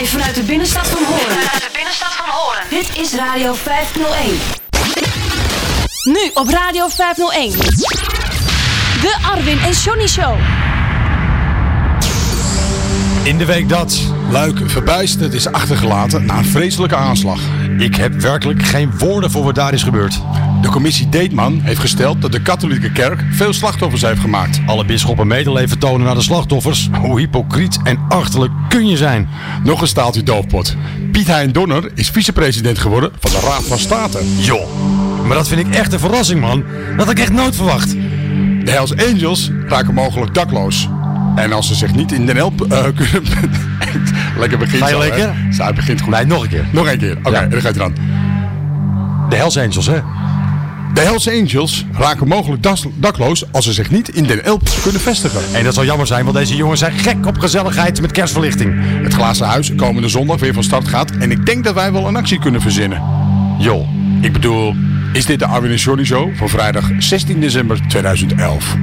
Live vanuit de binnenstad van Horen. Vanuit de binnenstad van Horen. Dit is Radio 501. Nu op Radio 501. De Arwin en Johnny Show. In de week dat Luik verbijsterd is achtergelaten na een vreselijke aanslag. Ik heb werkelijk geen woorden voor wat daar is gebeurd. De commissie Deetman heeft gesteld dat de katholieke kerk veel slachtoffers heeft gemaakt. Alle bisschoppen medeleven tonen naar de slachtoffers. Hoe hypocriet en achterlijk kun je zijn? Nog een staaltje doofpot. Piet Hein Donner is vicepresident geworden van de Raad van State. Joh, maar dat vind ik echt een verrassing man. Dat had ik echt nooit verwacht. De Hells Angels raken mogelijk dakloos. En als ze zich niet in Den Help uh, kunnen... lekker begin Ga je zo, hè? lekker? Zij begint goed. Nee, nog een keer. Nog een keer. Oké, Ja. dan gaat hij dan. De Hells Angels, hè? De Hells Angels raken mogelijk dakloos als ze zich niet in Den Elp kunnen vestigen. En dat zal jammer zijn, want deze jongens zijn gek op gezelligheid met kerstverlichting. Het Glazen Huis komende zondag weer van start gaat en ik denk dat wij wel een actie kunnen verzinnen. Joh. Ik bedoel, is dit de Arwin en Johnny Show van vrijdag 16 december 2011?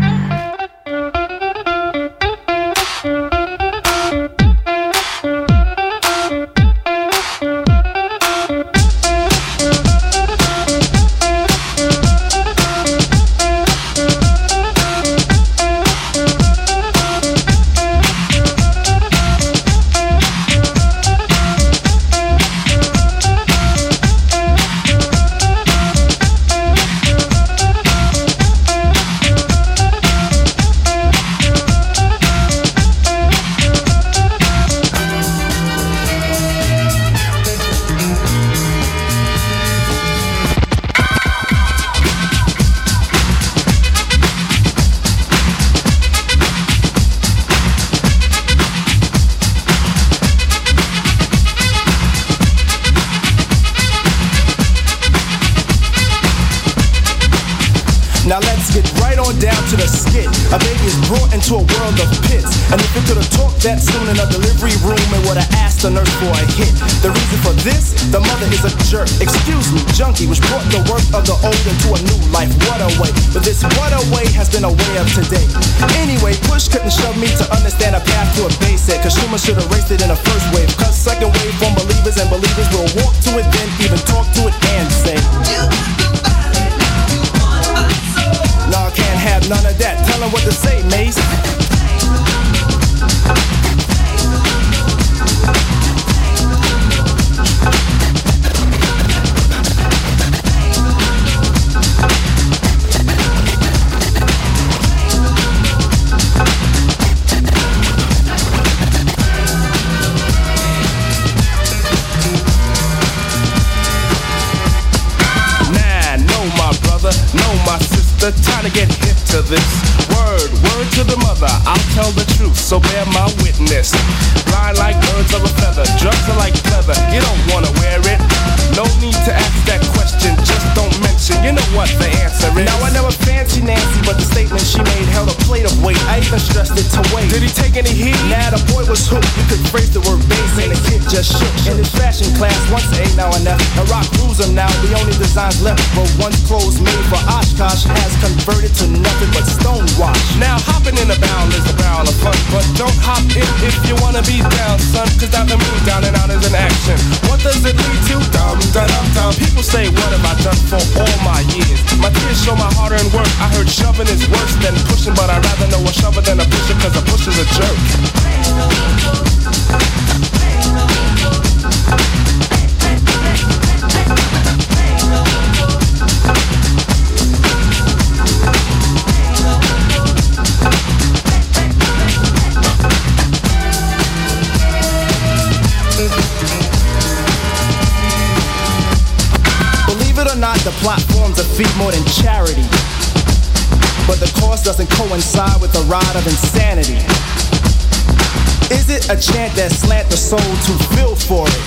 A chant that slant the soul to feel for it?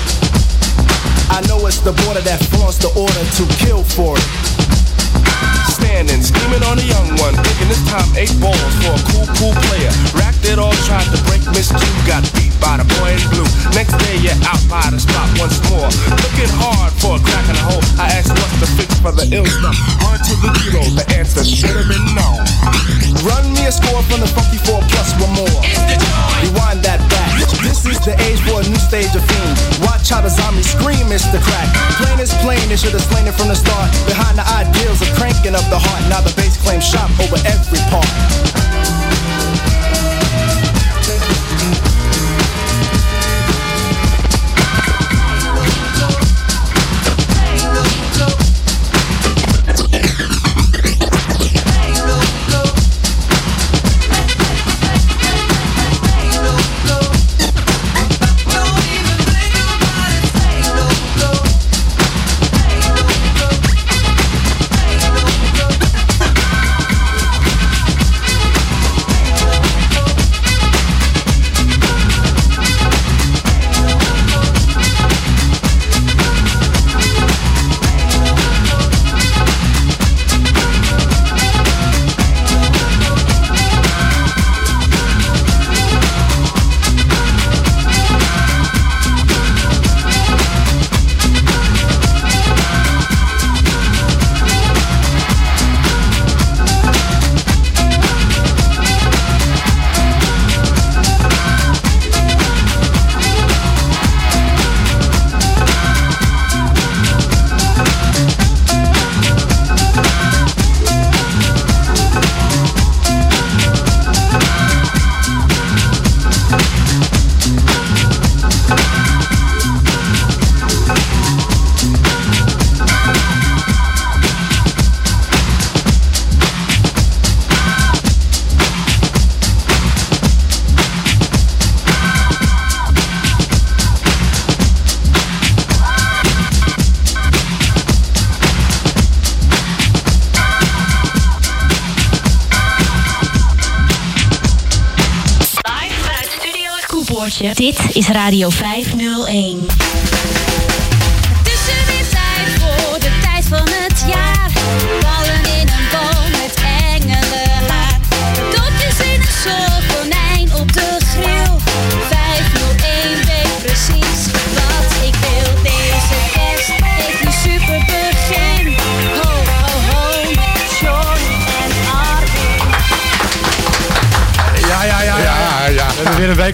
I know it's the border that flaunts the order to kill for it. Standing, scheming on a young one, thinking this time eight balls for a cool, cool player. Racked it all, tried to break Miss Q, got beat by the boy in blue. Next day, you're out by the spot once more. Looking hard for a crack in the hole. I asked what's the fix for the ill stuff. Run to the zero, the answer should have been no. Run me a score from the funky four plus one more. Rewind that. This is the age for a new stage of fiends. Watch how the zombies scream, Mr. the crack. Plain is plain, they should have slain it from the start. Behind the ideals of cranking up the heart. Now the bass claims shop over every part. Radio 501.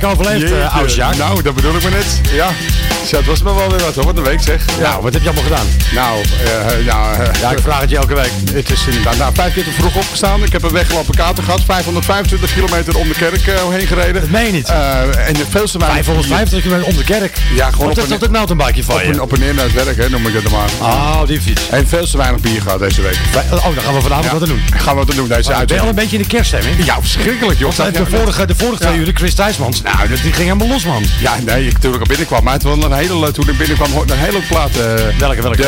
Overleefd, uh. Nou, dat bedoel ik maar net. Ja. Zo, het was me wel weer wat hoor, wat een week zeg. Nou, wat heb je allemaal gedaan? Nou, eh, ja, Ja, ik vraag het je elke week. Het is inderdaad, nou, vijf keer te vroeg opgestaan. Ik heb een weggelopen kater gehad. 525 kilometer om de kerk eh, heen gereden. Dat meen je niet. En veel te weinig. 550 kilometer om de kerk. Ja, gewoon Wat op is een- dat mountainbikeje van Op je? op en neer naar het werk, hè, noem ik het maar. Oh, die fiets. En veel te weinig bier gehad deze week. Oh, dan gaan we vanavond wat aan doen. Gaan we wat aan doen deze Oh, ben je al uitzending. een beetje in de kerststemming? Ja, verschrikkelijk joh. De, de vorige, de vorige twee Ja. uur, Chris Thijsmans, nou, dat- die ging helemaal los, man. Ja, nee, ik, toen ik er binnenkwam. Maar het was een hele, toen ik binnenkwam, hoorde een hele plaat. eh, Welke, welke, De,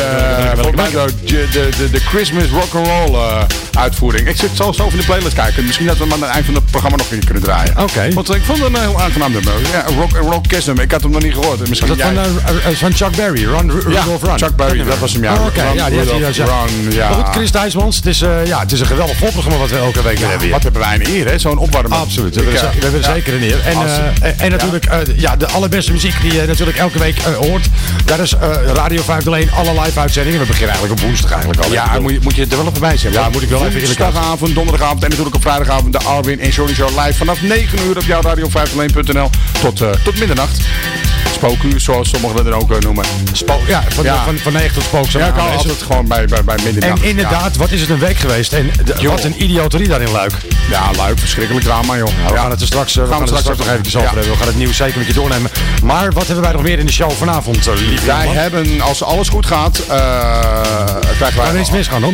welke, welke, welke? de, de, de, Christmas rock'n'roll eh uitvoering. Ik zit zo over de playlist kijken. Misschien dat we hem aan het eind van het programma nog een keer kunnen draaien. Oké. Want ik vond het een heel aangenaam nummer. Ja, rock, een rock kerstnummer. Ik had hem nog niet gehoord. Misschien dat jij- eh, eh, van Chuck Berry, Run, Ru- ja, Rudolph Run? Chuck Berry, dat was hem, ja. Oh, Oké, Run, ja, die Rudolph. Run, ja. Maar goed, Chris Thijsmans, het is, eh, ja, het is een geweldig voorprogramma wat we elke week weer hebben hier. Wat hebben wij een eer, hè? Zo'n opwarmer. Absoluut, we hebben, zeker een eer. En, en, natuurlijk ja, de allerbeste muziek die je natuurlijk elke week hoort. Daar is Radio 501, alle live uitzendingen. We beginnen eigenlijk op woensdag eigenlijk al. Ja, moet je, moet je er wel even bij zijn. Ja, moet ik wel Woensdagavond, donderdagavond en natuurlijk op vrijdagavond de Arwin en Johnny Show live vanaf 9 uur op jouw radio 501.nl tot, eh, tot middernacht. Spookuur, zoals sommigen het ook eh, noemen. Spook, ja, van, Ja. Van, van 9 tot spookzaam. Ja, het. altijd gewoon bij, bij, bij middernacht. En inderdaad, wat is het een week geweest? En de- wat een idioterie daarin luik. Ja, ja leuk, verschrikkelijk drama, joh. Nou, we ja. gaan het er straks, eh, we gaan het straks nog eventjes over Ja. hebben. We gaan het nieuws zeker met je doornemen. Maar wat hebben wij nog meer in de show vanavond, eh, lieve Wij jongen? hebben, als alles goed gaat, eh krijgen wij... Kan er iets misgaan dan?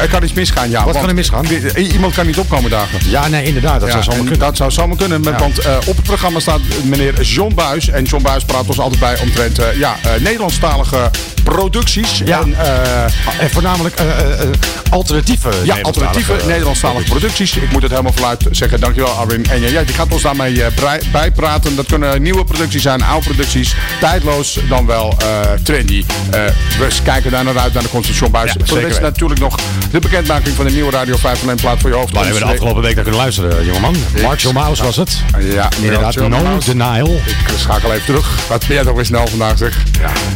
Er kan iets misgaan, ja. Wat kan er misgaan? Iemand kan niet opkomen dagen. Ja, nee, inderdaad. Dat Ja, zou zomaar en kunnen. Dat zou zomaar kunnen, met- Ja. want op het programma staat meneer John Buis. En John Buis praat ons altijd bij omtrent eh, ja, Nederlandstalige producties. Ja. En, eh, En voornamelijk eh, eh, alternatieve ja, alternatieve Nederlandstalige producties. Ik moet het helemaal voluit zeggen. Dankjewel Arwin. En ja, die gaat ons daarmee bijpraten. Dat kunnen nieuwe producties zijn, oude producties. Tijdloos, dan wel trendy. We kijken daar naar uit naar de komst van John Buis. Ja, Voor de weten. natuurlijk nog de bekendmaking van de nieuwe Radio 501 plaat voor je hoofd. Maar we hebben de afgelopen week naar kunnen luisteren, jongeman. Marshall Mouse was het. Ja, Inderdaad, No Mouse. Denial. Ik schakel even terug. Wat ben jij toch weer snel vandaag zeg.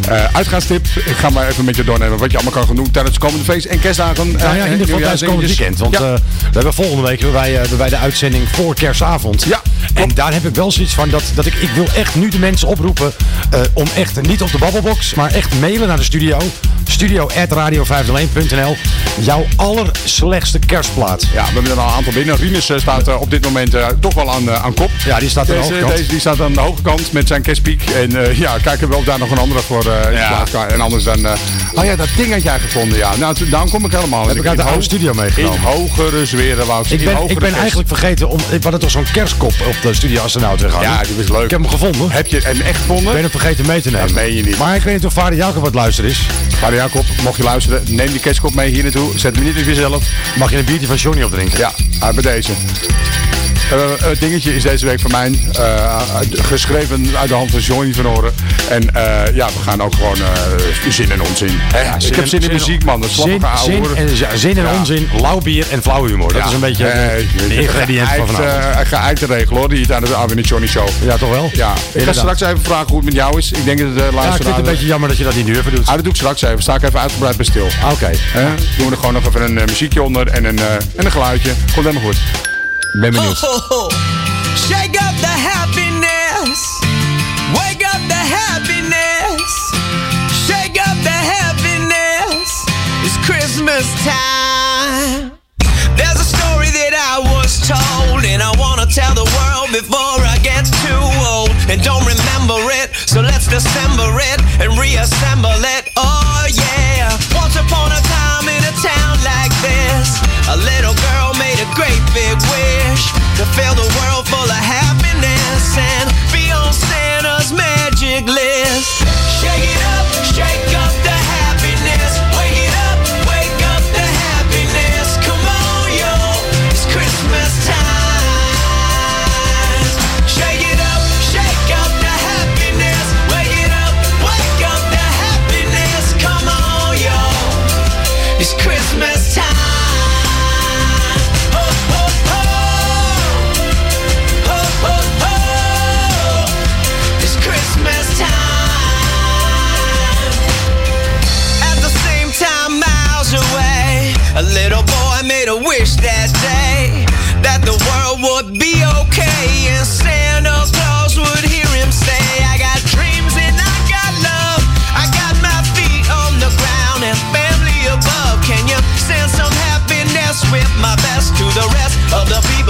Eh, uitgaanstip, ik ga maar even met je doornemen wat je allemaal kan gaan doen tijdens het komende feest en kerstdagen. Nou ja, eh, in ieder geval tijdens het weekend. Want ja. eh, we hebben volgende week hebben wij, eh, hebben wij de uitzending voor kerstavond. Ja, En daar heb ik wel zoiets van dat, dat ik, ik wil echt nu de mensen oproepen eh, om echt niet op de babbelbox, maar echt mailen naar de studio. Studio radio501.nl. Jouw allerslechtste kerstplaat. Ja, we hebben er al een aantal binnen. Rinus eh, staat eh, op dit moment eh, toch wel aan, aan kop. Ja, die staat aan de Deze, hoge kant. deze die staat aan de hoge kant met zijn kerstpiek. En ja, kijken we of daar nog een andere voor in Ja. plaats kan. En anders dan... oh ja, dat ding had jij gevonden, ja. Nou, daarom kom ik helemaal. Heb ik uit de oude studio meegenomen. In hogere zweren, wou Ik ben, ik ben eigenlijk vergeten, om, we hadden toch zo'n kerstkop op de studio Astronaut weer gehad. Ja, die was leuk. Ik heb hem gevonden. Heb je hem echt gevonden? Ik ben hem vergeten mee te nemen. Dat meen je niet. Maar ik weet niet of vader Jacob wat luisteren is. Vader Jacob, mocht je luisteren, neem die kerstkop mee hier naartoe. Zet hem niet op jezelf. Mag je een biertje van Johnny opdrinken? Ja, ah, bij deze. Eh, het dingetje is deze week van mij eh, geschreven uit de hand van Johnny van Oren. En ja, we gaan ook gewoon zin en onzin. Zin ik heb zin in muziek, man. Dat Zin, zin, en, ja, zin en Ja. onzin, lauw bier en flauwe humor. Dat Ja, is een beetje de, ingrediënten van vanavond. geëikte regel hoor, die het aan de Arwin Johnny show. ja, toch wel? Ja, ik ga straks even vragen hoe het met jou is. Ik denk dat de Ja, ik vind het een beetje jammer dat je dat niet nu even doet. Ah, dat doe ik straks even. Sta ik even uitgebreid bij stil. Oké. Hè? Doen we er gewoon nog even een muziekje onder en een, en een geluidje. Komt helemaal goed. Ben benieuwd. Shake up the happiness. Wake up the happiness. Shake up the happiness. It's Christmas time. There's a story that I was told, and I wanna tell the world before I get too old. And don't remember it, so let's dissemble it and reassemble it. Oh yeah. Once upon a time in a town like this, a little to fill the world full of happiness and be on Santa's magic list.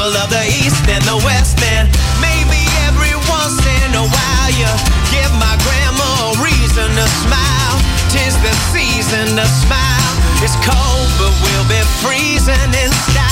People of the East and the West? And maybe every once in a while you give my grandma a reason to smile. Tis the season to smile. It's cold, but we'll be freezing in style.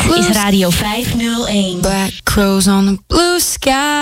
Is Radio 501. Black crows on the blue sky,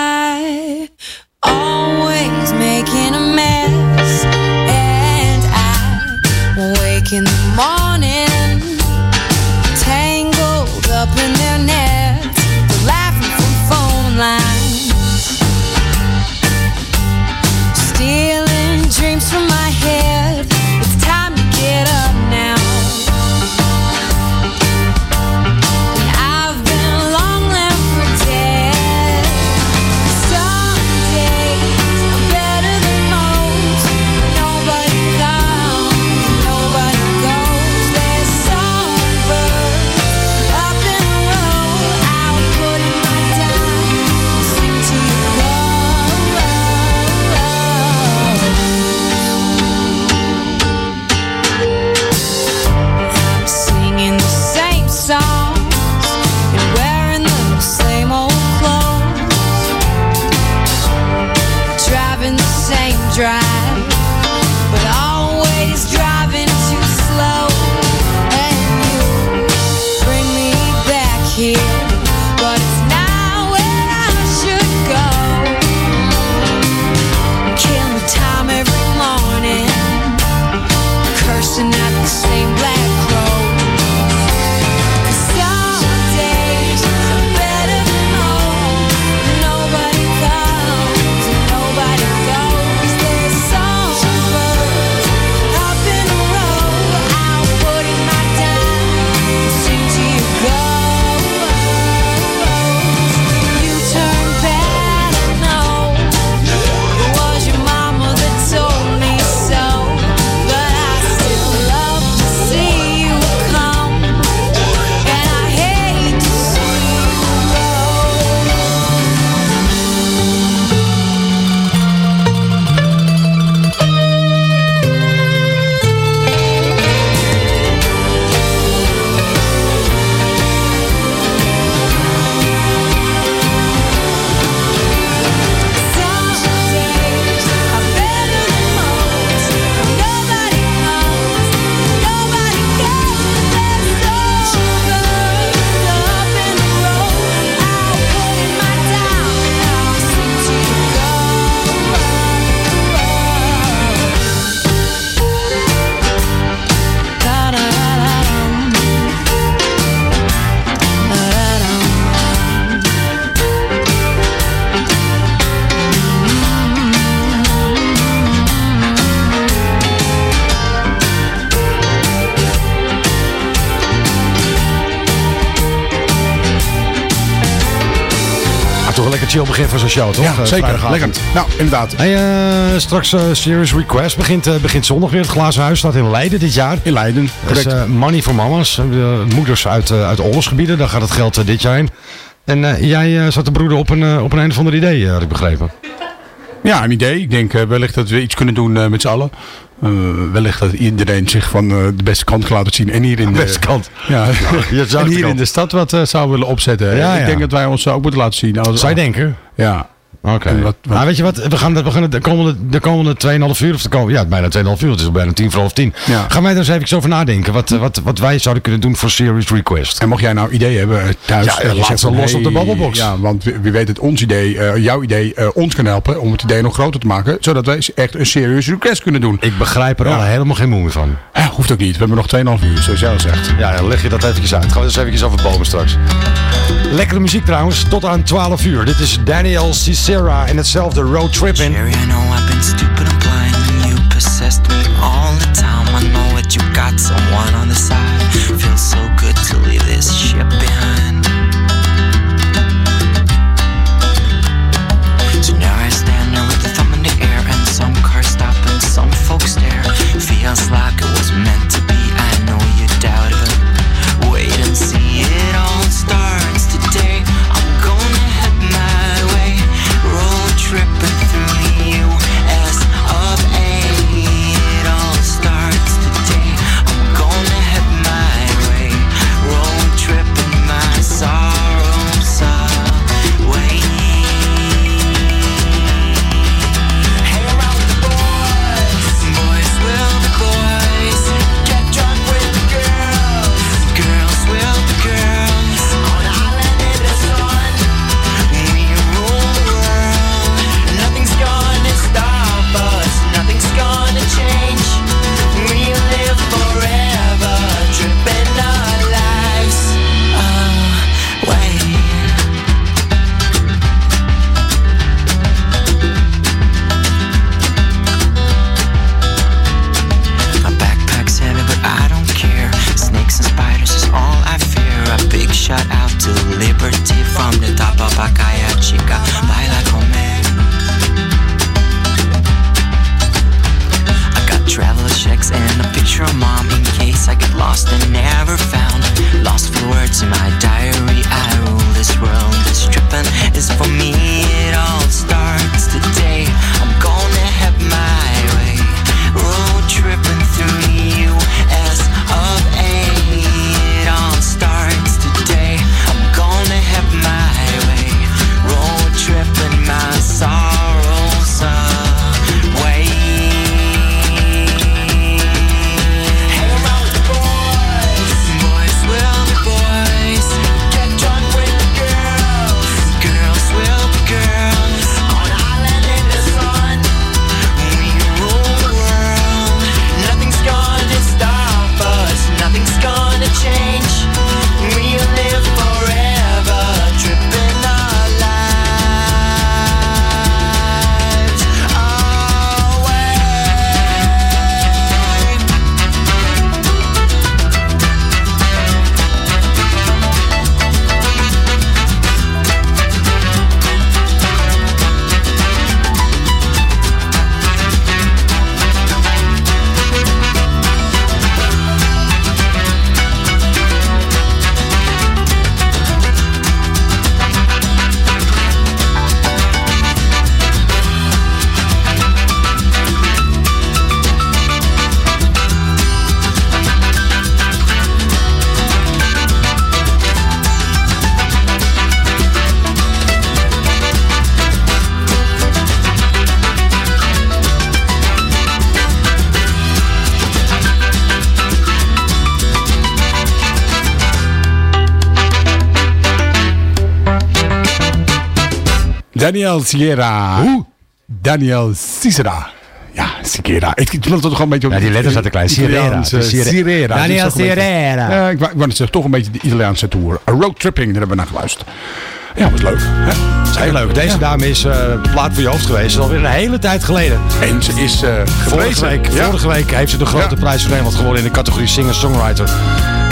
van zo'n show, toch? Ja, Eh, zeker. Lekker. Nou, inderdaad. Hey, eh, straks eh Serious Request begint, begint zondag weer. Het Glazen Huis staat in Leiden dit jaar. In Leiden. Dat is Correct. Money for Mama's. moeders uit, uit oorlogsgebieden. Daar gaat het geld dit jaar in. En jij zat te broeden op een, op een een of ander idee, had ik begrepen. Ja, een idee. Ik denk wellicht dat we iets kunnen doen met z'n allen. Wellicht dat iedereen zich van de beste kant kan laten zien. En hier in de, beste kant. Ja, en het hier in de stad wat eh, zou willen opzetten. Ja, ik ja. denk dat wij ons ook moeten laten zien. Als, je denken? Ja. Oké. Nou, weet je wat? We gaan, de- we gaan de komende, de komende 2,5 uur, of de komende, ja, bijna 2,5 uur, het is al bijna tien voor half tien. Ja. Gaan wij er eens even over nadenken. Wat, eh, wat, wat wij zouden kunnen doen voor Serious Request. En mocht jij nou ideeën hebben eh, thuis. Ja, eh, laat ze los op de babbelbox. Ja, want wie, wie weet het ons idee, jouw idee, ons kan helpen om het idee nog groter te maken. Zodat wij echt een serious request kunnen doen. Ik begrijp er Ja. al helemaal geen moe meer van. Ja, hoeft ook niet. We hebben nog 2,5 uur, zoals jij al zegt. Ja, dan leg je dat eventjes uit. Gaan we eens eventjes over bomen straks. Lekkere muziek trouwens, tot aan 12 uur. Dit is Daniel Cicera en hetzelfde Road Trippin'. Jerry, I know I've been stupid and blind. and You possessed me all the time. I know that you got someone Daniel Sierra. Hoe? Daniel Cicera. Ja, Sierra. Ik, ik wil het toch een beetje op Ja, die letters zaten klein. Sierra. Sierra. Daniel Dat Sierra. Ja, ik wou zeggen, toch een beetje de Italiaanse tour. A Road Tripping, daar hebben we naar geluisterd. Ja, was leuk. Hè? Heel leuk. Deze dame is eh, plaat voor je hoofd geweest. Dat alweer een hele tijd geleden. En ze is eh Vorige week, Ja. vorige week heeft ze de grote Ja. prijs van Nederland gewonnen in de categorie singer-songwriter. Ik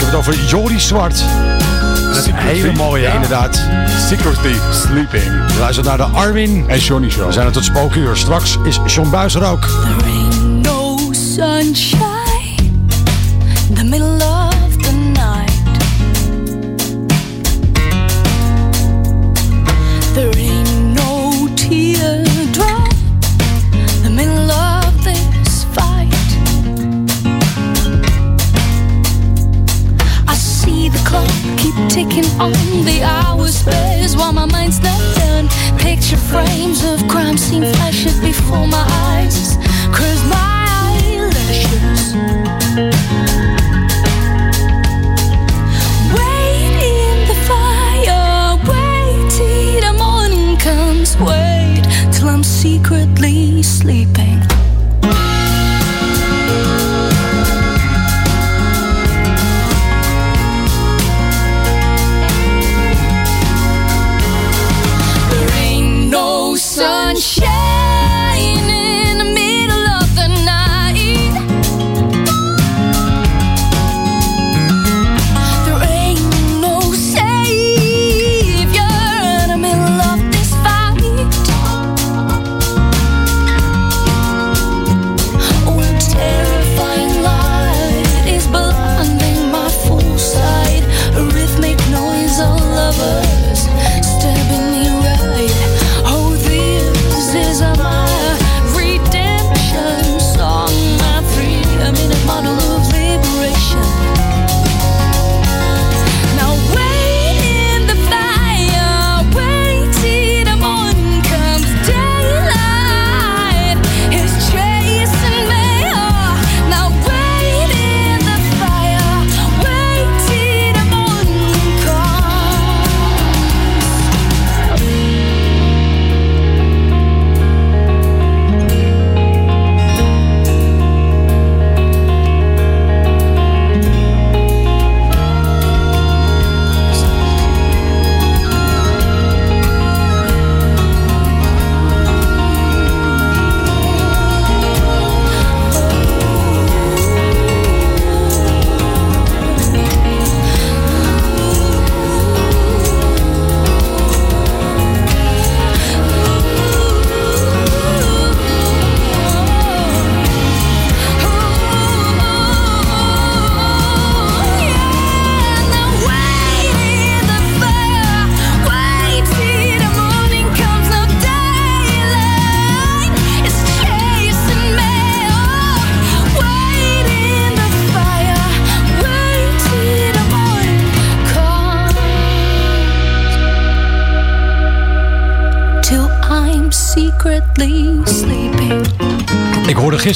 heb het over Jori Zwart. Dat is een hele mooie, Ja. inderdaad. Secretly Sleeping. Je luistert naar de Armin. En Johnny Show. We zijn er tot spookuur. Straks is John Buis er ook. There ain't no sunshine Picture frames of crime scene flashes before my eyes. Cause my eyelashes Wait in the fire, wait till the morning comes, wait till I'm secretly sleeping.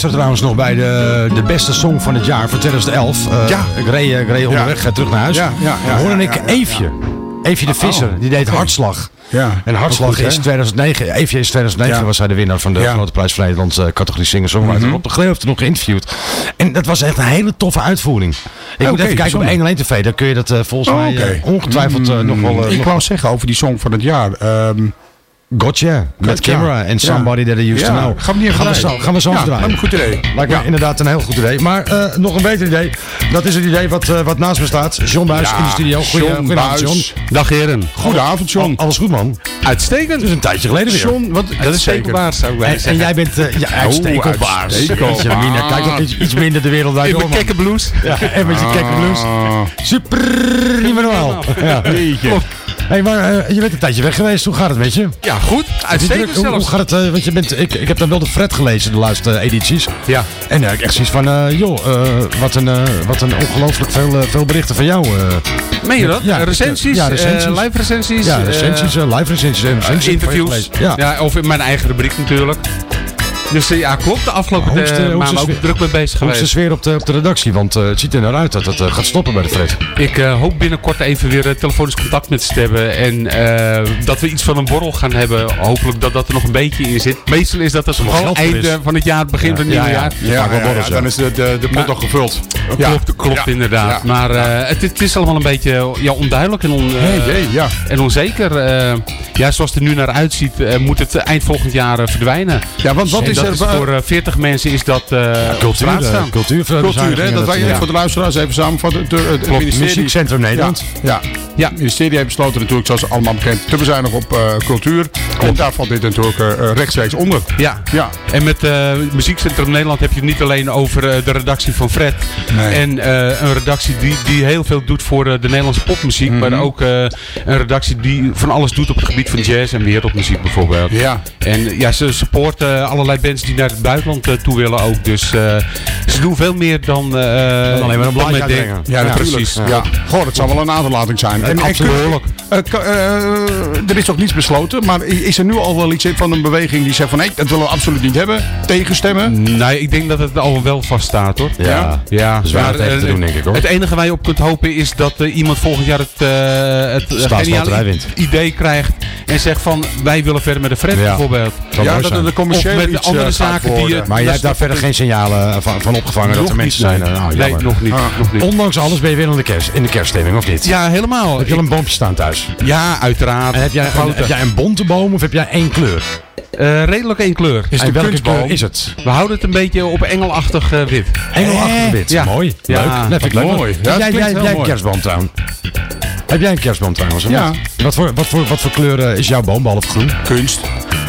Gisteren trouwens nog bij de, de beste song van het jaar voor 2011. eh, Ja. Ik reed, ik reed onderweg eh, terug naar huis. Ja, ja, ja, hoorde ja, ik ja, ja, Eefje. Eefje de Visser. Die deed Hartslag. Ja. En Hartslag goed, is hè? 2009. Eefje is 2009 Ja. was hij de winnaar van de Ja. Grote Prijs van Nederland eh, categorie singer-songwriter. Op de Glee heeft nog geïnterviewd. En dat was echt een hele toffe uitvoering. Ik moet even kijken op bijzonder. 101 TV. Dan kun je dat eh, volgens Oh, mij eh, ongetwijfeld eh, nog wel... eh, ik nog- wou zeggen over die song van het jaar. ehm, Gotcha. Met. Kimura en Somebody That I Used Ja. To Know. Gaan we niet gaan we gaan we zo Ja, draaien. lijkt me een goed idee. Lijkt me inderdaad een heel goed idee. Maar eh, nog een beter idee. Dat is het idee wat, eh, wat naast me staat. John Buis in de studio. Goeie, John goedenavond, Buis. John. Dag heren. Goedenavond, John. Al- alles goed, man. Uitstekend. Het is een tijdje geleden weer. John, wat, Dat is zeker waar, zou ik bij En, en jij bent uh, ja. Jeetje, Mina, Kijk nog iets, iets minder de wereld uit. Ik ben kekke blues. Ja, en met je kekke blues. Ah, Super, niet meer normaal. Ja. Hey, maar eh, je bent een tijdje weg geweest. Hoe gaat het met je? Ja, goed. Uitstekend druk? Hoe, hoe zelfs. gaat het? eh, want je bent, ik, ik heb dan wel de Fred gelezen de laatste edities. Ja. En ik echt zoiets van, joh, wat een, wat een ongelooflijk veel, veel berichten van jou. Meen je dat? Ja, recensies, ja, recensies. live recensies. Ja, recensies, live recensies. recensies interviews. Ja. ja, of in mijn eigen rubriek natuurlijk. Dus uh, ja, klopt. De afgelopen Hoe is de- uh, hoe is maanden de ook sfeer- druk mee bezig Hoe is geweest. de sfeer op de, op de redactie? Want uh, het ziet er naar uit dat het uh, gaat stoppen bij de Fred. Ik uh, hoop binnenkort even weer uh, telefonisch contact met ze te hebben. En uh, dat we iets van een borrel gaan hebben. Hopelijk dat dat er nog een beetje in zit. Meestal is dat het gewoon geld voor einde is. van het jaar, begin van het nieuwe jaar. Ja, ja, borrels, ja, ja. dan is de, de, de pot nog gevuld. Klopt, klopt Ja. inderdaad. Ja. Maar uh, het, het is allemaal een beetje ja, onduidelijk en, on, uh, Hey, hey, ja. en onzeker. Uh, ja, zoals het er nu naar uitziet, uh, moet het eind volgend jaar uh, verdwijnen. ja, want wat En is dat er... is eh, voor uh, 40 mensen is dat uh, Cultuur, uh, staan. cultuur, Cultuur, hè? Dat wij ja. voor de luisteraars even samenvatten. Het, het, ministerie, Muziekcentrum Nederland. Ja, ja. het ministerie heeft besloten natuurlijk, zoals allemaal bekend, te bezuinigen op eh, cultuur. En daar valt dit natuurlijk eh, eh, rechtstreeks onder. Ja. Ja. En met uh, Muziekcentrum Nederland heb je het niet alleen over uh, de redactie van Fred. Nee. En uh, een redactie die, die heel veel doet voor uh, de Nederlandse popmuziek. Mhm. Maar ook uh, een redactie die van alles doet op het gebied van jazz en wereldmuziek bijvoorbeeld. Ja. En ja, ze supporten allerlei die naar het buitenland uh, toe willen ook. Dus uh, ze doen veel meer dan, Dan alleen maar een blaadje uitbrengen. Ja, Ja, precies. Ja. Goh, dat zou wel een aderlating zijn. En, absoluut. eh, eh, er is nog niets besloten, maar is er nu al wel iets van een beweging die zegt van nee, dat willen we absoluut niet hebben? Tegenstemmen? Nee, ik denk dat het al wel vaststaat hoor. Ja. ja. eh, te doen, denk ik, hoor. Het enige waar je op kunt hopen is dat iemand volgend jaar het, het geniale idee krijgt. En zegt van wij willen verder met de Fred Ja. bijvoorbeeld. Ja, dat er commercieel iets andere eh, zaken die. Maar jij hebt daar verder geen signalen van, van opgevangen dat er niet, mensen zijn. nee. Nou, nee, jammer. nog niet. Ah. Nog niet. Ondanks alles ben je weer in de, kerst, in de kerststemming, of niet? Ja, helemaal. Heb je al een boompje staan thuis? Ja, uiteraard. En heb jij, Een heb jij een bonte boom of heb jij één kleur? Eh, redelijk één kleur. Is en welke kunstboom? kleur is het? We houden het een beetje op engelachtig uh, wit. Engelachtig wit. Ja. Mooi. Ja. Leuk. Dat vind ik leuk. mooi. Heb Ja, jij, een kerstboom trouwens? Heb jij een kerstboom trouwens? Ja. Wat voor, wat, voor, wat voor kleur eh, is jouw boom, behalve groen? Kunst.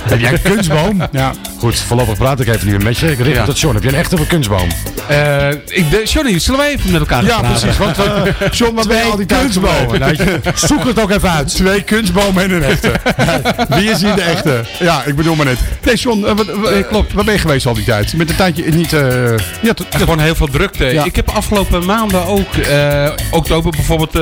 Heb jij een kunstboom? Ja. Goed, voorlopig praat ik even niet meer met je. Ik richt Ja. me tot John. Heb jij een echte of een kunstboom? Uh, ik, de, Johnny, zullen wij even met elkaar Ja, praten? precies. Want uh, John, waar ben je al die tijd kunstbomen. Nou, je- Zoek het ook even uit. Twee kunstbomen en een echte. Wie is hier de echte? Ja, ik bedoel maar net. Nee, John, uh, wat, Nee, klopt. waar ben je geweest al die tijd? Met een tijdje niet... eh ja, gewoon heel veel drukte. Ja. Ik heb afgelopen maanden ook, eh, oktober bijvoorbeeld, eh,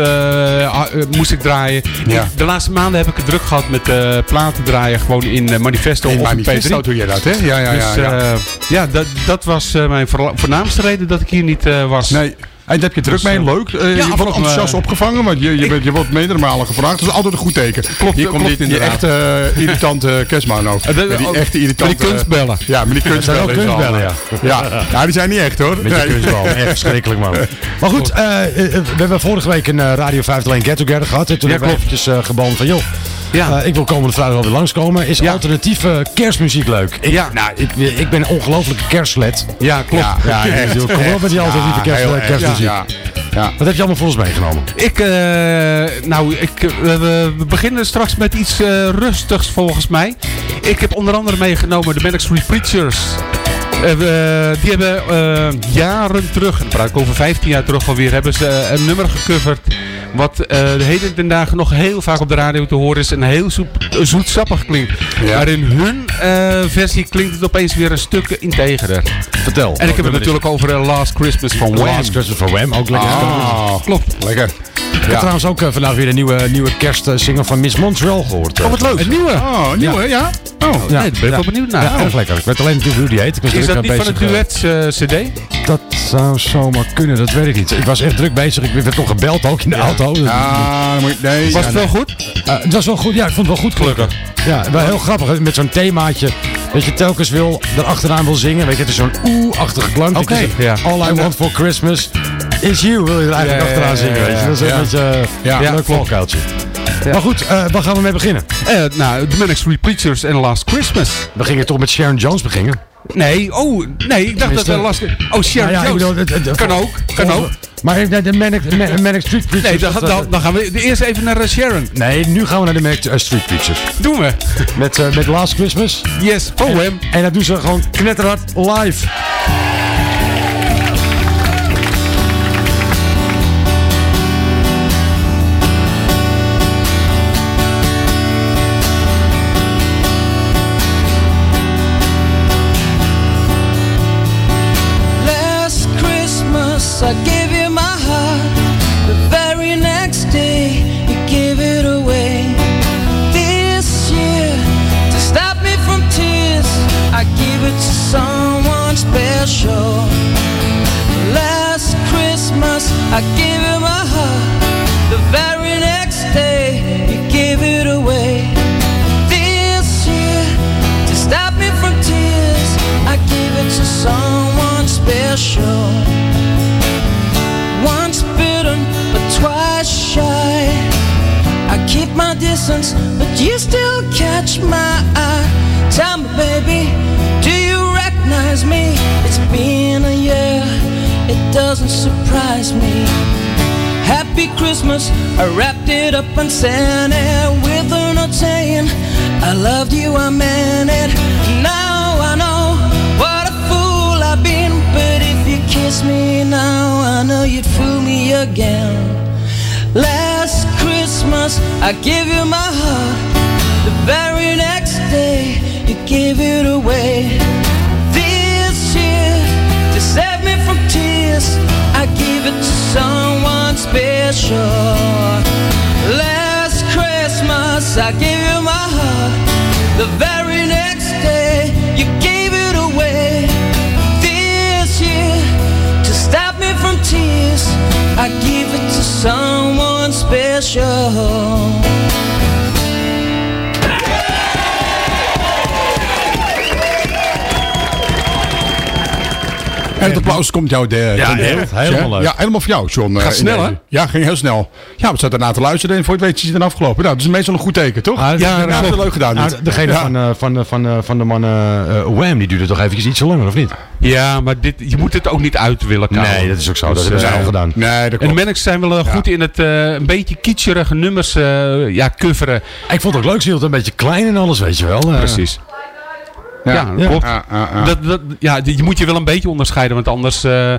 ah, eh, moest ik draaien. Ja. De laatste maanden heb ik het druk gehad met eh, platen draaien, gewoon in eh, Manifesto in of in manifesto P3. doe je dat, hè? Ja, ja, ja. dus ja. eh, ja, dat, dat was eh, mijn voornaamste reden dat ik hier niet eh, was. Nee. En daar heb je druk Dus, mee, leuk. Eh, je wordt enthousiast opgevangen, want je, je, ik- bent, je wordt meerdere malen gevraagd. Dat is altijd een goed teken. Klopt, Hier komt klopt die, die inderdaad. echte eh, irritante kerstman ook. Met die oh, echte irritante... met die kunstbellen. Ja, met die kunstbellen. ook is al, kunstbellen, Ja. ja, die zijn niet echt hoor. Met Nee. kunstboom. Echt verschrikkelijk, man. Maar goed, we hebben vorige week een Radio 501 Get Together gehad. En toen Ja, hebben we eventjes uh, gebonden van, joh, Ja. eh, ik wil komende vrijdag wel weer langskomen. Is Ja. alternatieve kerstmuziek leuk? Ik, Ja. Nou, ik, ik ben een ongelofelijke kerstlet. Ja, klopt. Ja, Ja, echt. Kom op met die alternatieve kerst, heel erg. kerstmuziek. Ja. Ja. Wat heb je allemaal voor ons meegenomen? Ik, eh, nou, ik, eh, we, beginnen straks met iets rustigs volgens mij. Ik heb onder andere meegenomen de Manic Street Preachers. Eh, die hebben eh, jaren terug, en praat ik over 15 jaar terug alweer, hebben ze eh, een nummer gecoverd. Wat de heden ten dagen nog heel vaak op de radio te horen is en heel zoet, zoetsappig klinkt. Ja. Maar in hun versie klinkt het opeens weer een stuk integerder. Vertel. En ik heb het natuurlijk over Last Christmas van Wham. Last Christmas van Wham, ook lekker. Ah, Klopt. lekker. Ik heb trouwens ook eh, vandaag weer een nieuwe, nieuwe kerstsingle van Miss Montreal gehoord. eh. Oh, wat leuk. Een nieuwe. Oh, een nieuwe, ja. Oh. Nee, daar ben ik wel benieuwd naar. Ja, erg lekker. Ik weet alleen niet hoe die heet. Ik was Is druk dat niet van het eh, duet eh, CD? Dat zou zomaar kunnen, dat weet ik niet. Ik was echt druk bezig. Ik werd toch gebeld ook in de auto. Ja, nee. Was ja, het wel goed? Het was wel goed, ja, ik vond het wel goed gelukkig. Ja, wel heel grappig. Met zo'n themaatje. Dat je telkens wil, erachteraan wil zingen. Weet je, het is zo'n oeh-achtige klank. Oké, ja. All I want for Christmas is you. Wil je er eigenlijk Ja, ja, achteraan ja, zingen, ja, weet je. Dat is eh, Ja. een leuk valkuiltje. Maar goed, eh, waar gaan we mee beginnen? Eh, nou, The Manic Street Preachers en Last Christmas. We gingen toch met Sharon Jones beginnen. Nee, oh, nee, ik dacht dat we Last... Oh, Sharon Nou ja, Jones. bedoel, kan ook, kan ook. Maar de, Manic, Ma- Manic Street Preachers... Nee, dan, dat- dan, dan gaan we eerst even naar Sharon. nee, nu gaan we naar de Manic Street Preachers. Doen we. Met, met Last Christmas. Yes, oh hem. En dat doen ze gewoon knetterhard live. Christmas, I wrapped it up and sent it with a note saying, I loved you, I meant it. Now I know what a fool I've been, but if you kiss me now, I know you'd fool me again. Last Christmas, I gave you my heart. The very next day, you gave it away. This year, to save me from I gave you my heart. The very next day, you gave it away. This year, to stop me from tears, I give it to someone special. Applaus komt jou de, Ja. Helemaal leuk. Ja, helemaal voor jou, John. Gaat eh, snel, in hè? Ja, ging heel snel. Ja, we zaten ernaar te luisteren en voor je het weet is het dan afgelopen. Nou, dat is meestal een goed teken, toch? Ah, ja, dat- dat is leuk gedaan. Nou, degene Ja. van, eh, van, eh, van, eh, van de mannen uh, Wham, die duurde toch eventjes iets langer, of niet? Ja, maar dit, je moet het ook niet uit willen kauwen. Nee, dat is ook zo. Dus, dat hebben ze al gedaan. Nee, dat En de. Manics zijn wel goed in het eh, een beetje kitscherige nummers eh, ja, coveren. Ik vond het ook leuk, ze hield het een beetje klein en alles, weet je wel. Precies. Ja, dat klopt. Ja, ja, ja. Dat, dat, ja, je moet je wel een beetje onderscheiden, want anders eh,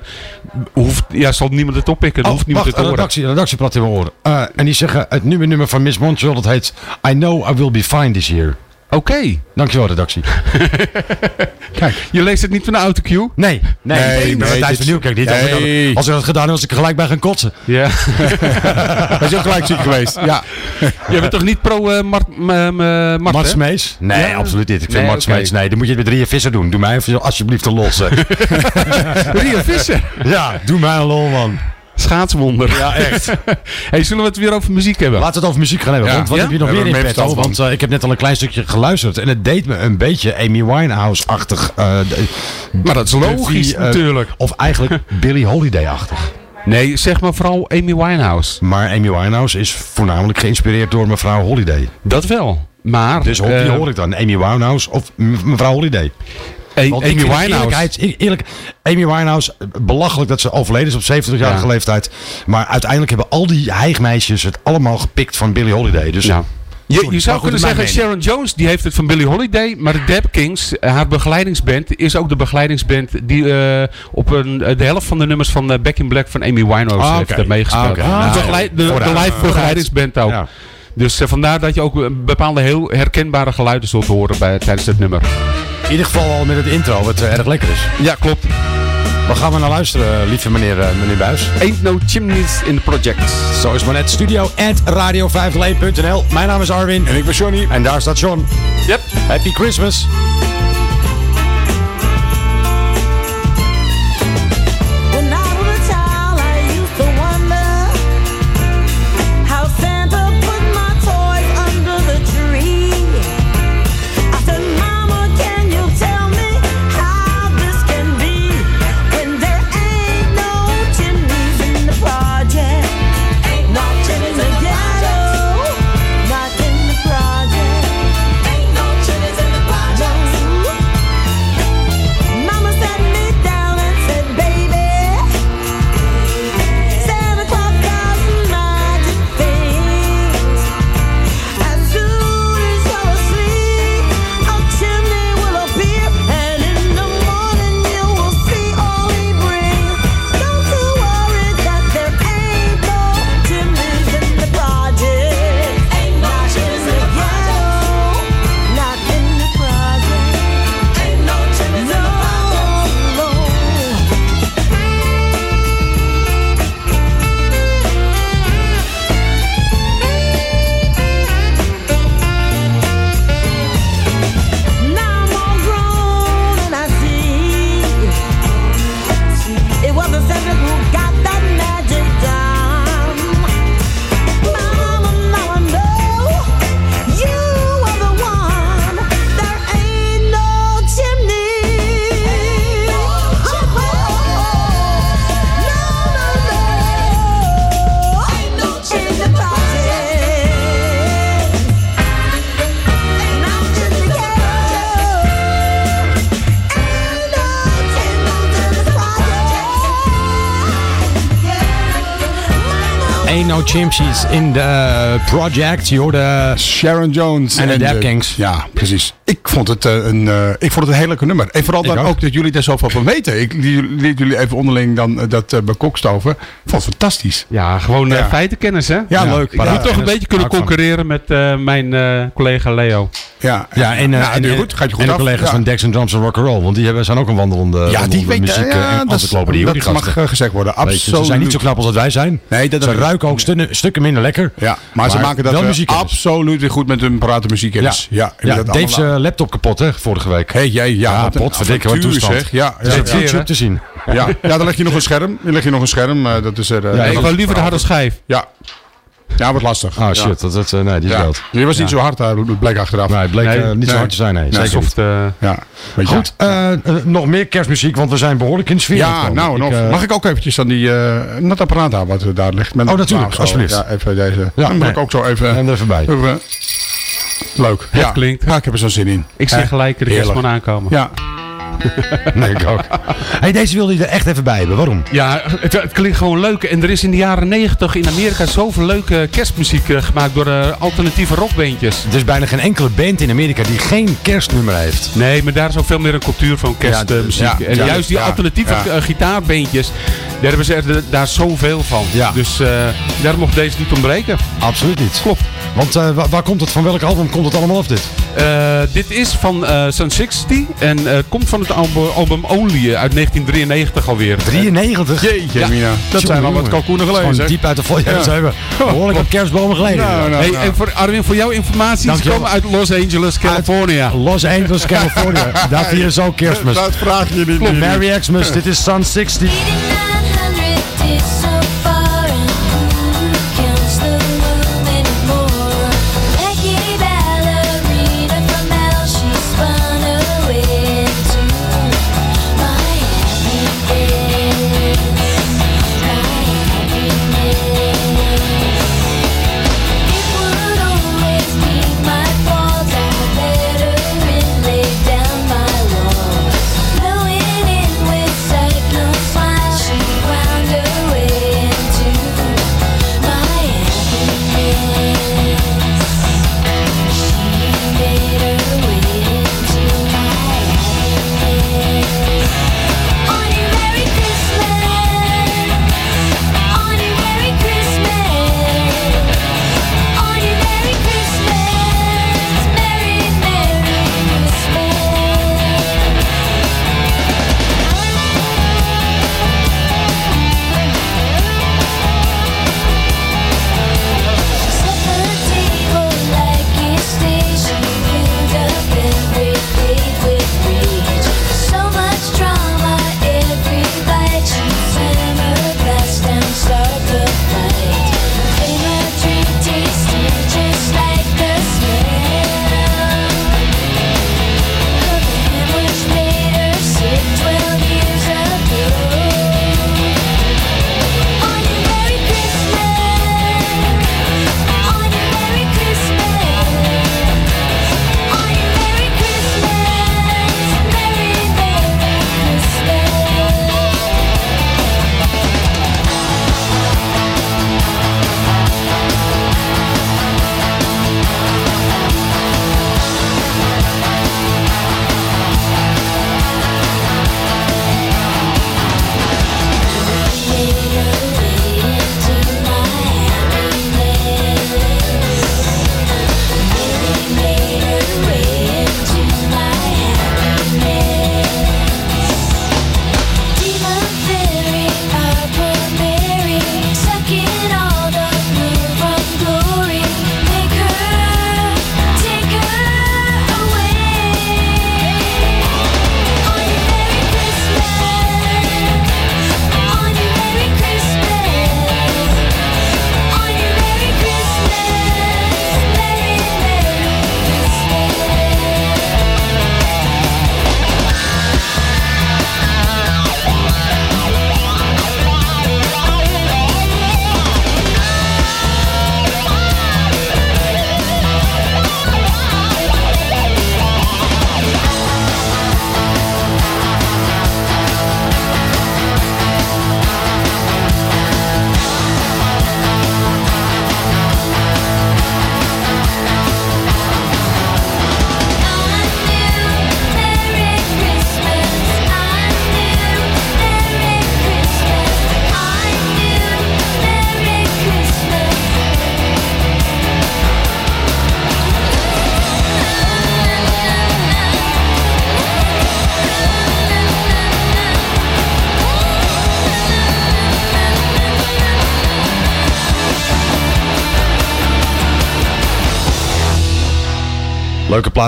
hoeft, ja, zal niemand het oppikken. Dan Oh, hoeft niemand wacht, het een te horen. redactie, een redactieblad in mijn oren. Eh, en die zeggen, het nieuwe nummer van Miss Montreal, dat heet I Know I Will Be Fine This Year. Oké. Dankjewel, redactie. Kijk, je leest het niet van de autocue? Nee, nee, Nee, nee, nee, Thijs dit- van Nieuwkerk niet. Nee. Als ik dat gedaan had, was ik er gelijk bij gaan kotsen. Ja. Hij is ook gelijk ziek geweest. Ja. je bent toch niet pro eh Mart, Mart? Smees? Nee, Ja? absoluut niet. Ik vind Mart. Smees, nee, dan moet je het met Ria Visser doen. Doe mij alsjeblieft een lol, zeg. Ria Visser. ja, doe mij een lol, man. Schaatswonder. Ja, echt. hey, zullen we het weer over muziek hebben? Laten we het over muziek gaan hebben. Ja. Want wat Ja? heb je nog We meer in petto? Want eh, ik heb net al een klein stukje geluisterd. En het deed me een beetje Amy Winehouse-achtig. eh, Maar dat is logisch eh, natuurlijk. Of eigenlijk Billie Holiday-achtig. Nee, zeg maar vooral Amy Winehouse. Maar Amy Winehouse is voornamelijk geïnspireerd door mevrouw Holiday. Dat wel. Maar... Dus wie hoor ik dan? Amy Winehouse of mevrouw Holiday? Amy Winehouse... eerlijk, Amy Winehouse, eh, belachelijk dat ze overleden is op 70-jarige Ja. leeftijd. Maar uiteindelijk hebben al die hijgmeisjes het allemaal gepikt van Billie Holiday. Dus Ja. Je, zou kunnen zeggen, Sharon Jones die heeft het van Billie Holiday. Maar de Dap Kings, eh, haar begeleidingsband, is ook de begeleidingsband die eh, op een, eh, de helft van de nummers van Back in Black van Amy Winehouse Ah, heeft meegespeeld. Ah. De begeleid- de, de vooruit. live begeleidingsband ook. Ja. Dus vandaar dat je ook bepaalde heel herkenbare geluiden zult horen bij, tijdens het nummer. In ieder geval al met het intro, wat eh, erg lekker is. Ja, klopt. Waar gaan we naar luisteren, lieve meneer, eh, meneer Buis? Ain't no chimneys in the project. Zo is maar net. Studio at radio501.nl. Mijn naam is Arwin. En ik ben Johnny. En daar staat John. Yep. Happy Christmas. No chimchies in the project. Je hoorde Sharon Jones En de Dap eh, Kings. Ja, precies. Ik vond het, eh, een, eh, ik vond het een heel lekker nummer. En vooral Ik dan ook. ook. dat jullie daar zoveel van weten. Ik li- liet jullie even onderling dan dat uh, bekokstoven. Ik vond het fantastisch. Ja, gewoon Ja. feitenkennis, hè? Ja, leuk. Ik moet Ja, toch een beetje kunnen concurreren met eh, mijn eh, collega Leo. Ja, Ja, en, Nou, en, je en- goed. Gaat je goed en de af. collega's Ja. van Dex Drums en Rock'n'Roll. Want die hebben, zijn ook een wandelende, Ja, die weet muziek ja, en dat, die dat mag gasten. gezegd worden. Je, Absoluut. Ze zijn niet zo knap als dat wij zijn. Nee, dat ruiken ook stukken, stukken minder lekker. Ja, maar, ze maken dat muziekkennis. absoluut weer goed met hun parate muziekkennis. Ja, ja, Dave's eh, laptop kapot, hè, vorige week. Hey, jij, ja, Ja, wat toestand. zeg. Ja, Het is ja. YouTube te zien. Ja, ja, dan leg je nog een scherm. Dan leg je nog een scherm. eh, dat is er. eh, Ja, ik wou liever de harde schijf. Ja. Ja, wat lastig. Ah shit, dat, dat, eh, nee, die is Ja. dood. Je was niet zo hard, daar bleek achteraf. Nee, het bleek Nee. eh, niet zo hard te zijn, nee. Nee, zeker niet. Soft, eh, Ja. Goed, eh, eh, nog meer kerstmuziek, want we zijn behoorlijk in de sfeer Ja, gekomen. nou, Ik, nog. eh, mag ik ook eventjes dan die, eh dat apparaat aan wat daar ligt? Met Oh, natuurlijk, zo. alsjeblieft. Ja, even deze. Ja, dan ik ook zo even... En er voorbij. even leuk. Het ja. klinkt. Ja, ik heb er zo zin in. ik zie Eh, gelijk de kerstman aankomen. Ja, Nee, ik ook. hey, deze wilde je er echt even bij hebben. Waarom? Ja, het, het klinkt gewoon leuk. En er is in de jaren 90 in Amerika zoveel leuke kerstmuziek eh, gemaakt door eh, alternatieve rockbandjes. Er is bijna geen enkele band in Amerika die geen kerstnummer heeft. Nee, maar daar is ook veel meer een cultuur van kerstmuziek. Ja, en ja, juist die alternatieve eh, gitaarbandjes, daar hebben ze daar zoveel van. Ja. Dus daar mocht deze niet ontbreken. Absoluut niet. Klopt. Want waar, komt het van? Welk album komt het allemaal af dit? Dit is van Sun 60 en komt van het album, album Only eh, uit 1993 alweer. 93? jeetje Ja. mina. Dat zijn al wat kalkoenen geleden, Gewoon diep uit de vol. Ja, zijn we behoorlijk wat kerstbomen geleden. Nou, nou, Hey, nou. en voor Arwin, voor jouw informatie, ze komen uit Los Angeles, California. Los Angeles, California. Daar vieren ze ook kerstmis. Dat vraag je niet. Klopt. Merry Xmas. Dit is Sun 60.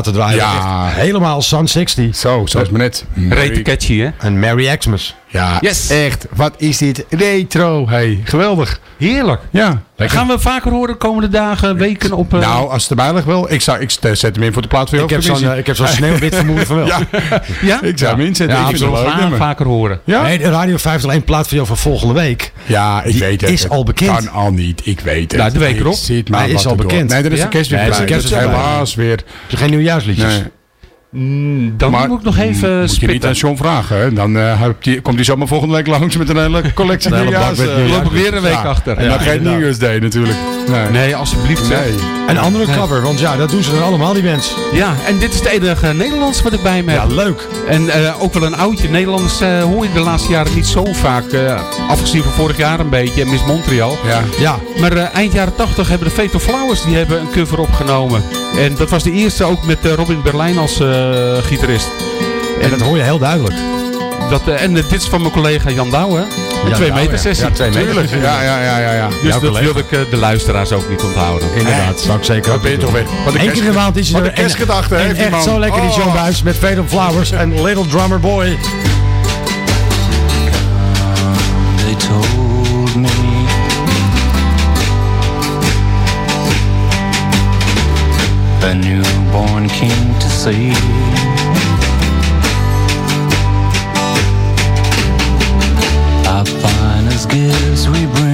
Draaien. Ja. Helemaal Sun 60. Zo, zoals me net. Rete catchy, hè? En Merry Xmas. Ja, Yes. echt. Wat is dit retro. Hey, geweldig. Heerlijk. Ja. Gaan we vaker horen de komende dagen, weken op... eh, Nou, als het erbij ligt wel. Ik, zou, ik zet hem in voor de plaat voor jou. Ik heb zo'n eh, heb zo'n sneeuwwit vermoeden van wel. Ja, ja? ik zou hem inzetten. Ja, ik graag nummer. vaker horen. Ja? Nee, de Radio 501 plaat voor jou van volgende week. Ja, ik Die weet het. is al bekend. Kan al niet, ik weet het. Nou, de week erop. zit maar Hij is al bekend. Nee, dat is Ja? de kerst weer Nee, is helaas weer. Heb je geen nieuwjaarsliedjes? Nee. Mm, Dan Maar moet ik nog even moet je niet aan John vragen. Hè? Dan heb die- komt hij zomaar volgende week langs met een hele collectie Een nieuwjaars. met eh, loop ik weer een week Ja. achter. En Ja, dan geen nieuwjaarsday natuurlijk. Nee. Nee, alsjeblieft. Nee. Een andere cover, want ja, dat doen ze dan allemaal, die mensen. Ja, en dit is het enige Nederlands wat ik bij me heb. Ja, leuk. En eh, ook wel een oudje. Nederlanders eh, hoor je de laatste jaren niet zo vaak. eh, afgezien van vorig jaar een beetje. En Miss Montreal. Ja. Ja, Maar eind jaren 80 hebben de Fatal Flowers die hebben een cover opgenomen. En dat was de eerste ook met Robin Berlijn als gitarist. en dat hoor je heel duidelijk. Dat, eh, en eh, dit is van mijn collega Jan Douwe. Een Jan 2 Douwe, meter ja. sessie. Ja, twee meter. Tuurlijk. Ja, ja, ja, ja. ja. Dus Jouw dat collega. wilde ik eh, de luisteraars ook niet onthouden. Inderdaad, zou ik zeker ook ben toch weer. Wat een Eén keer in de maand is er een kerstgedachte en heeft echt man. zo lekker die Oh. John Buis met Fatal Flowers en Little Drummer Boy. They told me a newborn king to see. Finest gifts we bring.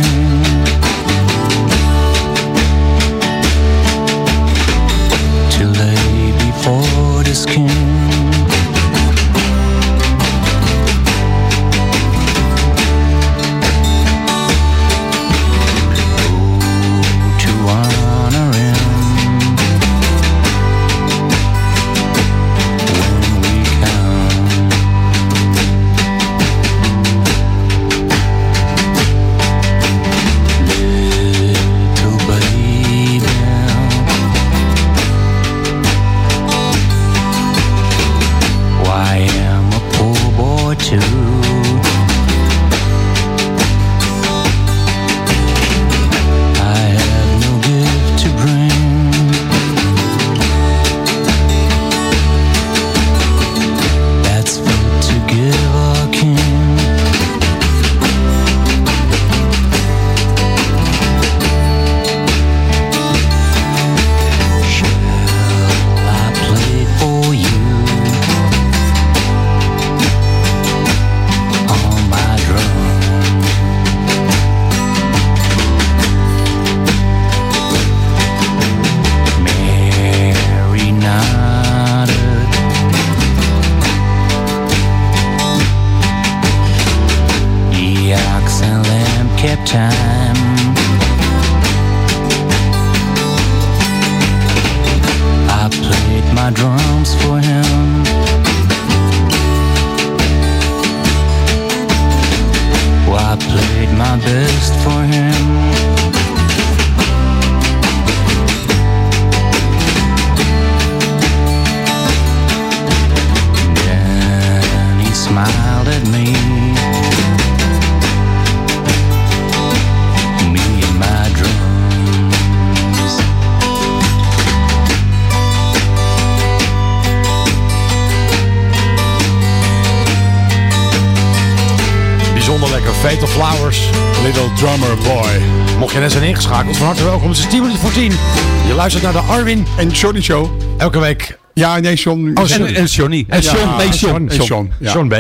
Luistert naar de Arwin. En Johnny Show. Elke week. Ja, nee, John. Oh, En, Johnny. En Ja, John. Nee, en John. John. Ja. John B.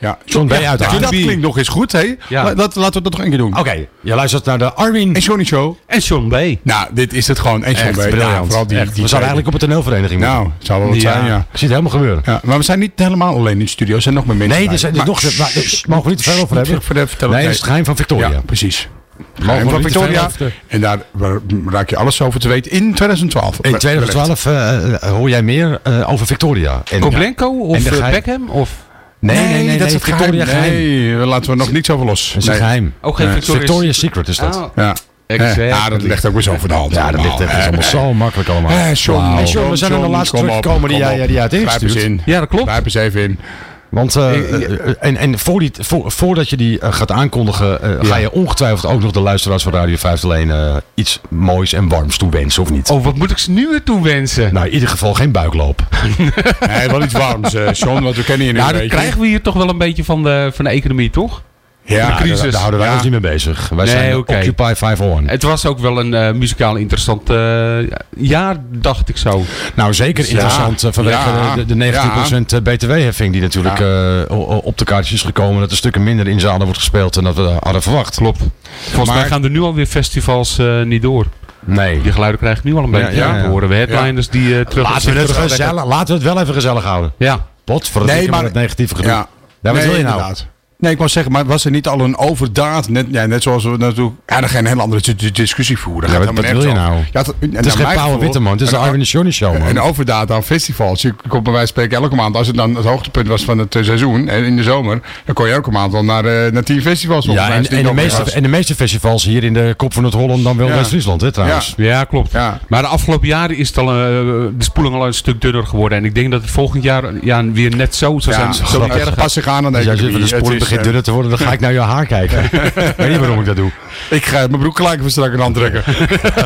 Ja. John B. uit Ja, dat klinkt nog eens goed, hè? Ja. Dat- laten we dat nog één keer doen. Oké, je luistert naar de Arwin. En Johnny Show. En John B. Nou, dit is het gewoon. En John Echt B. Ja, briljant. vooral die, Echt. die we zouden eigenlijk op een toneelvereniging moeten. Nou, zou wel wat Ja. zijn, ja. Ik zie het helemaal gebeuren. ja. Maar we zijn niet helemaal alleen in de studio. Er zijn nog meer mensen Nee, er zijn er Maar- nog... Daar mogen we niet te veel over hebben. Nee, is het geheim van Victoria. Ja, precies. Geheim van Victoria. En daar raak je alles over te weten in 2012. In 2012 eh, eh, hoor jij meer eh, over Victoria. En, Koblenko En of geheim- Beckham? Of... Nee, nee, nee, nee, dat is het Victoria geheim. geheim. Nee, daar laten we nog niets over los. Dat is een Nee. geheim. Ook geen Nee, Victoria's, Victoria's Secret is dat. Ah, Ja. exact. Ja, dat ligt ook weer zo voor de hand. Ja, dat ligt echt allemaal zo makkelijk allemaal. Eh, John, Hey, we zijn aan de John, laatste teruggekomen die die jij had Grijp eens ingestuurd. in. Ja, dat klopt. Grijp eens even in. Want eh, eh, en, en voor die, voor, voordat je die eh, gaat aankondigen, eh, ga je ongetwijfeld ook nog de luisteraars van Radio 501 eh iets moois en warms toewensen, of niet? Oh, wat moet ik ze nu weer toewensen? Nou, in ieder geval geen buikloop. Nee, wel iets warms, eh Sean, want we kennen je nu Nou, een dat beetje. krijgen we hier toch wel een beetje van de, van de economie, toch? Ja, de crisis. Daar, daar houden wij Ja. ons niet mee bezig. Wij Nee, zijn oké. Occupy 501. Het was ook wel een eh, muzikaal interessant eh, jaar, dacht ik zo. Nou, zeker Ja. interessant eh, vanwege Ja. de, de 19% BTW-heffing die natuurlijk eh, op de kaartjes is gekomen. Dat er stukken minder in zalen wordt gespeeld dan dat we hadden verwacht. Klopt. Volgens mij gaan er nu alweer festivals eh, niet door. Nee. Die geluiden krijg ik nu al een beetje ja, te horen. We headliners die eh, terug Laten we, het gezellig, laten we het wel even gezellig houden. Ja. Pot voor het, Nee, nee, maar- het negatieve gedoe. Ja. Ja, wat Nee, wil je nou? inderdaad. Nee, ik wou zeggen, maar was er niet al een overdaad, net, ja, net zoals we natuurlijk, ja, dan ga je een hele andere di- di- discussie voeren. Ja, wat- wil je nou? Ja, Het is geen Pauw Witteman, het is de Armin de Johnny Show, man. Een overdaad aan festivals. Je komt bij wijze van spreken elke maand, als het dan het hoogtepunt was van het eh, seizoen, en in de zomer, dan kon je elke maand wel naar, eh, naar tien festivals. Ja, en, en, de meeste, en de meeste festivals hier in de kop van het Holland dan wel Ja. West-Friesland, hè, trouwens. Ja, klopt. Maar de afgelopen jaren is het al, eh, de spoeling al een stuk dunner geworden. En ik denk dat het volgend jaar ja, weer net zo zou zijn. Ja, zo niet het erger. past zich aan aan de Begint dunner te worden, dan ga ik naar je haar kijken. ik weet niet waarom ik dat doe. Ik ga mijn broek gelijk even strak aantrekken.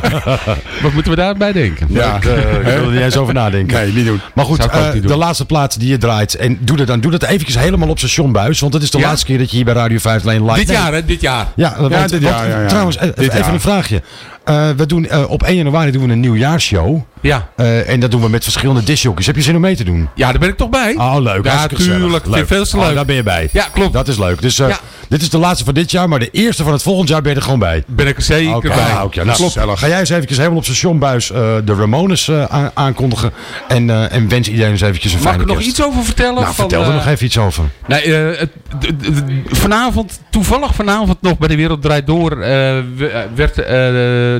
Wat moeten we daarbij denken? Ja. Ik, ik wil er niet eens over nadenken. Nee, niet doen. Maar goed, eh, de laatste plaat die je draait. En doe dat dan. Doe dat eventjes helemaal op station buis. Want het is de Ja? laatste keer dat je hier bij Radio 5 live Dit Nee. jaar, hè? Dit jaar. Ja, want, Ja, dit want- jaar, ja, ja. trouwens, eh, Dit even jaar. een vraagje. Eh, we doen, eh, op 1 januari doen we een nieuwjaarshow. Ja. Eh, en dat doen we met verschillende discjockeys. Heb je zin om mee te doen? Ja, daar ben ik toch bij. Oh, leuk. Ja, hartstikke gezellig. tuurlijk. Vind ik veel te Oh, leuk. daar ben je bij. Ja, klopt. Dat is leuk. Dus Ja. dit is de laatste van dit jaar, maar de eerste van het volgend jaar ben je er gewoon bij. Ben ik er zeker Oké, bij. ah. Nou, Klopt. Ga jij eens eventjes helemaal op stationbuis eh de Ramones aan- aankondigen. En, eh, en wens iedereen eens eventjes een Mag ik fijne er nog iets over vertellen? Nou, Van, vertel er nog even iets over. Nee, het, vanavond, toevallig vanavond nog bij de Wereld Draait Door, we- werd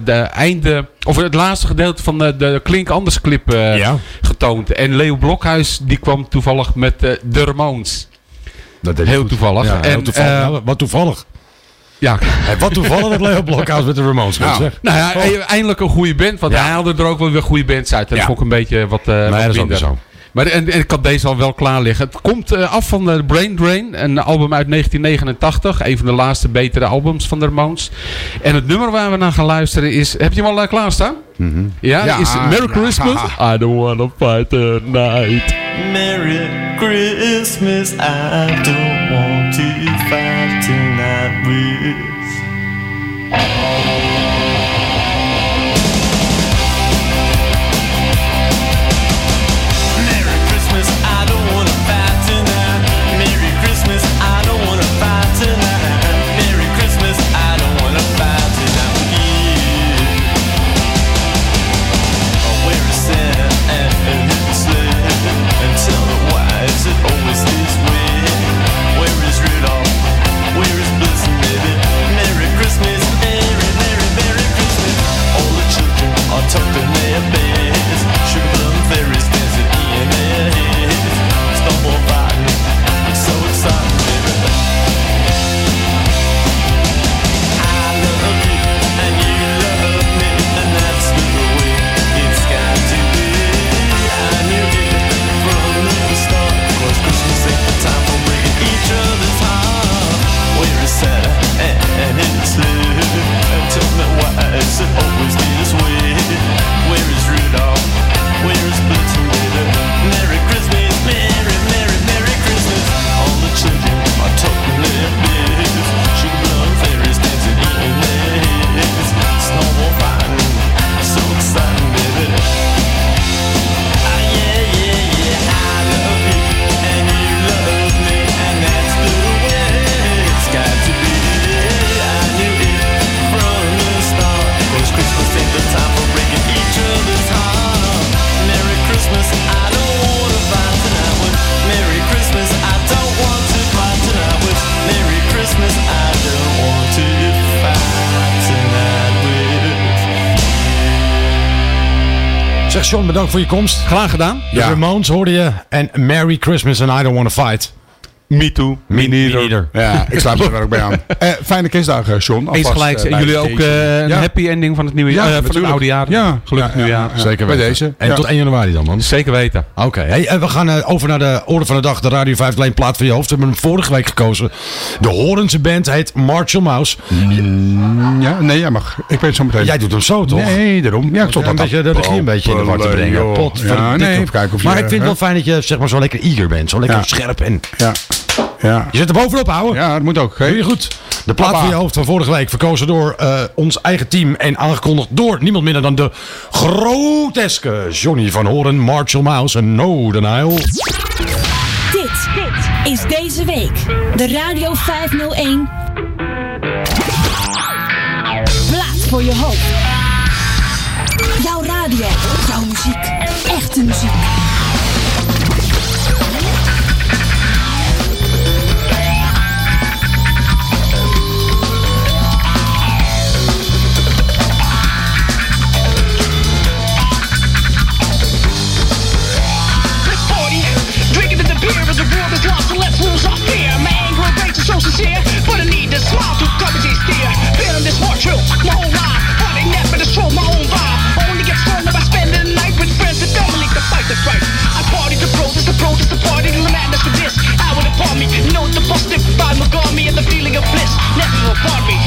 de einde, of het laatste gedeelte van de, de Klink Anders clip Ja. getoond. En Leo Blokhuis, die kwam toevallig met de Ramones. Dat Heel toevallig. Ja, heel En, toevallig. Ja, wat toevallig. Ja. Hey, wat toevallig dat Leo Blokhuis met de Ramones komt, zeg. Nou ja, e- eindelijk een goede band, want hij haalde er ook wel weer goede bands uit. Dat Ja. vond ik een beetje wat, eh wat dat is ook minder. zo. Maar en, en ik had deze al wel klaar liggen. Het komt eh, af van de Brain Drain, een album uit 1989. Een van de laatste betere albums van de Ramones. En het nummer waar we naar gaan luisteren is... Heb je hem al uh, klaarstaan? Ja, Ja. is Merry Christmas. I don't wanna fight tonight. Merry Christmas, I don't want to fight tonight with. Merry why is it always Zeg John, bedankt voor je komst. Graag gedaan. De Ja. Ramones hoorde je. En Merry Christmas and I don't wanna fight. Me too. Me neither. Ja, ik sluit me er ook bij aan. Eh, fijne kerstdagen, John. Eens Alvast, gelijk. eh, en bij jullie ook eh, een Ja. happy ending van het nieuwe Ja, jaar. eh, van het oude jaar. Ja. Gelukkig Ja, ja, nieuwjaar. ja. Zeker Bij weten. deze. En Ja. tot 1 januari dan, man. Zeker weten. Oké, hey, we gaan eh, over naar de orde van de dag. De Radio 5 alleen plaat van je hoofd. We hebben hem vorige week gekozen. De Horense band heet Marshall Mouse. Ja, nee, jij mag. Ik weet het zo meteen. Jij doet hem zo, toch? Nee, daarom. Ja, ik stond een dat beetje de regie een beetje in de war te brengen. Pot, Ja, nee, even kijken of je... maar ik vind het wel fijn dat je zeg maar, zo lekker eager bent. Zo lekker Ja. scherp en... Ja. Ja. Je zit er bovenop, ouwe. ja, dat moet ook. Doe je goed. De plaat van je hoofd van vorige week verkozen door eh, ons eigen team en aangekondigd door niemand minder dan de groteske Johnny van Horen, Marshall Mouse en No Denial. Dit, dit is deze week de Radio 501. Plaat voor je hoofd. Jouw radio, jouw muziek, echte muziek. Lose our fear. My anger and rage is so sincere, but I need to smile to cover these fear. Been on this war true, my whole life, I never destroy my own vibe. Only get stronger by spending the night with friends and family to fight the fight. I party to protest, the protest, the party, the madness for this. I would upon me, you the vibe will guard me and the feeling of bliss never upon me.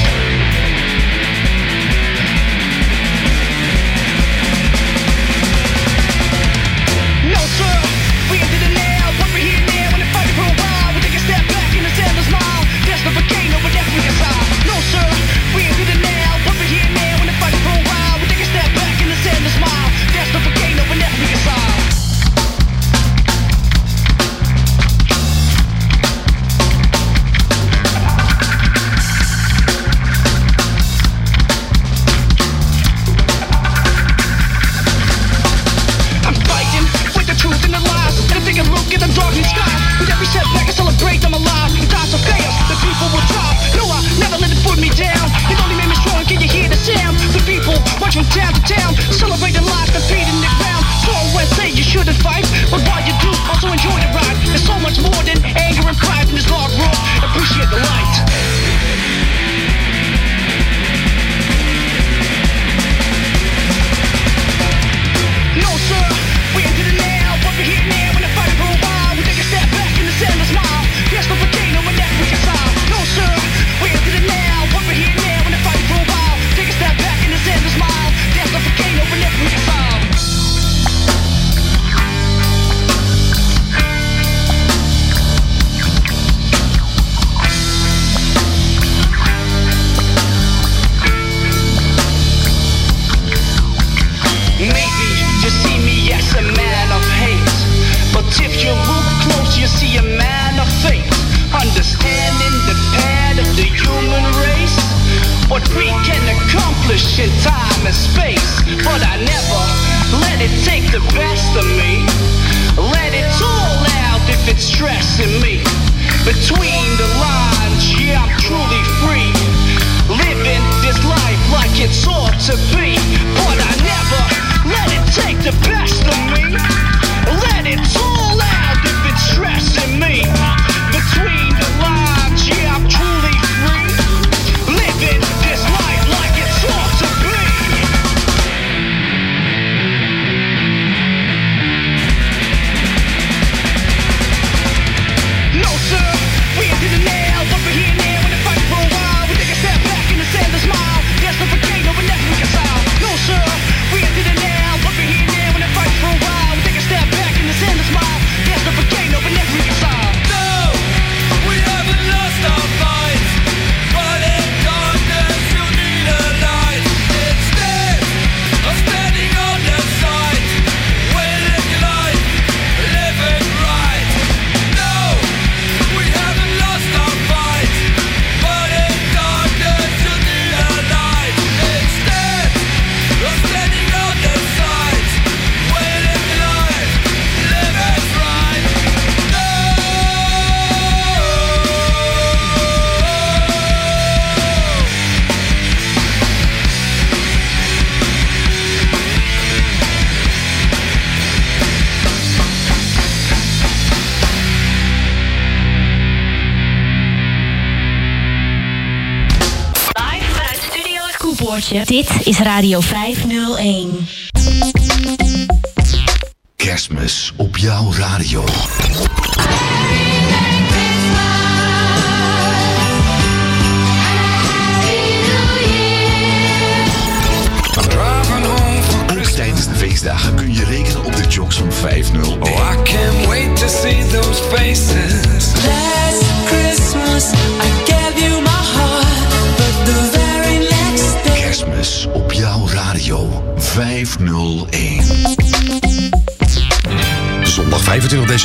Dit is Radio 501.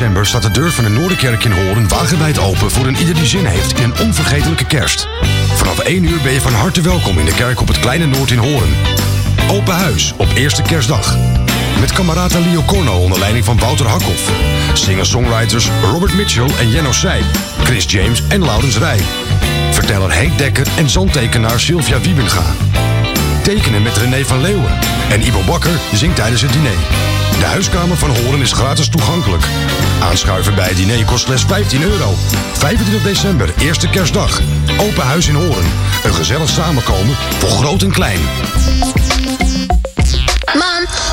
December staat de deur van de Noorderkerk in Hoorn wagenwijd open voor een ieder die zin heeft in een onvergetelijke kerst. Vanaf 1 uur ben je van harte welkom in de kerk op het Kleine Noord in Hoorn. Open huis op eerste kerstdag. Met kamerata Leo Corno onder leiding van Wouter Hakhoff. Singer-songwriters Robert Mitchell en Jenno Seij. Chris James en Laurens Rij. Verteller Henk Dekker en zandtekenaar Sylvia Wiebenga. Tekenen met René van Leeuwen. En Ivo Bakker zingt tijdens het diner. De huiskamer van Horen is gratis toegankelijk. Aanschuiven bij het diner kost slechts 15 euro. 25 december, eerste kerstdag. Open huis in Horen. Een gezellig samenkomen voor groot en klein.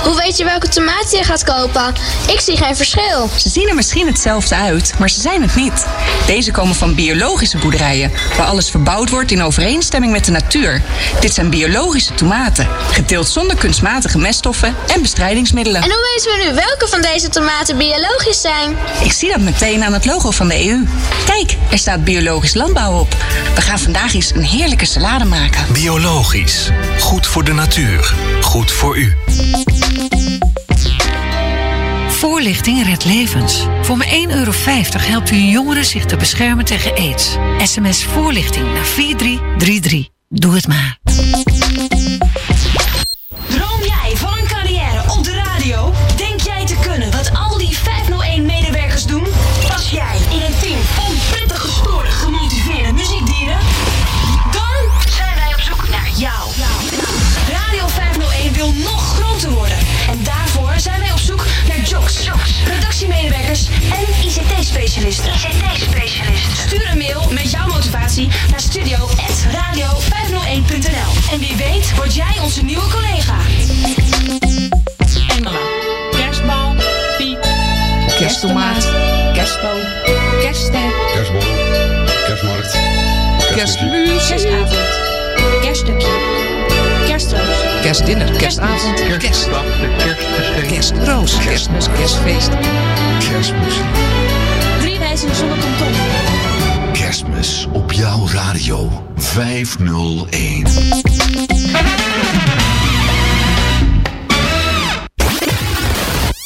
Hoe weet je welke tomaten je gaat kopen? Ik zie geen verschil. Ze zien er misschien hetzelfde uit, maar ze zijn het niet. Deze komen van biologische boerderijen, waar alles verbouwd wordt in overeenstemming met de natuur. Dit zijn biologische tomaten, geteeld zonder kunstmatige meststoffen en bestrijdingsmiddelen. En hoe weten we nu welke van deze tomaten biologisch zijn? Ik zie dat meteen aan het logo van de EU. Kijk, er staat biologisch landbouw op. We gaan vandaag eens een heerlijke salade maken. Biologisch. Goed voor de natuur. Goed voor u. Voorlichting redt levens. Voor maar 1,50 euro helpt u jongeren zich te beschermen tegen aids. SMS voorlichting naar 4333. Doe het maar.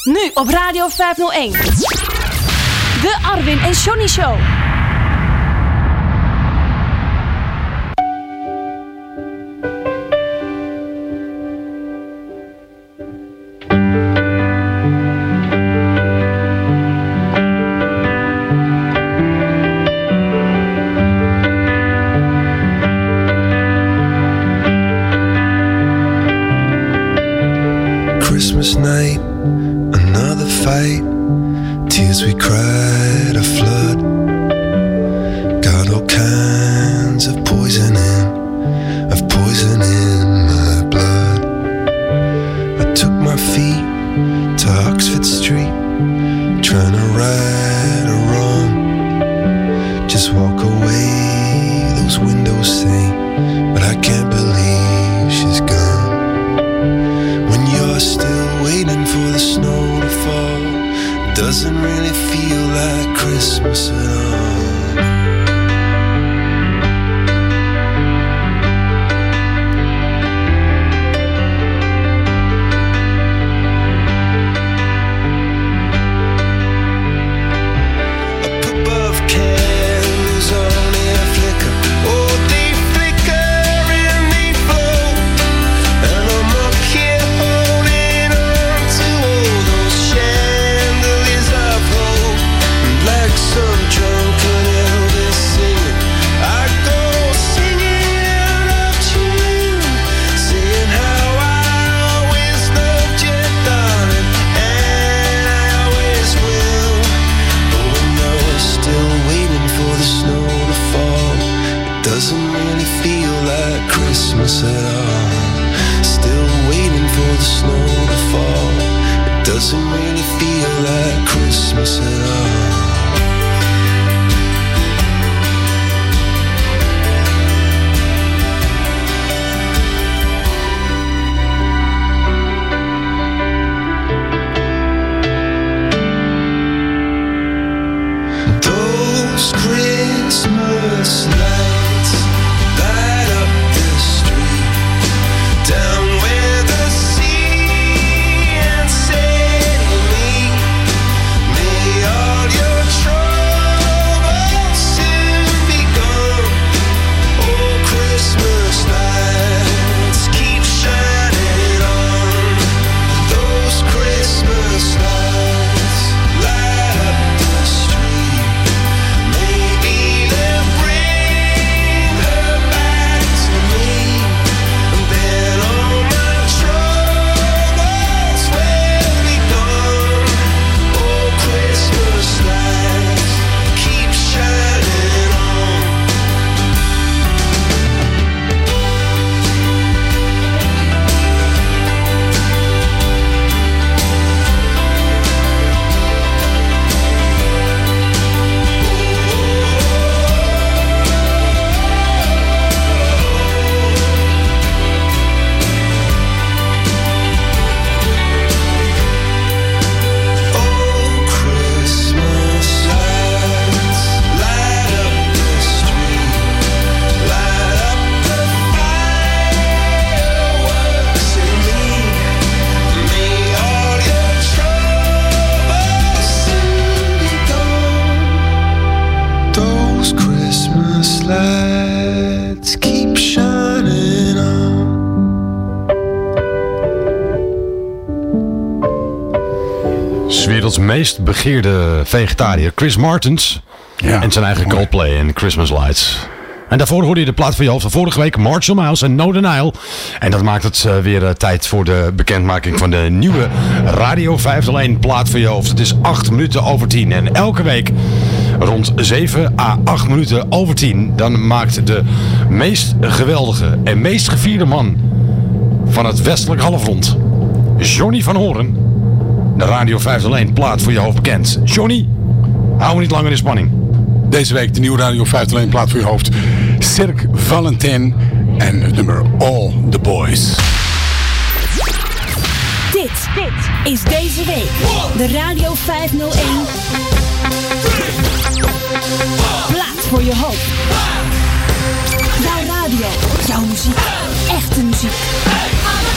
Nu op Radio 501. De Arwin en Johnny Show. Meest begeerde vegetariër Chris Martens. en zijn eigen Coldplay en Christmas Lights. En daarvoor hoorde je de plaat van je hoofd van vorige week. Marshall Mouse en No Denial. En dat maakt het eh, weer eh, tijd voor de bekendmaking van de nieuwe Radio 501 plaat van je hoofd. Het is 8 minuten over 10. En elke week rond 7 à 8 minuten over 10. Dan maakt de meest geweldige en meest gevierde man van het westelijk halfrond. Johnny van Horen. De Radio 501 plaat voor je hoofd bekend. Johnny, hou me niet langer in spanning. Deze week de nieuwe Radio 501 plaat voor je hoofd. Cirque Valentin en het nummer All the Boys. Dit, dit is deze week de Radio 501 plaat voor je hoofd. Jouw radio, jouw muziek, echte muziek.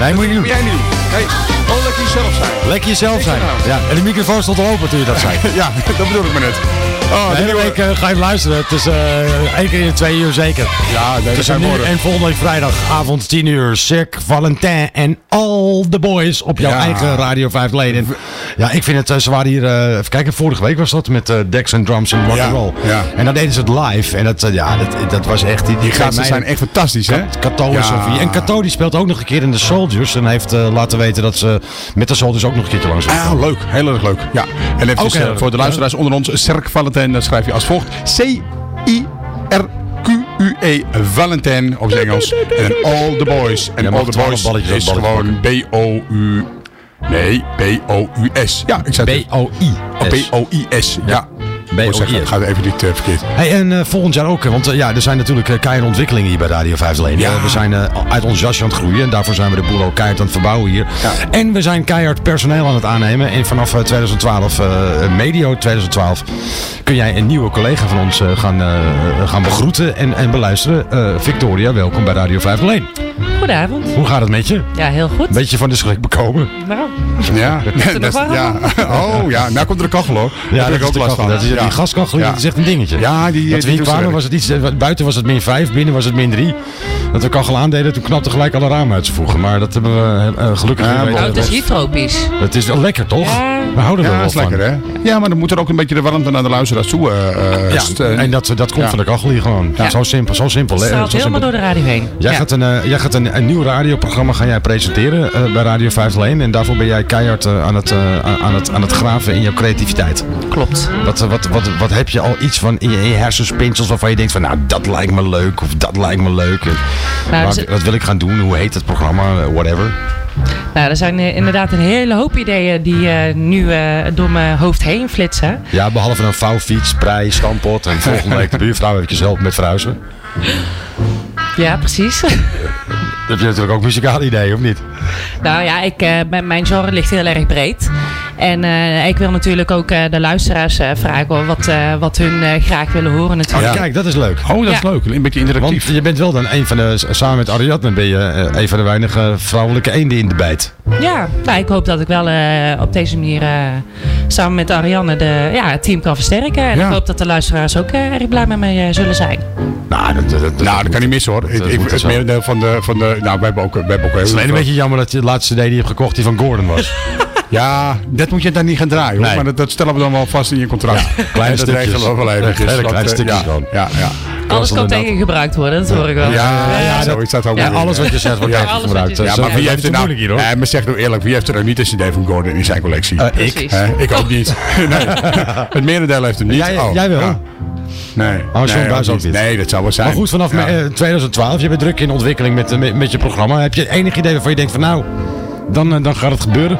Nee, moet je niet doen. jij. Nee, gewoon lekker jezelf zijn. Lekker jezelf zijn. Ja, en de microfoon stond al open toen je dat zei. ja, dat bedoel ik maar net. Oh, de hele week eh, ga je luisteren. Het is eh één keer in twee uur zeker. Ja, dat nu woorden. en volgende week vrijdagavond 10 uur. Cirque Valentin en all the boys op jouw Ja. eigen Radio 5 leden. Ja, ik vind het, eh, ze waren hier, eh, even kijken, vorige week was dat met eh Dex en drums en rock Ja, and roll. ja. En dan deden ze het live. En dat, ja, dat, dat was echt... Die, Die gasten zijn echt fantastisch, hè? Cato Ja. Sofie. En Cato die speelt ook nog een keer in de Soldiers. En heeft laten weten dat ze met de Soldiers ook nog een keertje langs willen Ah, leuk. Heel erg leuk. Ja. En even voor de luisteraars onder ons, Cirque Valentin, dat schrijf je als volgt. C-I-R-Q-U-E Valentin op zijn Engels. En all the boys. En all the 12 boys is gewoon B-O-U... Nee, B-O-U-S. Ja, ik zei. B-O-I. Oh, B-O-I-S. Ja. B-O-I-S. Het gaat even niet eh, verkeerd. Hey, en eh, volgend jaar ook, want eh, ja, er zijn natuurlijk uh, keiharde ontwikkelingen hier bij Radio 5 alleen. Ja. We zijn eh, uit ons jasje aan het groeien en daarvoor zijn we de boel ook keihard aan het verbouwen hier. En we zijn keihard personeel aan het aannemen. En vanaf eh, 2012, eh, medio 2012, kun jij een nieuwe collega van ons eh, gaan, eh, gaan begroeten en, en beluisteren. Eh, Victoria, welkom bij Radio 5 alleen. Goedenavond. Hoe gaat het met je? Ja, heel goed. Een beetje van de schrik bekomen. Waarom? Ja, warm ja. Oh ja, nou komt er een kachel hoor. Ja, Daar heb dat ik is ook last van. Dat is, Ja. Die gaskachel Ja. dat is echt een dingetje. Ja, die, dat we hier kwamen was het iets, eh, buiten was het min 5, binnen was het min 3. Dat we kachel aandeden, toen knapte gelijk alle ramen uit te voegen. Maar dat hebben we eh, gelukkig Ja, weer weten. Nou, het is hier tropisch. Het is wel lekker toch? Ja. We houden er Ja, wel dat is van. lekker hè. Ja, maar dan moet er ook een beetje de warmte naar de luisteraars toe. eh, eh, Ja, eh, en dat, dat komt Ja. van de kachel hier gewoon. Ja. Zo simpel, zo simpel. Het Zo helemaal simpel. door de radio heen. Jij Ja. gaat, een, eh, jij gaat een, een nieuw radioprogramma gaan jij presenteren eh, bij Radio 5 alleen. En daarvoor ben jij keihard eh, aan, het, eh, aan, het, aan het graven in jouw creativiteit. Klopt. Wat, wat, wat, wat heb je al iets van in je, in je hersenspinsels waarvan je denkt van nou dat lijkt me leuk of dat lijkt me leuk. En Nou, wat, wat wil ik gaan doen? Hoe heet het programma? Whatever. Nou, er zijn eh, inderdaad een hele hoop ideeën die eh, nu eh, door mijn hoofd heen flitsen. Ja, behalve een vouwfiets, prei, stampot en volgende week de buurvrouw eventjes helpen met verhuizen. Ja, precies. Heb je natuurlijk ook muzikale ideeën, of niet? nou ja, ik, mijn- mijn genre ligt heel erg breed. En eh, ik wil natuurlijk ook eh, de luisteraars eh, vragen wat, eh, wat hun eh, graag willen horen natuurlijk. Oh, kijk, dat is leuk. Oh, dat is leuk. Een beetje Want interactief. je bent wel dan een van de, samen met Ariadne ben je een van de weinige vrouwelijke eenden in de bijt. Ja, nou, ik hoop dat ik wel eh, op deze manier eh, samen met Ariane de, ja, het team kan versterken. En Ja. ik hoop dat de luisteraars ook erg blij met mij zullen zijn. Nou, dat, dat, dat, Nou, dat kan niet missen hoor. Ik, dat ik, het van de, van de... Nou, we hebben ook, we hebben ook Het is heel alleen een beetje jammer dat je de laatste CD die je hebt gekocht die van Gordon was. Ja, dat moet je dan niet gaan draaien. Nee. Maar dat, dat stellen we dan wel vast in je contract. kleine dat stukjes. regelen we wel even. Hele kleine stukjes ja, gewoon. Ja, ja. Alles kan tegen gebruikt worden, dat hoor ik wel. Ja, ja, dat- zo is dat ook Ja, alles wat je zegt wordt Ja, gebruikt. Ja, maar wie heeft er nou... hier hoor. Nee, maar zeg nou eerlijk, wie heeft er nou niet een cd van Gordon in zijn collectie? Eh, ik. Ik ook niet. nee. Het merendeel heeft hem niet. Jij- Oh, jij wel? ja. Nee. Oh, nee, Buis ook niet. Nee, dat zou wel zijn. Maar goed, vanaf Ja. eh, 2012, je bent druk in ontwikkeling met, eh, met, met je programma. Heb je enig idee waarvan je denkt van nou, dan, eh, dan gaat het gebeuren?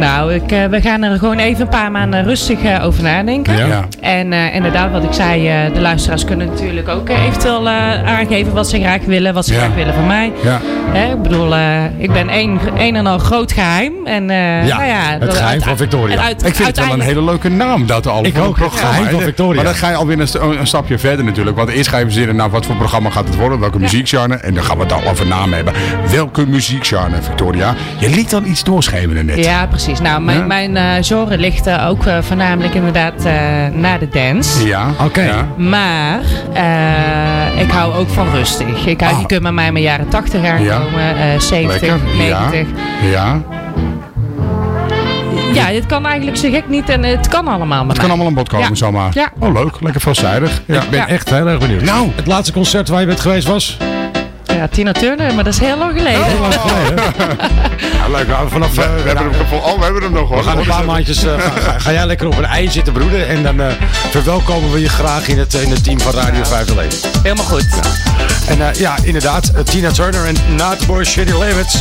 Nou, ik, eh, we gaan er gewoon even een paar maanden rustig eh, over nadenken. Ja. Ja. En eh, inderdaad, wat ik zei, eh, de luisteraars kunnen natuurlijk ook eventueel eh, aangeven wat ze graag willen, wat ze Ja. graag willen van mij. Ja. Hè, ik bedoel, eh, ik ben een, een en al groot geheim. En, eh, Ja, nou ja, het dat- geheim uit- van Victoria. uit- Ik vind het wel een hele leuke naam, dat al. Ik ook, programma. het geheim van. Victoria. Maar dan ga je alweer een, een stapje verder natuurlijk. Want eerst ga je verzinnen, nou, wat voor programma gaat het worden? Welke muziekgenre? En dan gaan we het al over naam hebben. Welke muziekgenre, Victoria? Je liet dan iets doorschemeren net. Ja, precies. Nou, mijn, Ja. mijn eh, genre ligt ook eh, voornamelijk inderdaad eh, naar de dance. Ja. Oké. Ja. Maar eh, ik hou ook van rustig. Ik hou, Ah. Je kunt met mij mijn jaren 80 aankomen, eh 70, Lekker. 90. Ja. Ja. dit kan eigenlijk zo gek niet en het kan allemaal met Het kan allemaal aan bod komen Ja. zomaar. Ja. Oh, leuk. Lekker veelzijdig. Ja. Ik ben Ja. echt heel erg benieuwd. Nou. Het laatste concert waar je bent geweest was? Ja, Tina Turner, maar dat is heel lang geleden. Heel lang geleden. Ja, leuk. Vanaf, We, eh, we hebben hem. Oh, we hebben hem nog hoor. we gaan een paar maandjes. eh, ga, jij lekker op een ei zitten broeden. En dan eh, verwelkomen we je graag in het, in het team van Radio 5 alleen. Helemaal goed. En eh, ja, inderdaad. Tina Turner en Not Boy Shitty Limits.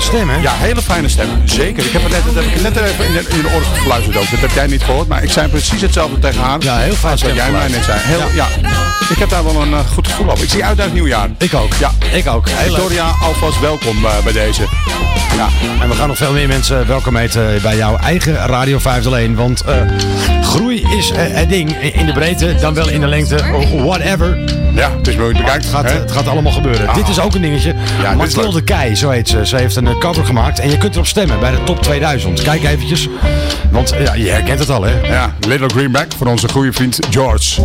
fijne stem, hè? Ja, hele fijne stem. Zeker. Ik heb het net, dat even in de, in de oren ook. Dat heb jij niet gehoord, maar ik zei precies hetzelfde tegen haar. Ja, heel fijn stem. jij mij net zei. Heel, ja. Ik heb daar wel een eh, goed gevoel op. Ik zie uit naar het nieuwjaar. Ik ook. Ja. Ik ook. Heel alvast welkom eh, bij deze. Ja. En we gaan nog veel meer mensen welkom heten bij jouw eigen Radio 501. Want... Eh, groei is het ding in de breedte, dan wel in de lengte, whatever. Ja, het is mooi bekijkt. Het gaat, het gaat allemaal gebeuren. Ah. Dit is ook een dingetje. Ja, Mathilde kei, zo heet ze. Ze heeft een eh, cover gemaakt en je kunt erop stemmen bij de top 2000. Kijk eventjes, want ja, je herkent het al hè. Ja, Little Greenback van onze goede vriend George.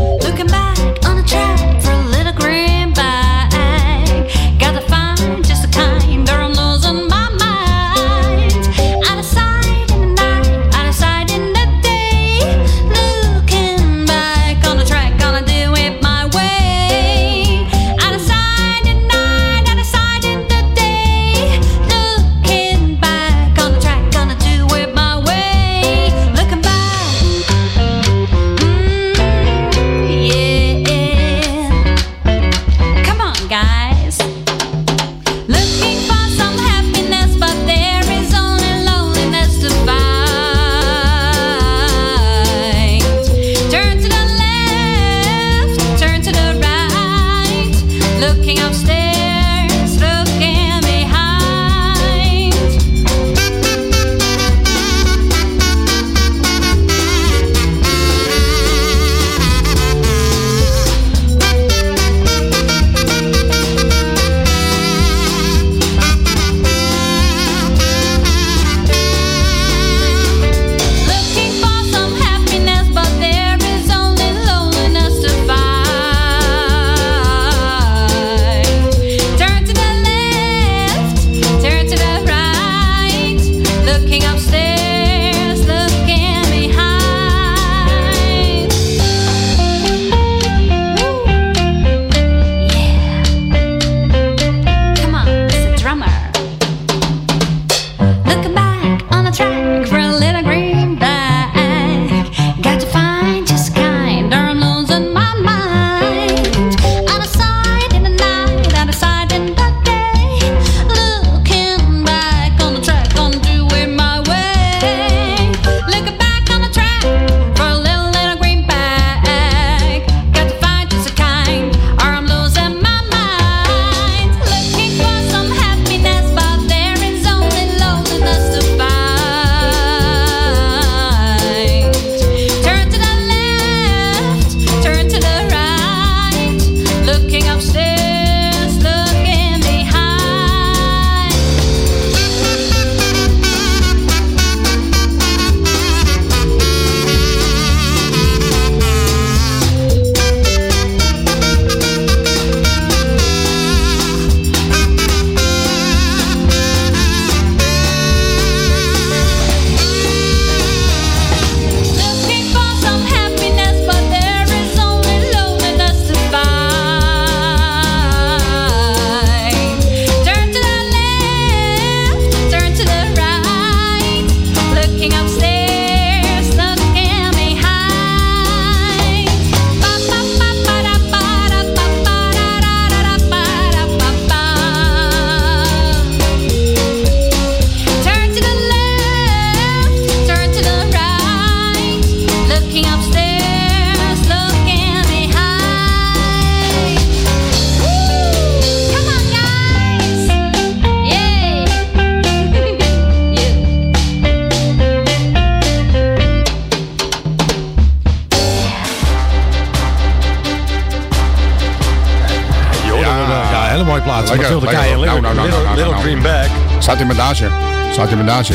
Daasje. Staat in daasje.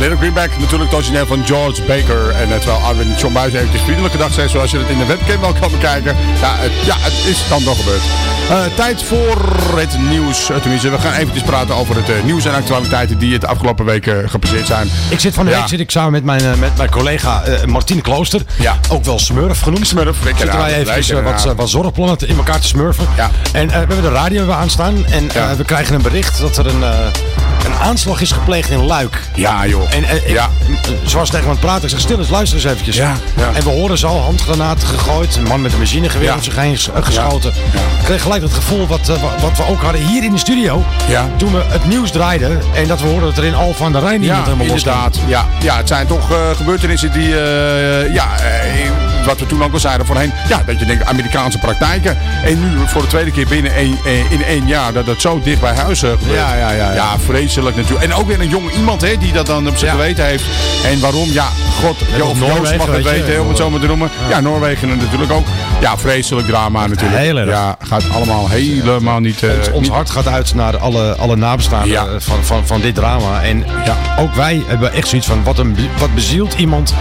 Little Greenback, natuurlijk het origineel van George Baker. En eh, terwijl Arwin John Buijs eventjes vriendelijke dag zegt, zoals je het in de webcam wel kan bekijken. Ja, het, ja, het is dan toch gebeurd. Eh, tijd voor het nieuws. Eh, tenminste, we gaan eventjes praten over het eh, nieuws en actualiteiten die het afgelopen weken gepasseerd zijn. Ik zit van de Ja. week zit ik samen met mijn, met mijn collega Martine Klooster. Ja. Ook wel Smurf genoemd. Smurf, Zitten wij eventjes lekker eh, wat, wat zorgplannen in elkaar te smurfen. Ja. En we hebben de radio weer aanstaan. En we krijgen een bericht dat er een, een aanslag is gepleegd in Luik. Ja, joh. En eh, Ja. ik, eh, ze was tegen me aan het praten. Ik zeg, stil eens, luister eens eventjes. Ja, ja. En we horen zo handgranaten gegooid. Een man met een machinegeweer Ja. om zich heen eh, geschoten. Ik kreeg gelijk het gevoel wat, wa- wat we ook hadden hier in de studio. Ja. Toen we het nieuws draaiden. En dat we hoorden dat er in Alphen aan de Rijn iemand Ja, helemaal los inderdaad. Ja, ja, het zijn toch gebeurtenissen die, ja, wat we toen ook al zeiden voorheen, ja, dat je denkt Amerikaanse praktijken. En nu voor de tweede keer binnen één, eh, in één jaar dat dat zo dicht bij huis eh, gebeurt. Ja, ja, ja, ja. Ja, vreselijk natuurlijk. En ook weer een jong iemand hè, die dat dan op zijn geweten heeft. En waarom? Ja, god, Joost mag het weten, om het zo maar te noemen. Ja, Noorwegen natuurlijk ook. Ja, vreselijk drama natuurlijk. Heel erg. Ja, gaat allemaal helemaal niet... eh, ons, hart gaat uit naar alle, alle nabestaanden Ja. van, van, van dit drama. En ja, ook wij hebben echt zoiets van, wat, een, wat bezielt iemand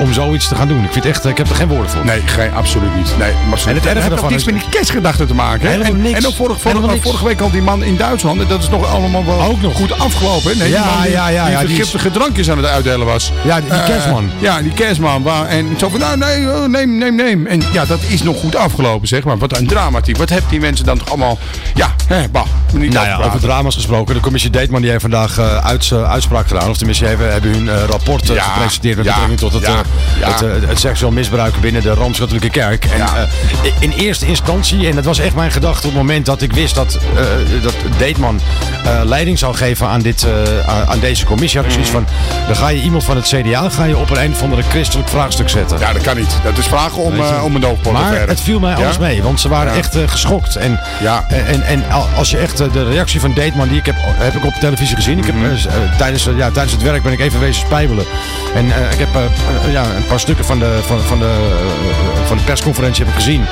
om zoiets te gaan doen. Ik vind echt, ik heb er geen woorden voor. Nee, geen, absoluut niet. Nee, absoluut. En het heeft ook daarvan niks is- met die kerstgedachten te maken. Helemaal En, niks. en ook vorige, vorige, niks. week al die man in Duitsland. en Dat is nog allemaal wel Ook nog. goed afgelopen. Nee, Ja, die man die, ja, ja, die ja, die is- vergiftige drankjes aan het uitdelen was. Ja, die, die Eh, kerstman. Ja, die kerstman. Waar, en zo van, nou nee, oh, neem, neem, neem. En ja, dat is nog goed afgelopen, zeg maar. Wat een dramatiek. Wat hebben die mensen dan toch allemaal... Ja, hè, bah, niet Nou ja, over drama's gesproken. De commissie Deetman die heeft vandaag eh, uits- eh, uitspraak gedaan. Of tenminste, hebben, hebben hun rapport Ja, gepresenteerd met ja, betrekking tot het, ja, eh, het, het seksueel misbruik binnen de Rooms-Katholieke Kerk. En Ja. eh, in eerste instantie, en dat was echt mijn gedachte op het moment dat ik wist dat, eh, dat Deetman leiding zou geven aan, dit, aan, deze commissie, had ik zoiets van, dan ga je iemand van het CDA ga je op een, een of andere christelijk vraagstuk zetten. Ja, dat kan niet. Dat is vragen om, om een doofpot Maar het viel mij alles mee, want ze waren echt geschokt. En, Ja. en, en, en al- als je echt de reactie van Deetman, die ik heb, heb ik op televisie gezien. Ik heb, Mhm. tijdens, ja, tijdens het werk ben ik even wezen spijbelen. En ik heb ja, een paar stukken van de, van, van, de, eh, van de persconferentie heb ik gezien.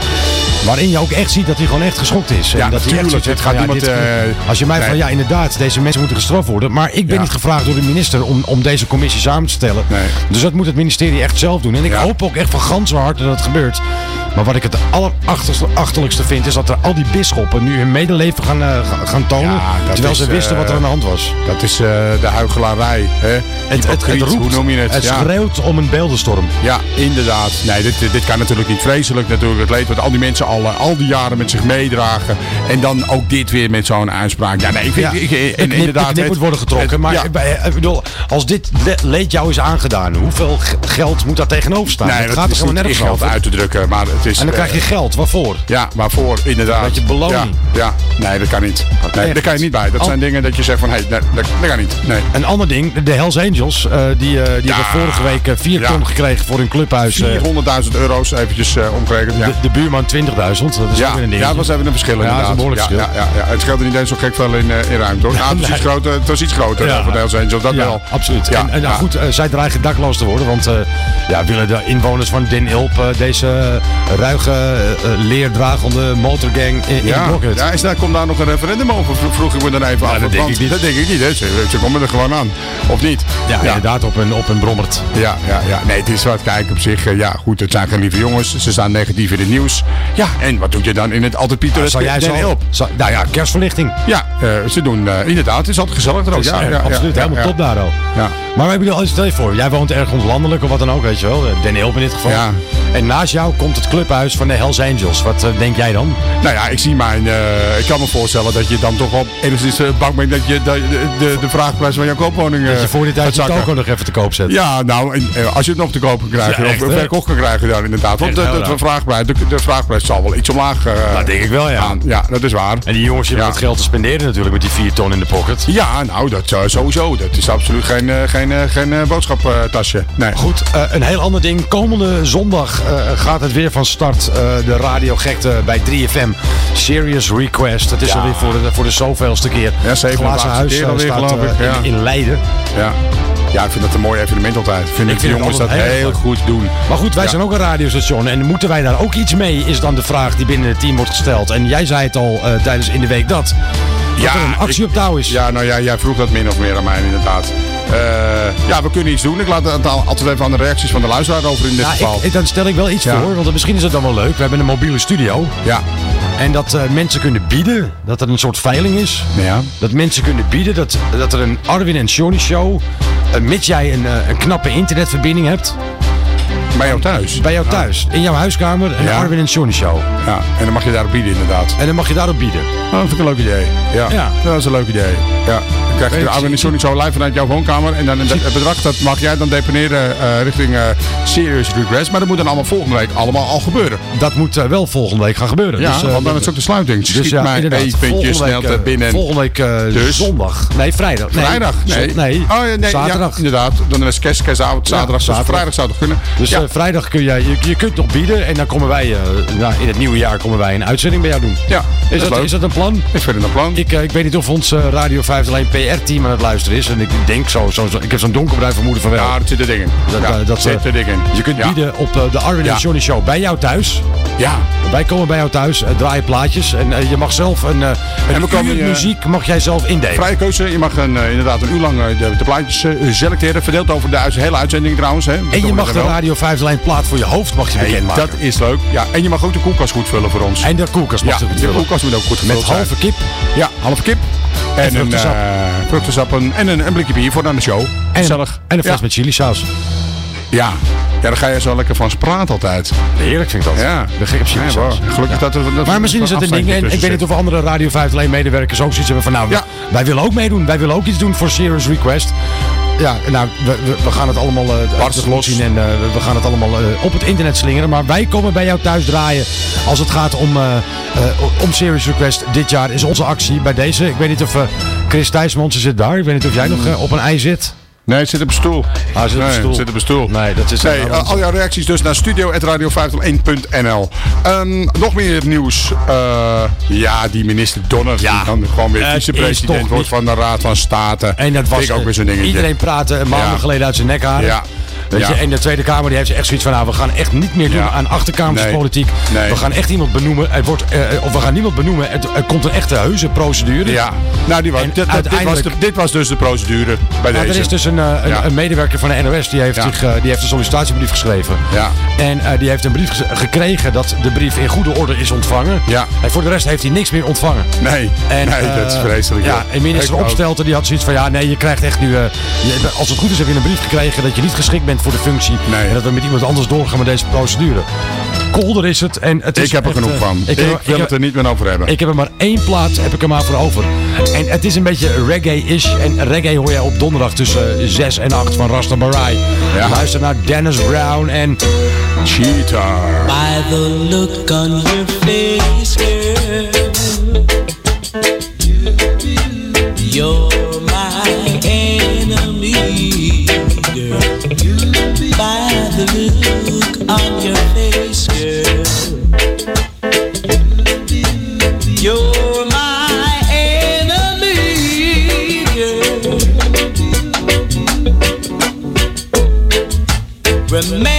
Waarin je ook echt ziet dat hij gewoon echt geschokt is. Ja, en dat hij echt tuurlijk. zoiets heeft Het gaat van, ja, niemand, dit- eh, als je mij nee. van ja, inderdaad, deze mensen moeten gestraft worden. Maar ik ben Ja. niet gevraagd door de minister om, om deze commissie samen te stellen. Nee. Dus dat moet het ministerie echt zelf doen. En ik hoop ook echt van ganse harte dat het gebeurt. Maar wat ik het allerachterlijkste vind, is dat er al die bisschoppen nu hun medeleven gaan, eh, ga- gaan tonen. Ja, terwijl is, ze wisten wat er aan de hand was. Dat is de huichelarij. Hè? Het, het, het roept, hoe noem je het? het Ja. schreeuwt om een beeldenstorm. Ja, inderdaad. Nee, dit, dit kan natuurlijk niet vreselijk. Natuurlijk het leed wat al die mensen al, eh, al die jaren met zich meedragen. En dan ook dit weer met zo'n uitspraak. Ja, nee, ik vind... Ja, ik, en inderdaad... het- moet worden getrokken. het- maar ja. eh, ik bedoel, als dit le- leed jou is aangedaan, hoeveel geld moet daar tegenover staan? Nee, het dat gaat er gewoon nergens geld over. uit te drukken. Maar het is, En dan krijg je eh, geld. Waarvoor? Ja, waarvoor, inderdaad. Beetje beloning. Ja, ja. nee, dat kan niet. Nee, daar kan je niet bij. Dat zijn dingen dat je zegt van, hé, hey, dat, dat, dat kan niet. Nee. Een ander ding, de Hells Angels, eh, die, eh, die Ja. hebben vorige week eh, vier Ja. ton gekregen voor hun clubhuis. eh, 400.000 euro's eventjes eh, omgerekend. Ja. de, de buurman 20.000. Dat is Ja, weer een ding. ja, dat was even een verschil Ja, is inderdaad. een behoorlijk ja, verschil. Ja, ja, ja. Het scheelde niet eens zo gek veel in, eh, in ruimte hoor. Nou, het, was iets groter, het was iets groter Ja. eh, voor de Hells Angels, dat ja, wel. absoluut. Ja, en en nou ja. goed, eh, zij dreigen dakloos te worden. Want eh, ja, willen de inwoners van Den Ilp eh, deze eh, ruige, eh, eh, leerdragende motorgang in, Ja, de ja, is daar, komt daar nog een referendum over? Vro- Vroeg ik me dan even af. dat denk ik niet. Dat denk ik niet, hè. Ze, ze komen er gewoon aan. Of niet? Ja, inderdaad, op een, op een brommert. Ja, ja, ja. Nee, het is wat. Kijk, op zich, eh, ja, goed, het zijn geen lieve jongens. Ze staan negatief in het nieuws. Ja, en wat doe je dan in het altijd Pieter Zou jij zo... op? nou ja, kerstverlichting. Ja, eh, ze doen eh, inderdaad. Het is altijd gezellig er ook. Ja, ja, absoluut, helemaal top daar ook. Ja. Maar ik bedoel, stel je voor, jij woont ergens landelijk of wat dan ook, weet je wel. Den Ilp in dit geval. Ja. En naast jou komt het clubhuis van de Hells Angels. Wat denk jij dan? Nou ja, ik zie mijn. ik kan me voorstellen dat je dan toch wel enigszins bang bent dat je de, de, de vraagprijs van jouw koopwoning. dat je voor die tijd toko nog even te koop zet. Ja, nou, en, als je nog te koop kan krijgen, Ja, echt, of verkocht kan krijgen dan inderdaad. Want de, de, vraagprijs, de, de vraagprijs zal wel iets omlaag eh, Dat denk ik wel, ja. Ja, dat is waar. En die jongens hebben Ja. wat geld te spenderen natuurlijk met die 4 ton in de pocket. Ja, nou, dat eh, sowieso. Dat is absoluut geen, eh, geen, geen eh, boodschaptasje. Nee. Goed, een heel ander ding. Komende zondag gaat het weer van start. de radiogekte bij 3FM. Serious Request. Het is Ja. alweer voor de, voor de zoveelste keer. Ja, Het 87 glazen huis keer alweer, staat in, in Leiden. Ja. Ja, ik vind dat een mooi evenement altijd. Ik vind de vind het jongens dat heel goed doen. Maar goed, wij Ja. zijn ook een radiostation. En moeten wij daar ook iets mee, is dan de vraag die binnen het team wordt gesteld. En jij zei het al eh, tijdens in de week dat. Dat er een actie ik- op touw is. Ja, nou ja, jij vroeg dat min of meer aan mij inderdaad. Eh, ja, we kunnen iets doen. Ik laat het al- altijd even aan de reacties van de luisteraar over in dit Ja, geval. ik, ik- dan stel ik wel iets Ja. voor, want misschien is het dan wel leuk. We hebben een mobiele studio. Ja. En dat eh, mensen kunnen bieden, dat er een soort veiling is. Ja. Dat mensen kunnen bieden dat, dat er een Arwin en Johnny show, mits jij een, eh, een knappe internetverbinding hebt. Bij jou thuis? Bij jou thuis. In jouw huiskamer, een Ja. Arwin en Johnny show. Ja, en dan mag je daarop bieden inderdaad. En dan mag je daarop bieden. Oh, dat vind ik een leuk idee. Ja, Ja. dat is een leuk idee. Ja. Dan krijg je de Armin en Johnny zo live vanuit jouw woonkamer. En dan het bedrag dat mag jij dan deponeren eh, richting eh, Serious Regrets. Maar dat moet dan allemaal volgende week allemaal al gebeuren. Dat moet eh, wel volgende week gaan gebeuren. Ja, Dus, want dan is het ook de sluiting. Dus Dus ja, mij eventjes snel te binnen. Volgende week Dus? zondag. Nee, vrijdag. Nee, Vrijdag? Nee. Nee. Oh, nee Zaterdag. Ja, inderdaad. Dan is kerst, kerstavond, zaterdag. Dus zaterdag. vrijdag zou het kunnen. Dus ja. Eh, vrijdag kun je, je, je kunt nog bieden en dan komen wij, eh, nou, in het nieuwe jaar komen wij een uitzending bij jou doen. ja, Is dat, leuk. is dat een plan? Ik vind het een plan. Ik, eh, ik weet niet of ons Radio 5 alleen PR-team aan het luisteren is. En ik denk zo, zo, zo ik heb zo'n donkerbruin vermoeden van wel. Ja, dat zit er ding in. Dat, ja, dat, zit er in. Je kunt Ja. bieden op de Arwin Ja. en Johnny Show bij jou thuis. Ja. Wij komen bij jou thuis, draaien plaatjes en je mag zelf een, een En we komen muziek mag jij zelf indelen. Vrije keuze. Je mag een, inderdaad een uur lang de, de plaatjes selecteren. Verdeeld over de hele uitzending trouwens. Hè. En je mag de. Radio 5 lijn plaat voor je hoofd mag je Hey, bekendmaken. dat is leuk. Ja, en je mag ook de koelkast goed vullen voor ons. En de koelkast mag ja, je goed de vullen. koelkast moet ook goed gevuld Met halve kip. Ja, halve kip. En, een vruchtensap. eh, vruchtensappen en een, een blikje bier voor aan de show. En, Gezellig. en een fles ja. met chilisaus. Ja. ja, daar ga je zo lekker van praten altijd. Heerlijk vind ik dat. Ja. Wow. Gelukkig dat er... Dat Maar misschien is het een ding. En ik weet niet of andere Radio 5 alleen medewerkers ook zoiets hebben van nou, Ja. wij willen ook meedoen. Wij willen ook iets doen voor Serious Request. Ja, nou, we, we, we gaan het allemaal los. zien en eh, we- gaan het allemaal eh, op het internet slingeren. Maar wij komen bij jou thuis draaien als het gaat om, om Serious Request. Dit jaar is onze actie bij deze. Ik weet niet of Chris Thijsmans zit daar. Ik weet niet of jij nog op een ei zit. Nee, het zit op een stoel. Ah, het zit op een nee, stoel. het zit op een stoel. Nee, dat is Nee, eh, al jouw reacties dus naar studio.radio501.nl Ehm Nog meer nieuws. Eh, ja, die minister Donner die dan gewoon weer vicepresident wordt van de Raad van State. En dat was Vind ik ook weer zo'n dingetje. Iedereen praatte een maanden Ja. geleden uit zijn nekharen. Ja. Weet Ja. je, en de Tweede Kamer die heeft echt zoiets van, nou, we gaan echt niet meer doen Ja. aan achterkamerspolitiek. Nee. We gaan echt iemand benoemen. Het wordt, eh, of we gaan niemand benoemen. Het, er komt een echte heuse procedure. Ja, nou, die was, dit, dit- was de, dit was dus de procedure bij Nou, deze. er is dus een, eh, een, Ja. een medewerker van de NOS die heeft, zich, eh, die heeft een sollicitatiebrief geschreven. Ja. En die heeft een brief gekregen dat de brief in goede orde is ontvangen. Ja. En voor de rest heeft hij niks meer ontvangen. Nee, En, nee dat is vreselijk. Ja, en minister. Opstelten die had zoiets van, ja nee, je krijgt echt nu, je- als het goed is heb je een brief gekregen dat je niet geschikt bent voor de functie. Nee. En dat we met iemand anders doorgaan met deze procedure. Kolder is het en het is Ik heb er echt, genoeg eh, van. Ik, heb- wil het er niet meer over hebben. ik heb er maar één plaat, heb ik er maar voor over. En het is een beetje reggae-ish. En reggae hoor je op donderdag tussen 6 en 8 van Rasta Barai. Ja. Luister naar Dennis Brown en Cheetah. By the look on your face, girl, Remember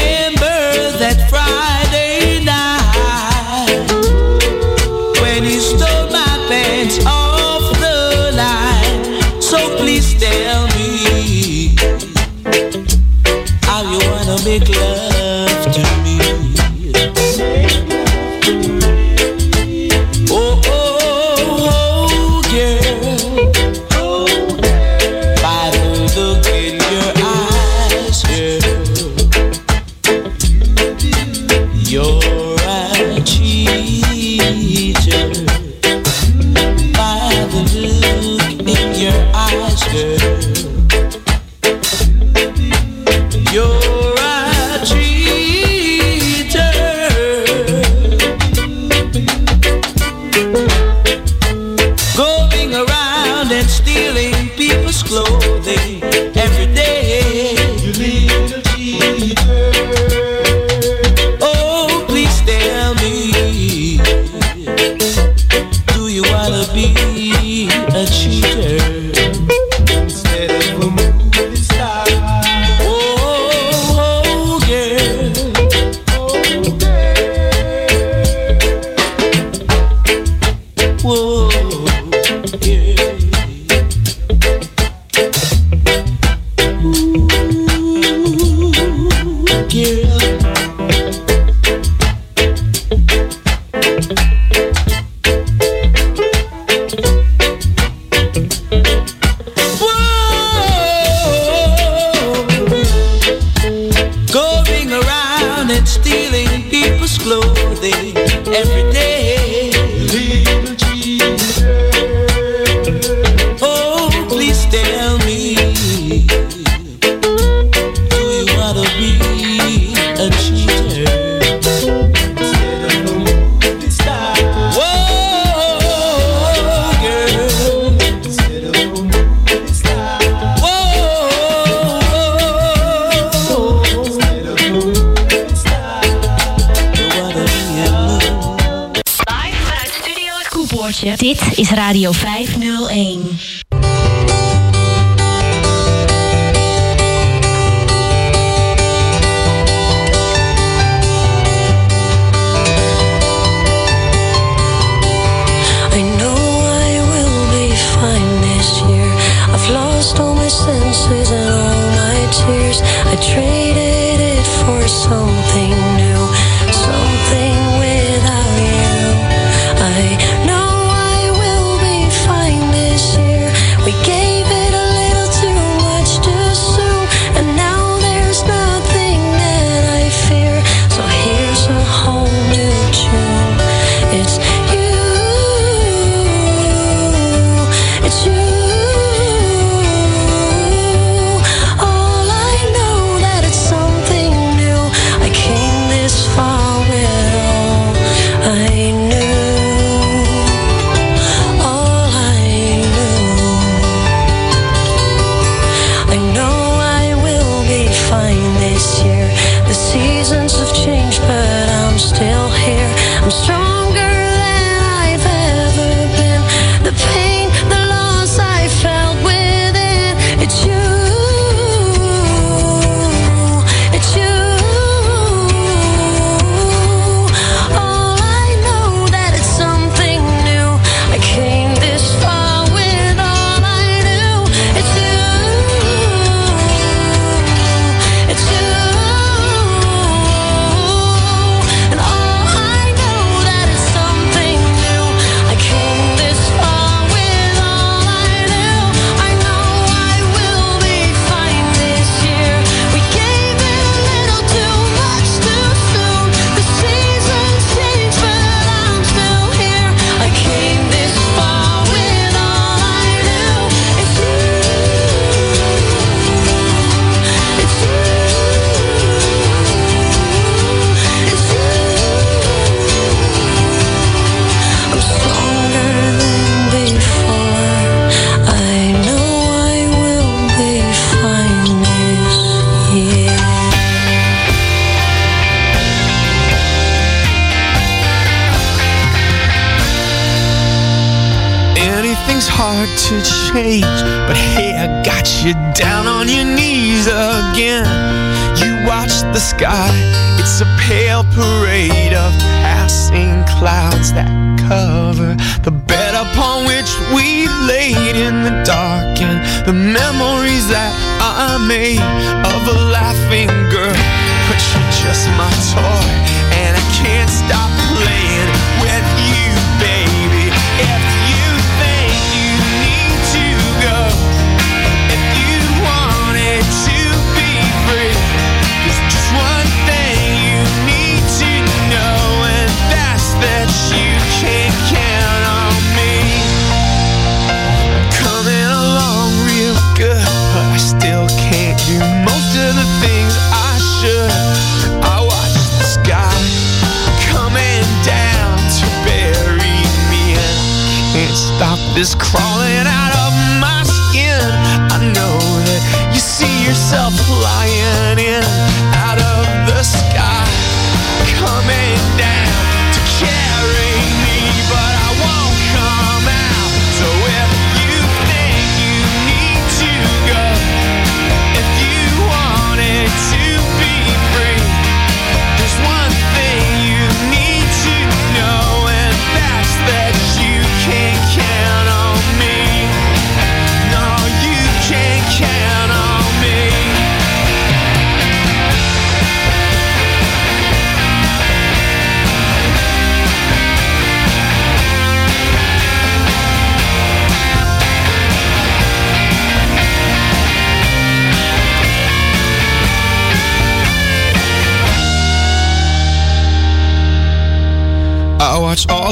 Dit is Radio 501.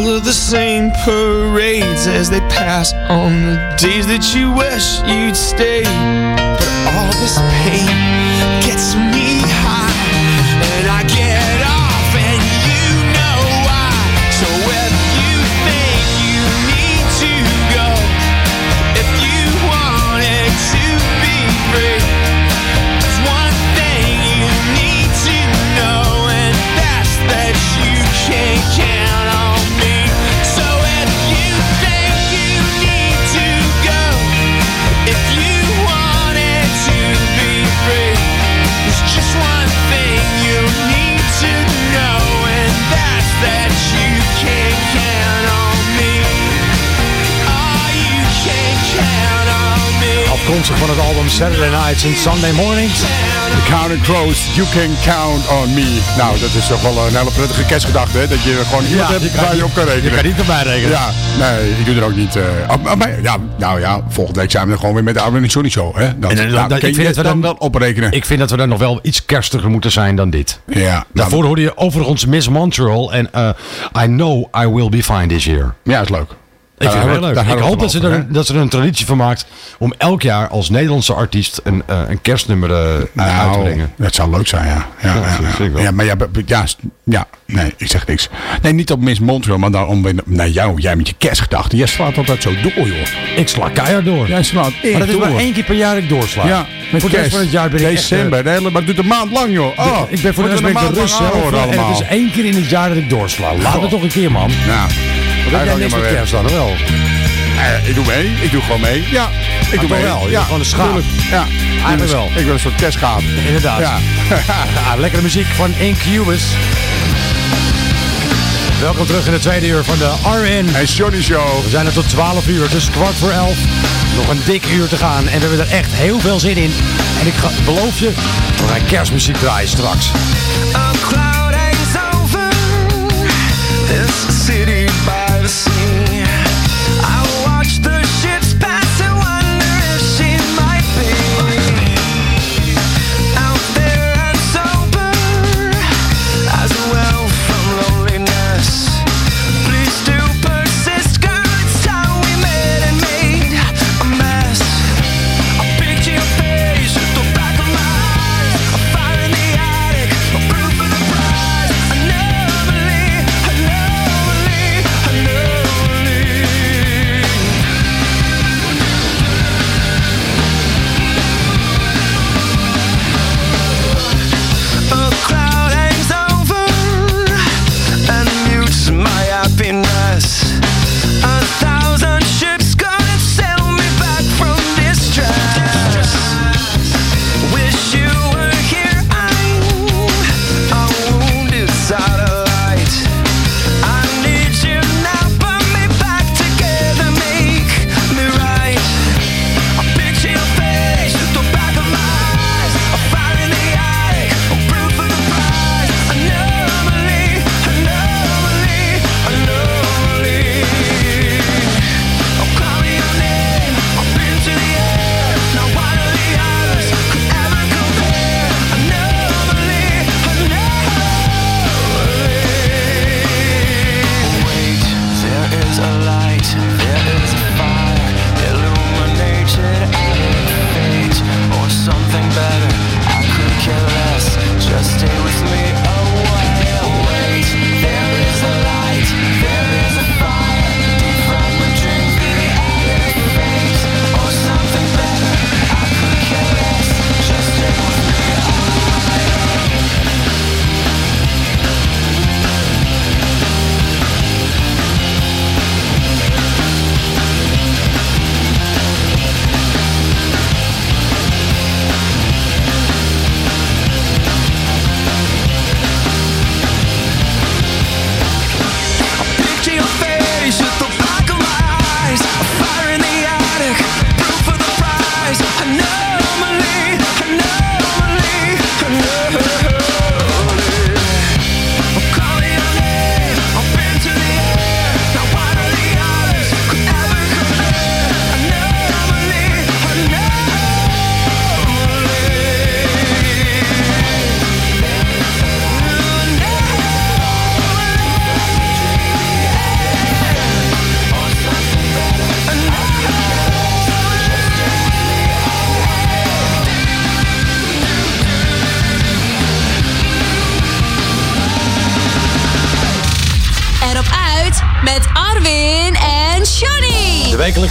Of the same parades as they pass on the days that you wish you'd stay. But all this pain Van het album Saturday Nights and Sunday Mornings. The Counting Crows, You Can Count on Me. Nou, dat is toch wel een hele prettige kerstgedachte, hè? Dat je gewoon iemand hebt waar je op kan rekenen. Je kan niet op mij rekenen. Ja, nee, ik doe er ook niet. op- op mij- ja, nou ja, volgende week zijn we er gewoon weer met de Armin en Johnny Show, hè? Dat, En, nou, dat- kun ik je vind dat we dan dan- wel oprekenen. Ik vind dat we dan nog wel iets kerstiger moeten zijn dan dit. Ja. Daarvoor hoorde je overigens Miss Montreal en eh, I Know I Will Be Fine This Year. Ja, is leuk. Ik vind het heel leuk. daar Ik hoop dat ze, er, een- dat ze er een traditie van maakt om elk jaar als Nederlandse artiest een, eh, een kerstnummer eh, uit te Nou, brengen. dat zou leuk zijn, ja. Ja, Ja, ja, ja. ik ja maar ja, ja, ja, nee, ik zeg niks. Nee, niet op Miss Montreal, maar daarom naar jou. Jij met je kerstgedachten. Jij slaat altijd zo door, joh. Ik sla keihard door. Jij slaat maar dat is maar één keer per jaar dat ik doorsla. Ja, met voor de rest kerst. van het jaar ben ik eh, December, de hele, maar het duurt een maand lang, joh. Oh, ik ben voor de rest ben ik de rust zelf. het is één keer in het jaar dat ik doorsla. Laat het toch een keer, man. Nou, Jij niks met weg. kerst dan, wel? Eh, ik doe mee. Ik doe gewoon mee. Ja, ik doe toch mee. wel? Ja, gewoon een schaap. Ja, Eigenlijk wel. Ik ben een soort kerstgaap. Inderdaad. Ja. Ja, lekkere muziek van Incubus. Welkom terug in de tweede uur van de RN. En Johnny Show. We zijn er tot 12 uur, dus kwart voor 11. Nog een dik uur te gaan en we hebben er echt heel veel zin in. En ik ga, beloof je, we gaan kerstmuziek draaien straks.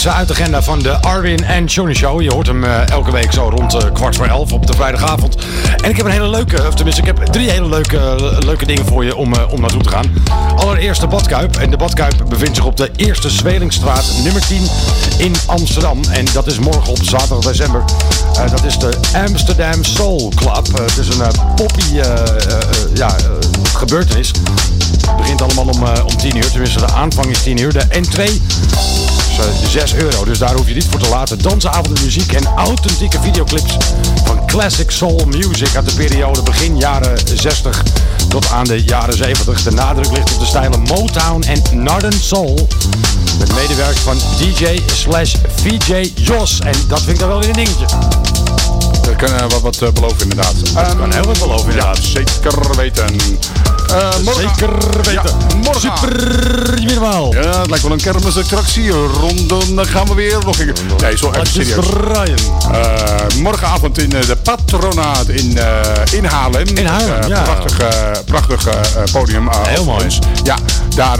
Johnny. De uitagenda van de Arwin en Johnny Show. Je hoort hem eh, elke week zo rond eh, kwart voor elf op de vrijdagavond. En ik heb een hele leuke, of tenminste ik heb drie hele leuke, leuke dingen voor je om, eh, om naartoe te gaan. Allereerst de Badkuip. En de Badkuip bevindt zich op de Eerste Zwelingstraat nummer 10 in Amsterdam. En dat is morgen op zaterdag december. Dat is de Amsterdam Soul Club. Het is een poppy ja, gebeurtenis. Het begint allemaal om, eh, om 10 uur. Tenminste, de aanvang is 10 uur. De entree is eh, 6 euro. Dus daar hoef je niet voor te laten. Dansavonden, muziek en authentieke videoclips van classic soul music uit de periode begin jaren 60 tot aan de jaren 70. De nadruk ligt op de stijlen Motown en Northern Soul. Met medewerking van DJ slash VJ Jos. En dat vind ik dan wel weer een dingetje. Dat kan eh, wat, wat eh, beloven inderdaad. Dat kan heel wat beloven inderdaad. zeker weten. Eh, morgen, Zeker weten. Ja, morgen. Super. Ja, het lijkt wel een kermisattractie. Ronden dan gaan we weer. Nog een Nee, zo even serieus. Eh, morgenavond in eh, de Patronaat in, in Haarlem. In Haarlem, ja. Prachtig, prachtig podium. Heel mooi. ons. Ja, daar,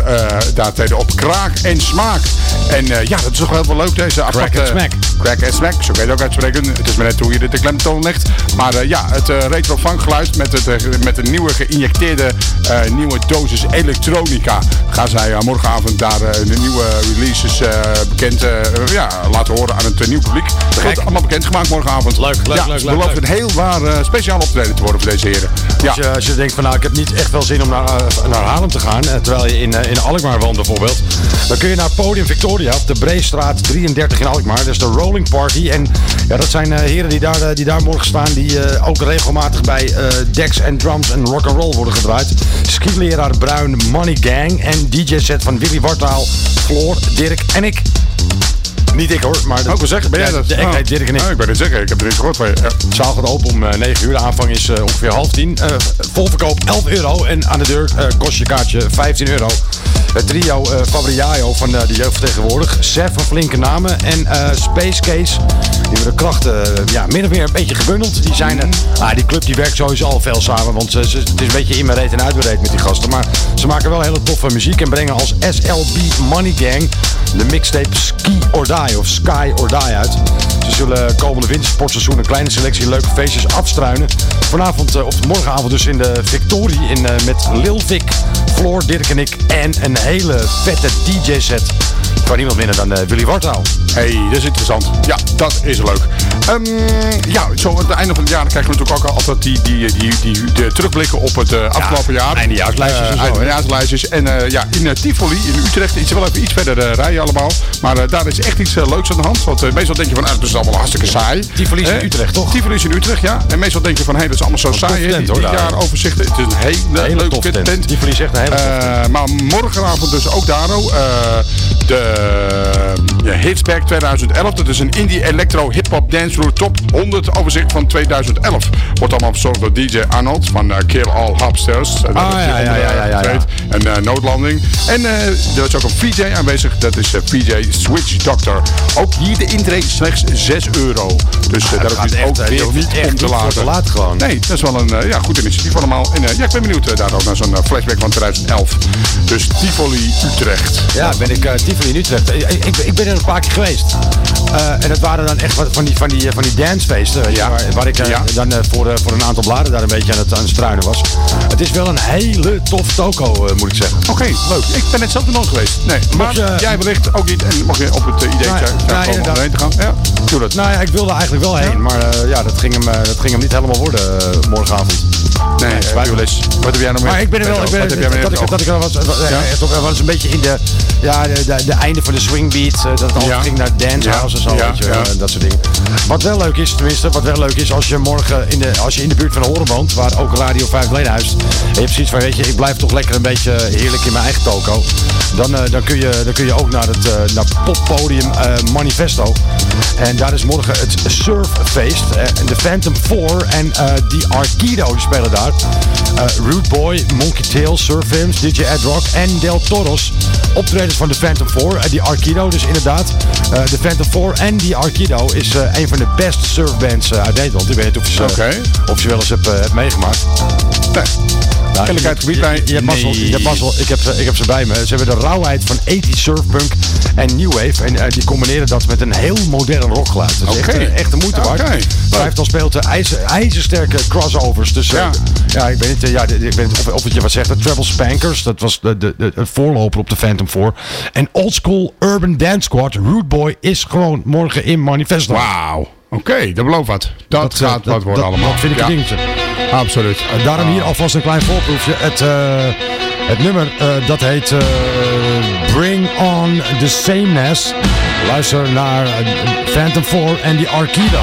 daar treden op kraak en smaak. En ja, dat is toch wel heel leuk deze aparte... and smack. Crack and smack, zo kan je het ook uitspreken. Het is maar net hoe je dit de klemtoon legt. Maar ja, het eh, retro funkgeluid met, het, eh, met een nieuwe geïnjecteerde nieuwe dosis elektronica. Gaan zij eh, morgenavond daar eh, de nieuwe releases eh, bekend eh, ja, laten horen aan het eh, nieuw publiek. Dat wordt allemaal bekendgemaakt morgenavond. Leuk, leuk, ja, leuk, een heel waar eh, speciaal optreden te worden voor deze heren. Ja. Als, je, als je denkt van nou ik heb niet echt wel zin om naar, eh, naar Haarlem te gaan. eh, terwijl je in, eh, in Alkmaar woont bijvoorbeeld. Dan kun je naar Podium Victoria op de Breestraat 33 in Alkmaar. Dat is de Rolling Party. En ja, dat zijn eh, heren die daar, eh, die daar morgen staan. Die eh, ook regelmatig bij eh decks en drums en rock and roll worden gedraaid. Skileraar Bruin, Money Gang. En DJ set van Willy Wartaal, Floor, Dirk en ik. Niet ik hoor, maar Oh, ik wil zeggen, ben jij dat? De Oh. echtheid Dirk en ik. Oh, ik ben het zeggen, ik heb er niks gehoord van je. De zaal gaat open om eh, 9 uur. De aanvang is eh, ongeveer half 10. Eh volverkoop 11 euro. En aan de deur eh, kost je kaartje 15 euro. Het trio eh Fabriaio van eh, de jeugd tegenwoordig. Sef van flinke namen. En eh, Space Case. Die hebben de krachten eh, ja, min of meer een beetje gebundeld. Die, zijn, eh, ah, die club die werkt sowieso al veel samen. Want ze, ze- het is een beetje in mijn reet en uit mijn reet met die gasten. Maar ze maken wel hele toffe muziek. En brengen als SLB Money Gang de mixtape Ski or Die of Sky or Die uit. Ze zullen komende wintersportseizoen een kleine selectie leuke feestjes afstruinen. Vanavond eh, of morgenavond dus in de Victorie in, eh, met Lil Vic, Floor, Dirk en ik. En een hele vette DJ-set van niemand minder dan eh, Willy Wartaal. hey, dat is interessant. Ja, dat is leuk. Ehm, ja, zo aan het einde van het jaar krijgen we natuurlijk ook altijd die, die, die, die, de terugblikken op het eh, afgelopen jaar. eindejaarslijstjes en zo, eindejaarslijstjes. En eh, ja, in eh, Tivoli, in Utrecht, iets wel even iets verder eh, rijden allemaal. Maar eh, daar is echt iets eh, leuks aan de hand. Want eh, meestal denk je van, ah, dat is allemaal hartstikke saai. Tivoli is in? Utrecht, toch? Tivoli is in Utrecht, ja. En meestal denk je van, hé, dat is allemaal zo saai. tent, die, die jaaroverzichten. Het is een hele, Hele leuke tent. tent. Tivoli is echt een hele Eh, maar morgenavond dus ook daar eh, de ja, Hitsback 2011. Dat is een indie electro hip hop dancefloor top 100 overzicht van 2011. Wordt allemaal verzorgd door DJ Arnold van eh, Kill All Hopsters. En Ah, ja, ja, ja, ja, ja, treedt. En eh, noodlanding. En eh, er is ook een VJ aanwezig. Dat is eh, VJ Switch Doctor. Ook hier de intree slechts 6 euro. Dus eh, daar hoef je ook eh, weer niet om te laten. te laat gewoon. Nee, dat is wel een eh, ja, goed initiatief allemaal. En eh, ja, ik ben benieuwd eh, daar ook naar zo'n eh, flashback van 2011. Dus Tivoli Utrecht. Ja, ben ik Tivoli Utrecht. Ik, ik, ik ben er een paar keer geweest. Eh, en dat waren dan echt wat van die, van die, van die dancefeesten. Weet je, waar, waar ik eh, Ja. dan eh, voor, eh, voor een aantal bladen daar een beetje aan het, aan het struinen was. Het is wel een hele tof toko, eh, moet ik zeggen. Oké, leuk. Ik ben net zelf nog nooit geweest. Nee, maar je- jij wellicht ook niet. En mag je op het eh, idee Nou, zijn nou, om erheen te gaan? Ja, doe dat. Nou ja, ik wilde eigenlijk wel heen, maar eh, ja, dat ging, hem, eh, dat ging hem niet helemaal worden eh, morgenavond. Nee, Nee, les. Wat heb jij nog meer? Maar ik ben er wel, ik ben dat, dat, ik, dat ik er was, was, Ja? eens een beetje in de, ja, de, de, de einde van de swingbeat, eh, dat het altijd Ja. ging naar dancehouse en zo, Ja, weet je, dat soort dingen. Wat wel leuk is, tenminste, wat wel leuk is, als je morgen in de, als je in de buurt van Horen woont, waar ook Radio 5 Leden huist, en je hebt zoiets van, weet je, ik blijf toch lekker een beetje heerlijk in mijn eigen toko, dan, eh, dan, kun, je, dan kun je ook naar het uh, naar poppodium eh, Manifesto. En daar is morgen het surffeest. eh, en de Phantom 4 en eh die Arkido die spelen daar. Eh Root Boy, Monkey Tail, Surf Films, DJ Ed Rock en Del Toros. Optredens van de Phantom 4. Eh, die Arkido dus inderdaad. Eh, de Phantom 4 en die Arkido is eh, een van de best surfbands uit Nederland. Ik weet niet of je, ze- Oké. of je wel eens hebt, hebt meegemaakt. Nee. Kennelijk gebied je, bij. je, je hebt mazzel. Ik, heb, ze- ik heb ze bij me. Ze hebben de rauwheid van 80 surfpunk en new wave. En eh, die combineren dat met een heel modern rockgeluid. Dat is echt, eh, echt de moeite waard. Oké. Vijftal speelt uh, ijzer, ijzersterke crossovers. Dus eh, ja. ik weet niet, eh, ja, ik weet niet of, of het je wat zegt. De Treble Spankers, dat was de, de, de, de voorloper op de Phantom 4. En Old School Urban Dance Squad, Root Boy, is gewoon morgen in Manifesto. Wauw. Oké, dat belooft wat. Dat, Dat, gaat dat- wat worden dat- allemaal. dat vind ik een dingetje. Absoluut. Uh, daarom hier alvast een klein voorproefje. Het, eh, het nummer eh, dat heet eh, Bring On The Sameness. Luister naar eh, Phantom 4 en die Arkido.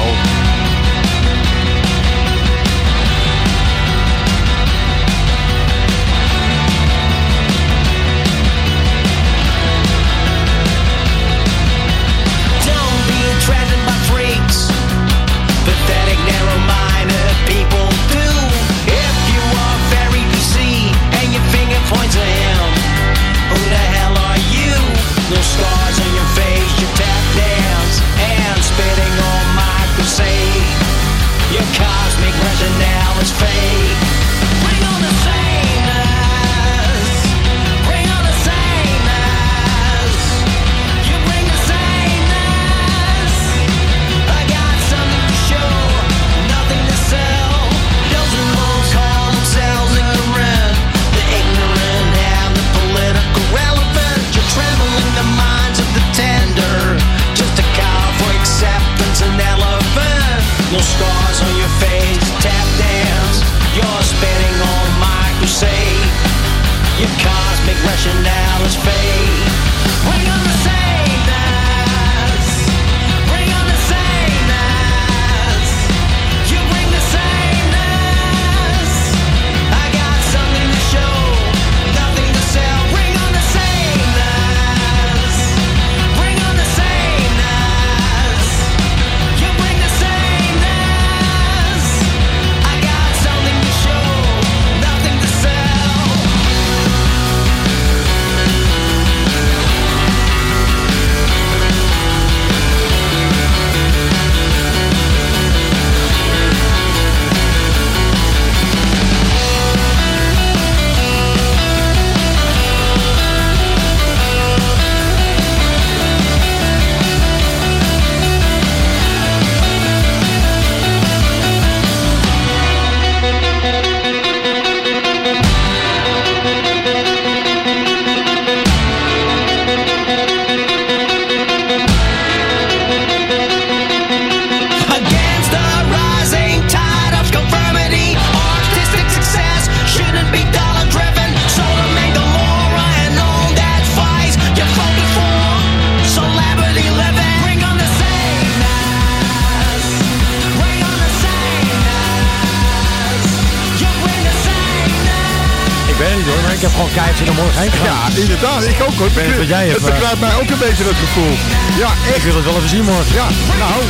Ja, Ik wil het wel even zien morgen. Ja, nou.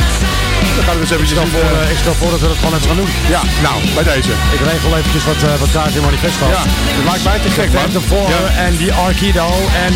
Dan gaan we dus eventjes Ik stel, voor, eh, ik stel voor dat we dat gewoon even gaan doen. Ja, nou, bij deze. Ik regel eventjes wat, eh, wat kaarten in manifesto. Ja, dat lijkt mij te gek, man. 4 Ja. en die Arkido en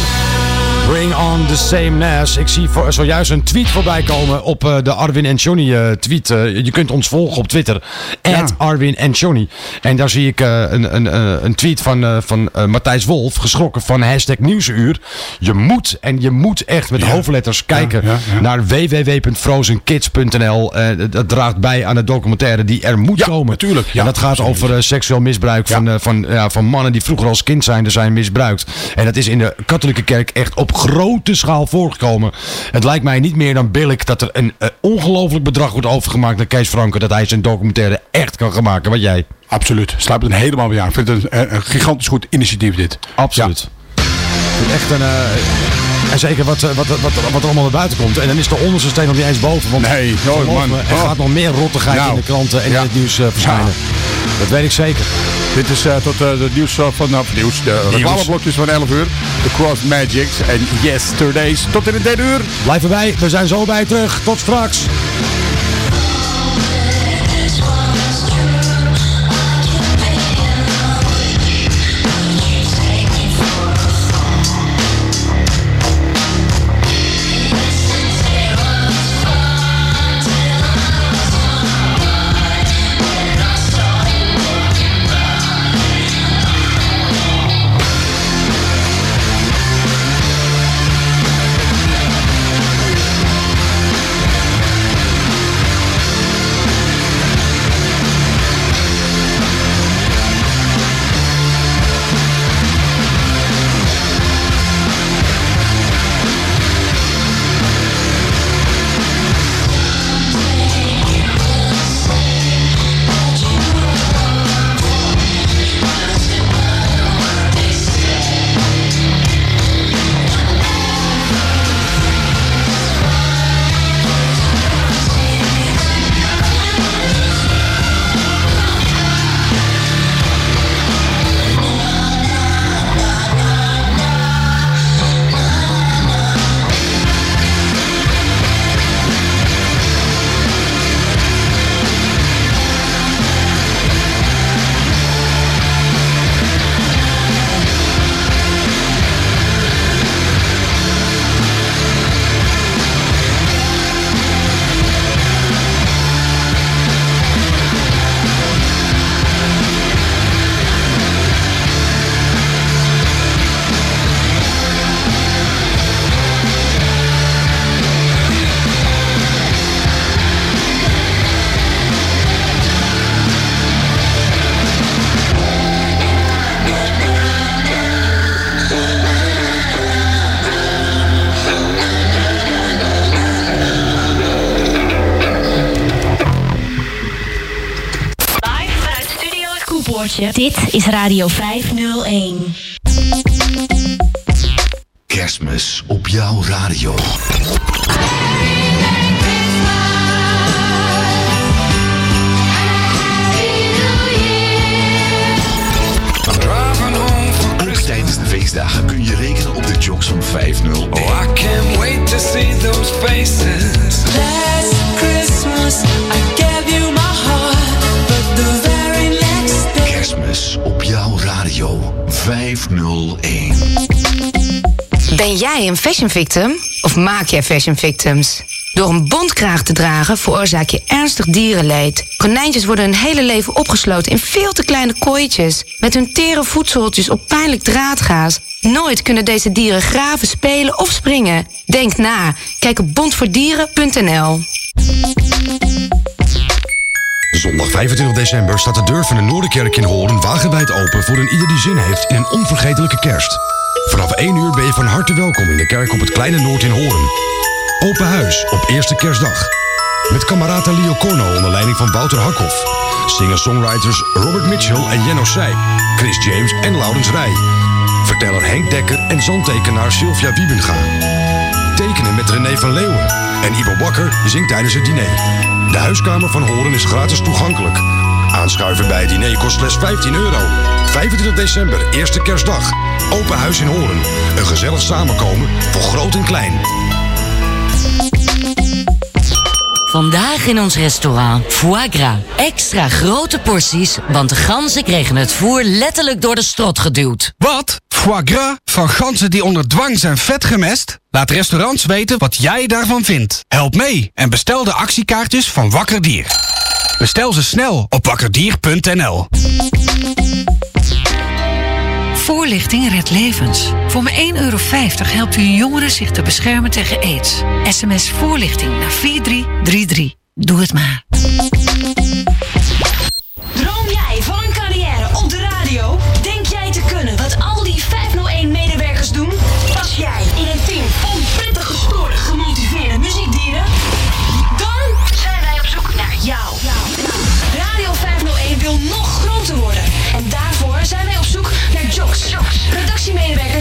Bring on the sameness. Ik zie voor, zojuist een tweet voorbij komen op eh, de Arwin en Johnny eh, tweet. Eh, je kunt ons volgen op Twitter. At Arwin en Johnny. En daar zie ik een, een, een tweet van, van Matthijs Wolf. Geschrokken van hashtag Nieuwsuur. Je moet en je moet echt met hoofdletters kijken ja, ja. naar www.frozenkids.nl. Dat draagt bij aan de documentaire die er moet komen. natuurlijk. Ja, en dat gaat over seksueel misbruik van, van, ja, van mannen die vroeger als kind zijn, zijn misbruikt. En dat is in de katholieke kerk echt op grote schaal voorgekomen. Het lijkt mij niet meer dan billig dat er een eh, ongelooflijk bedrag wordt overgemaakt naar Kees Franke. Dat hij zijn documentaire echt kan gaan maken. Wat jij? Absoluut. Sluit het helemaal bij aan. Ik vind het een, een gigantisch goed initiatief dit. Absoluut. Echt een... eh, en zeker wat, eh, wat, wat, wat er allemaal naar buiten komt. En dan is de onderste steen nog niet eens boven. Want Nee, geloof man. er Oh. gaat nog meer rottigheid Nou. in de kranten en Ja. in het nieuws eh, verschijnen. Dat weet ik zeker. Dit is eh, tot eh, de nieuws eh, van nou, nieuws, de reclameblokjes van 11 uur. De Cross Magics en Yesterdays. Tot in het derde uur. Blijf erbij, we zijn zo bij terug. Tot straks. Radio 501. 501. Ben jij een fashion victim? Of maak jij fashion victims? Door een bondkraag te dragen veroorzaak je ernstig dierenleed. Konijntjes worden hun hele leven opgesloten in veel te kleine kooitjes. Met hun tere voedseltjes op pijnlijk draadgaas. Nooit kunnen deze dieren graven, spelen of springen. Denk na. Kijk op bondvoordieren.nl. Zondag 25 december staat de deur van de Noorderkerk in Hoorn wagenwijd open voor een ieder die zin heeft in een onvergetelijke kerst. Vanaf 1 uur ben je van harte welkom in de kerk op het Kleine Noord in Hoorn. Open huis op eerste kerstdag. Met kamerata Leo Corno onder leiding van Wouter Hakhoff. Singer-songwriters Robert Mitchell en Jenno Seij. Chris James en Laurens Rij. Verteller Henk Dekker en zandtekenaar Sylvia Wiebenga. Tekenen met René van Leeuwen. En Ivo Bakker zingt tijdens het diner. De huiskamer van Horen is gratis toegankelijk. Aanschuiven bij het diner kost slechts 15 euro. 25 december, eerste kerstdag. Open huis in Horen. Een gezellig samenkomen voor groot en klein. Vandaag in ons restaurant Foie Gras. Extra grote porties, want de ganzen kregen het voer letterlijk door de strot geduwd. Wat? Foie gras van ganzen die onder dwang zijn vet gemest? Laat restaurants weten wat jij daarvan vindt. Help mee en bestel de actiekaartjes van Wakker Dier. Bestel ze snel op wakkerdier.nl. Voorlichting redt levens. Voor maar 1,50 euro helpt u jongeren zich te beschermen tegen aids. SMS voorlichting naar 4333. Doe het maar.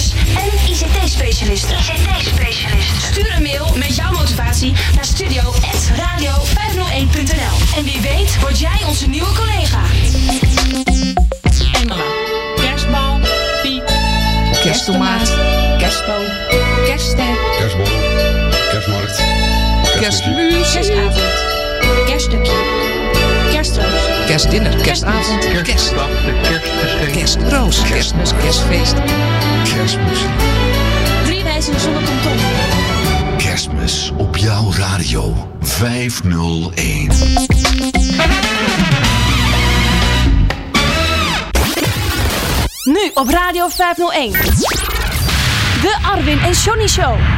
En ICT-specialisten. ICT-specialisten. Stuur een mail met jouw motivatie naar studio.radio501.nl. En wie weet word jij onze nieuwe collega. Engelen. Kerstbal. Piek. Kersttomaat. Kerstboom. Kerstster. Kerstborrel. Kerstmarkt. Kerstmuziek. Kerstavond. Kerststukje. Kerstroos. Kerstdinner, kerstavond, kerstdag, kerstroos, kerstmis, kerstfeest. Kerstmuziek. Drie wijzen zonder kanton. Kerstmis op jouw radio 501. Nu op Radio 501. De Arwin en Johnny Show.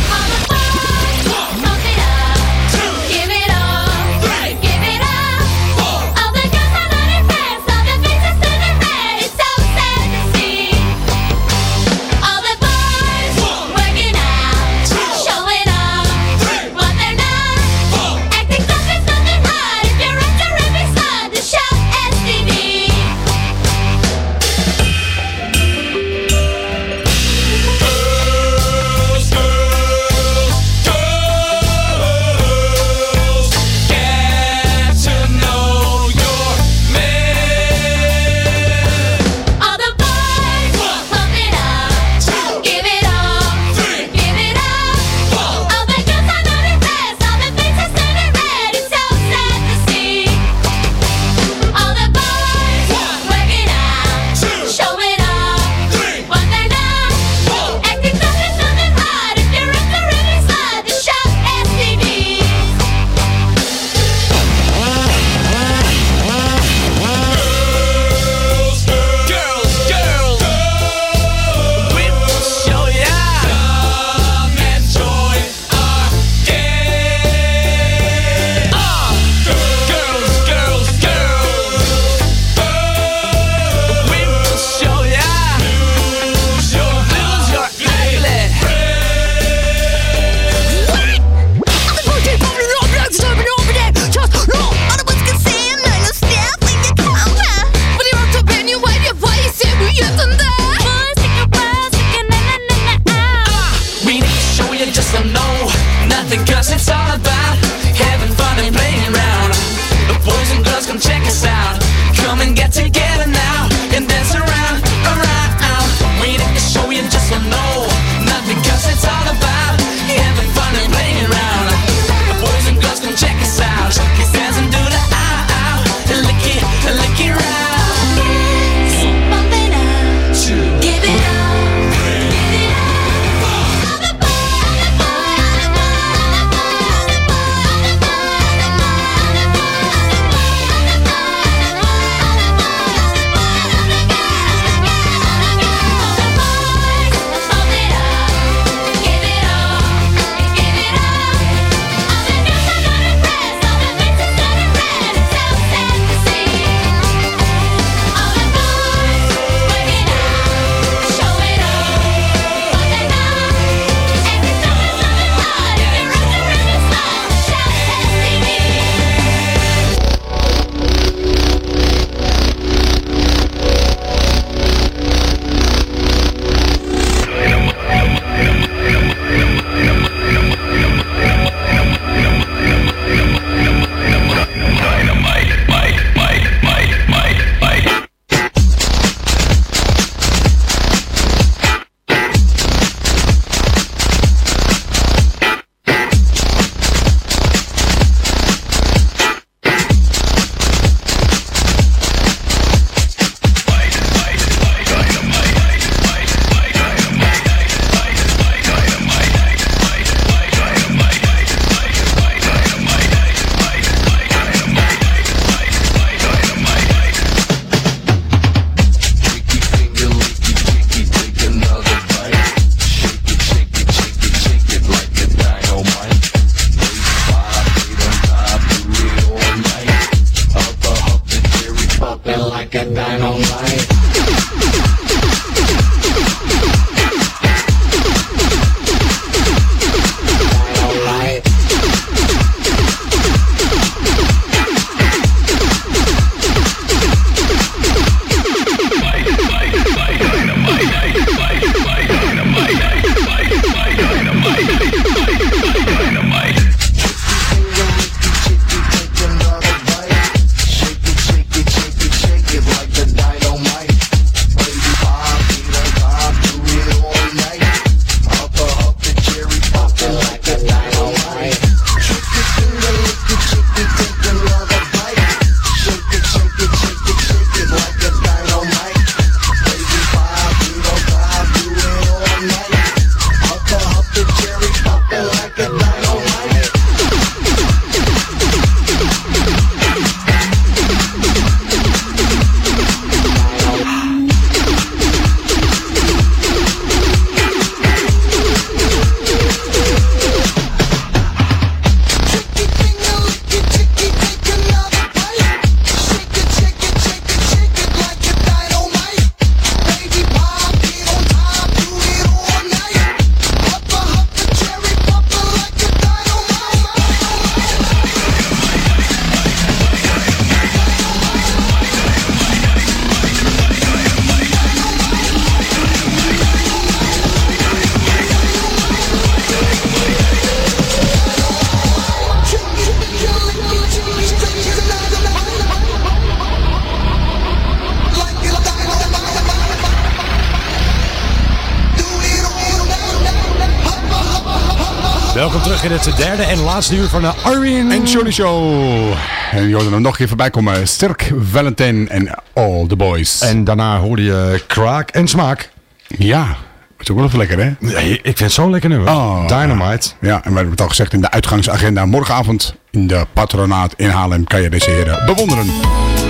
In het derde en laatste uur van de Arwin En Johnny Show. En je hoorde hem nog keer voorbij komen. Sterk, Valentine en All the Boys. En daarna hoorde je Kraak en Smaak. Ja, dat is ook wel even lekker hè? Ik vind het zo'n lekker nummer. Oh, Dynamite. Ja, en we hebben het al gezegd in de uitgangsagenda. Morgenavond in de patronaat in Haarlem kan je deze heren bewonderen.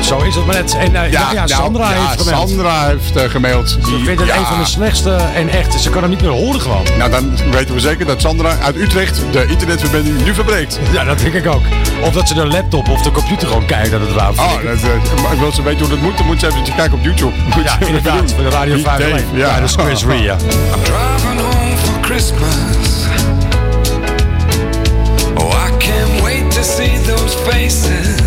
Zo is het maar net. En eh, ja, ja, nou, Sandra ja, heeft gemaild. Sandra heeft eh, gemaild. Ze Die- vindt het ja. een van de slechtste en echt. Ze kan hem niet meer horen gewoon. Nou, dan weten we zeker dat Sandra uit Utrecht de internetverbinding nu verbreekt. Ja, dat denk ik ook. Of dat ze de laptop of de computer gewoon kijkt aan het raam. Oh, dat, maar wil ze weten hoe dat moet, dan moet ze even kijken op YouTube. Ja, inderdaad. Bij de Radio Die 5 Dave, Ja, dat is Chris Ria. I'm driving home for Christmas. Oh, I can't wait to see those faces.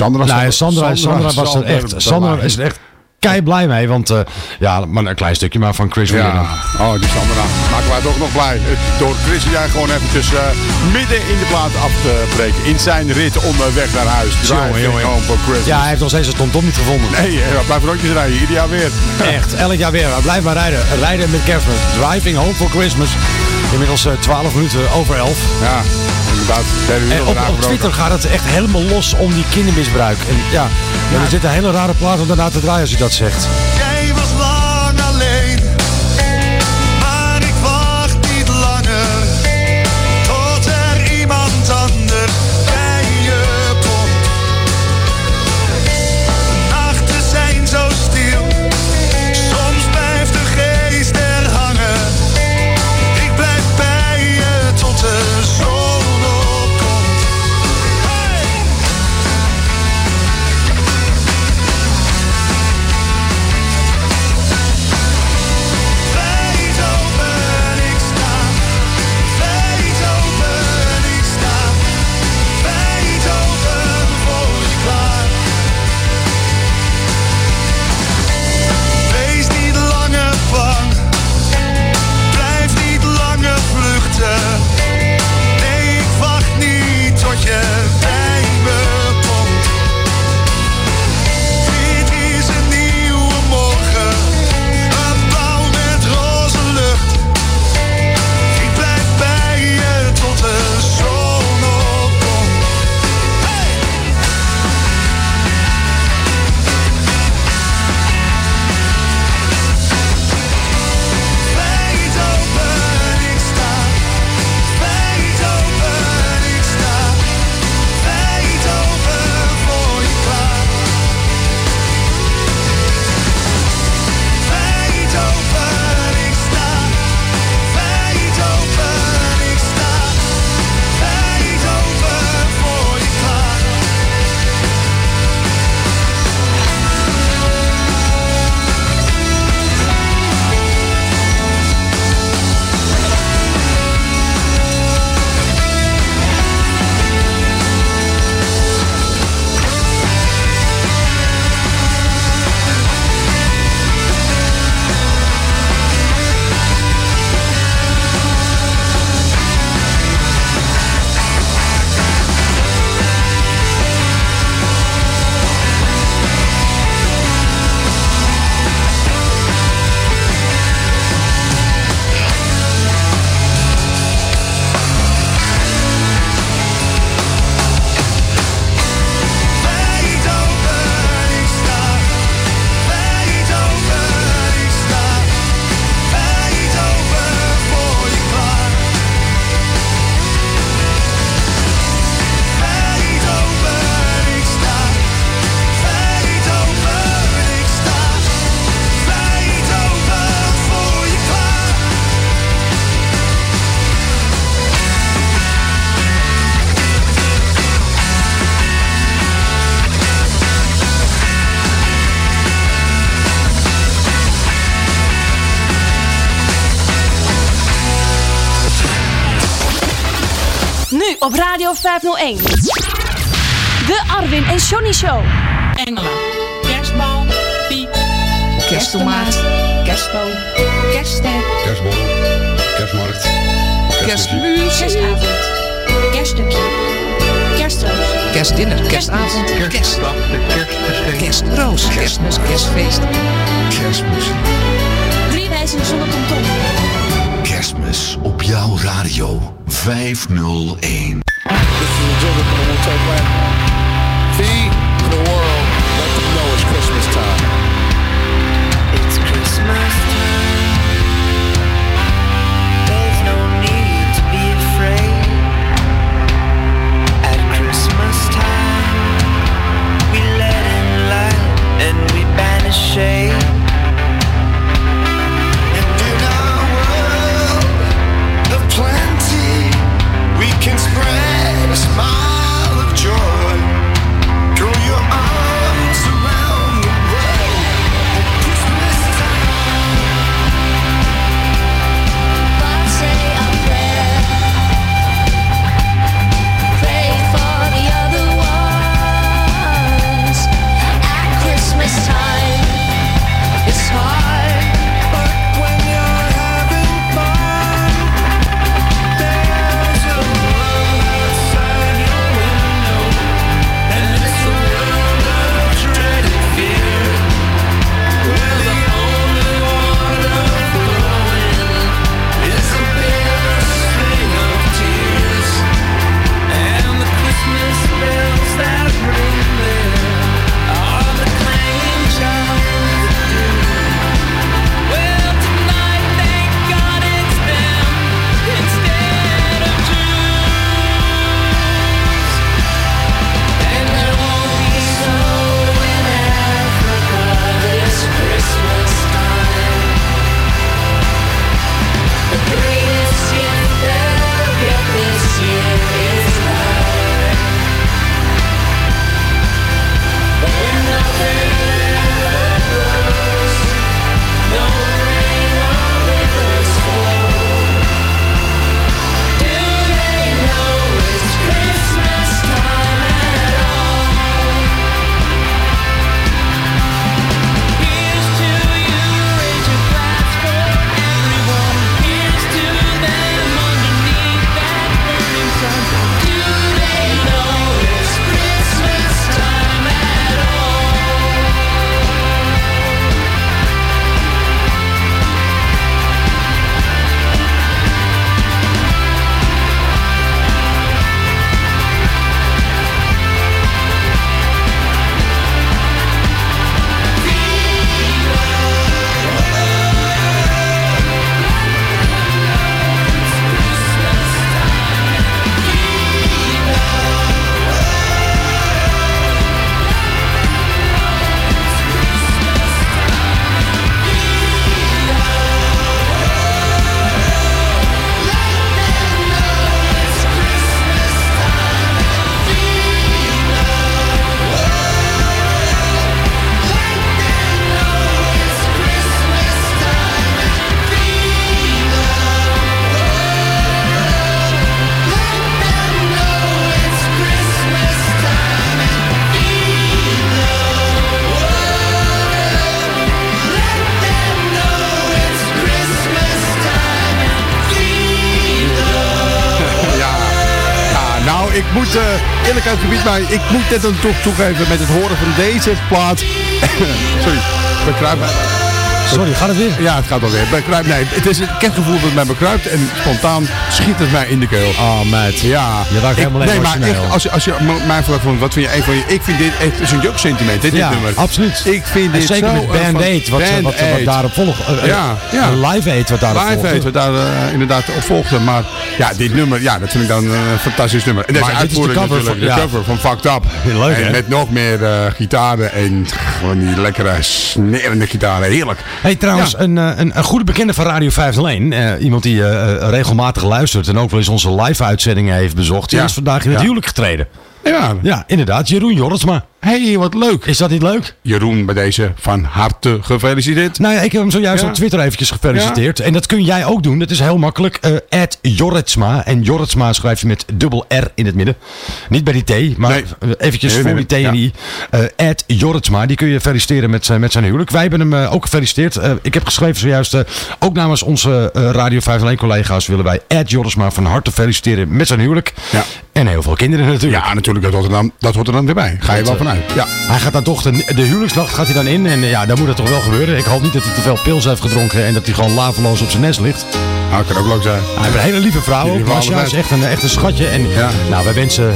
Sandra, Nou, Sandra, Sandra, was er echt, Sandra is er echt kei blij mee. Want eh, ja, maar een klein stukje maar van Chris. Ja, oh, die Sandra maken wij toch nog blij. Het- Door Chris en jij gewoon eventjes eh, midden in de plaat af te breken. In zijn rit onderweg naar huis. Jongen, Driving jongen. Christmas. Ja, hij heeft nog steeds zijn TomTom niet gevonden. Nee, eh, hij blijft rondjes rijden. Ieder jaar weer. Echt, elk jaar weer. Blijf maar rijden. Rijden met kerstmis. Driving home for Christmas. Inmiddels eh, 12 minuten over 11. Ja, uur En op. Twitter gaat het echt helemaal los om die kindermisbruik. En ja, er zit een hele rare plaat om daarna te draaien als je dat zegt. 501. De Arwin en Johnny Show. Engelen. Kerstbal. Piek. Kersttomaat. Kerstboom. Kerstster. Kerstbol. Kerstmarkt. Kerstmuziek. Kerstavond. Kerststukje. Kerstroos. Kerstdinner. Kerstavond. Kerstdag. Kerstroos. Kerstmis. Kerstfeest. Kerstmuziek. Drie wijzen zonder tomtom. Kerstmis op jouw radio 501. Ik moet net een toch toegeven met het horen van deze plaat. Sorry, bekruip mij. Sorry, gaat het weer? Ja, het gaat alweer. Bekruip, nee, het is een kengevoel dat mij bekruipt en spontaan schiet het mij in de keel. Oh, meid. Ja. Je raakt Ik- helemaal Nee, maar echt, als je, als je mij vraagt van wat vind je een van je... Ik vind dit echt, het is een jeugdsentiment, dit, dit Ja, nummer. absoluut. Ik vind En dit zeker zo... met Band van- Aid, wat, Band wat, wat daarop volgt. Eh, eh, Ja, ja. Live Aid wat daarop Live volgt. Aid, wat daar eh, inderdaad op volgde. Maar ja, dit nummer, ja, dat vind ik dan een fantastisch nummer. En deze Maar dit is de uitvoering cover natuurlijk, van- de ja. cover van Fucked Up. Leuk, en met nog meer gitaren en gewoon die lekkere snerende gitaren. Heerlijk. Hey, trouwens, Ja. een, eh, een, een goede bekende van Radio 501. eh iemand die eh, regelmatig luistert en ook wel eens onze live-uitzendingen heeft bezocht. Die Ja. is vandaag in het huwelijk getreden. Ja. Ja, inderdaad. Jeroen Jorritsma. Hé, hey, wat leuk. Is dat niet leuk? Jeroen, bij deze van harte gefeliciteerd. Nou ja, ik heb hem zojuist Ja. op Twitter eventjes gefeliciteerd. En dat kun jij ook doen. Dat is heel makkelijk. eh Jorritsma. En Jorritsma schrijf je met dubbel R in het midden. Niet bij die T, maar Nee. eventjes Nee, voor nee, die T en. I. Eh Ed Jorritsma, die kun je feliciteren met, zijn- met zijn huwelijk. Wij hebben hem eh, ook gefeliciteerd. Ik heb geschreven zojuist, ook namens onze Radio 501 collega's willen wij Ed Jorritsma van harte feliciteren met zijn huwelijk. Ja. En heel veel kinderen natuurlijk. Ja, natuurlijk, dat hoort er dan, dat hoort er dan weer bij. Ga je wel Dat, Ja. Hij gaat dan toch, de, de huwelijksnacht gaat hij dan in. En ja, dan moet het toch wel gebeuren. Ik hoop niet dat hij te veel pils heeft gedronken en dat hij gewoon laveloos op zijn nest ligt. Nou, kan ook leuk zijn. Hij heeft een hele lieve vrouw allebei. is echt een, echt een schatje. En nou, wij wensen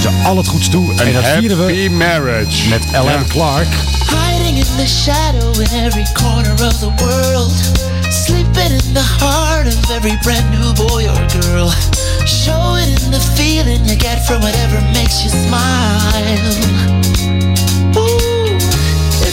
ze al het goeds toe. En, dat vieren we Happy marriage. met Ellen Clark. Hiding in the shadow in every corner of the world. Sleeping in the heart of every brand new boy or girl. Show it in the feeling you get from whatever makes you smile.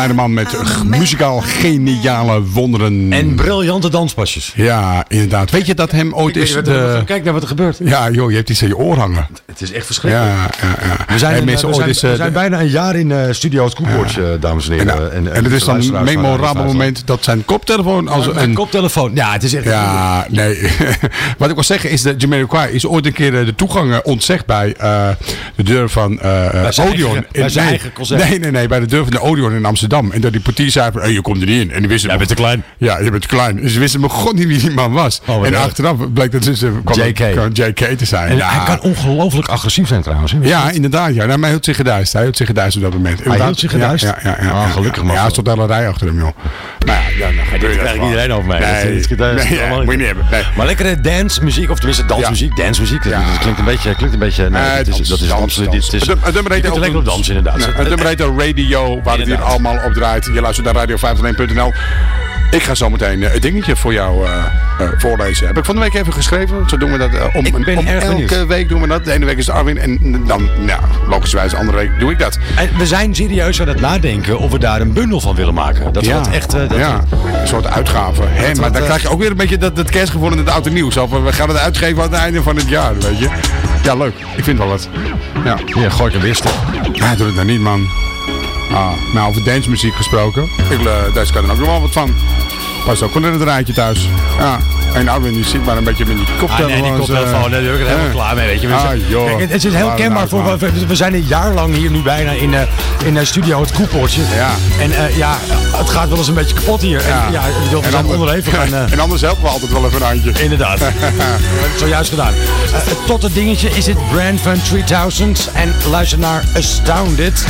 kleine man met muzikaal geniale wonderen. En briljante danspasjes. Ja, inderdaad. Weet je dat hem ooit is de... kijk naar wat er gebeurt. Ja, joh, je hebt iets aan je oor hangen. Het is echt verschrikkelijk. Ja, ja, ja. We zijn, Hey, in, mensen, we ooit zijn, is, eh, we zijn de- bijna een jaar in eh, Studio het Koepoortje, dames en En, heren. nou, en, het is dan een memorabel moment dat zijn koptelefoon als een een... koptelefoon. Ja, het is echt... Ja, nee. Wat ik wil zeggen is dat Jamiroquai is ooit een keer eh, de toegang eh, ontzegd bij eh, de deur van eh Bij Odeon. eigen- bij zijn nee, eigen concert. Nee, nee, nee, bij de deur van de Odeon in Amsterdam. En dat die portier zei van, hey, je komt er niet in. En die wisten Jij bent te klein. Ja, je bent te klein. Dus ze wisten me god niet wie die man was. Oh, en achteraf bleek dat ze JK. JK te zijn. En ja. hij kan ongelooflijk agressief zijn trouwens. hè? Ja, inderdaad. Ja. Nou, maar hij hield zich geduist. Hij hield zich geduist op dat moment. Inderdaad. hield zich geduist? Ja, ja, ja. ja, Ah, gelukkig maar. Ja, er stond rij achter hem, joh. Nou ja, dan gebeurt dat krijgt iedereen over mij. Nee, Dat is- dat is nee, ja, allemaal niet- moet je niet hebben. Nee. Maar lekkere dancemuziek, of tenminste dansmuziek, dancemuziek. Dat, dat klinkt een beetje, klinkt een beetje. Nee, dat is, is absoluut. Het is, Het- het je dansen inderdaad. Ja, Het nummer Radio, waar het hier Inderdaad. Allemaal op draait. Je luistert naar radio501.nl. Ik ga zo meteen eh, het dingetje voor jou eh, eh, voorlezen. Heb ik van de week even geschreven. Zo doen we dat om, Ik ben om erg elke benieuwd. week doen we dat. De ene week is Arwin en dan, nou, logischerwijs de andere week doe ik dat. En we zijn serieus aan het nadenken of we daar een bundel van willen maken. Dat ja, dat echt. dat ja, een soort uitgave. Hè? Maar dan krijg je ook weer een beetje dat, dat kerstgevoel in het oude nieuws. Of we gaan het uitgeven aan het einde van het jaar, weet je. Ja, leuk. Ik vind wel wat. Ja, Ja, gooi ik een wist. ja doe het nou niet, man. Ah, nou, over dancemuziek gesproken. Ik, eh, daar kan er ook nog wel wat van. Pas ook wel in het rijtje thuis. Ja. En Arwin die zit maar een beetje met die Ah, koptelefoon. nee, die koptelefoon, daar ben ik er helemaal klaar mee, weet je. Ah, zijn- joh. Kijk, het- het is heel kenbaar het voor, nou, we, we zijn een jaar lang hier nu bijna in, eh in eh, studio het Koepoortje. Ja. En eh, ja, het gaat wel eens een beetje kapot hier. En, ja, ik En zijn ander- onderhevig eh, en anders helpen we altijd wel even een handje. Inderdaad. Het zojuist gedaan. Eh, tot het dingetje is het Brand van 3000 en luister naar Astounded.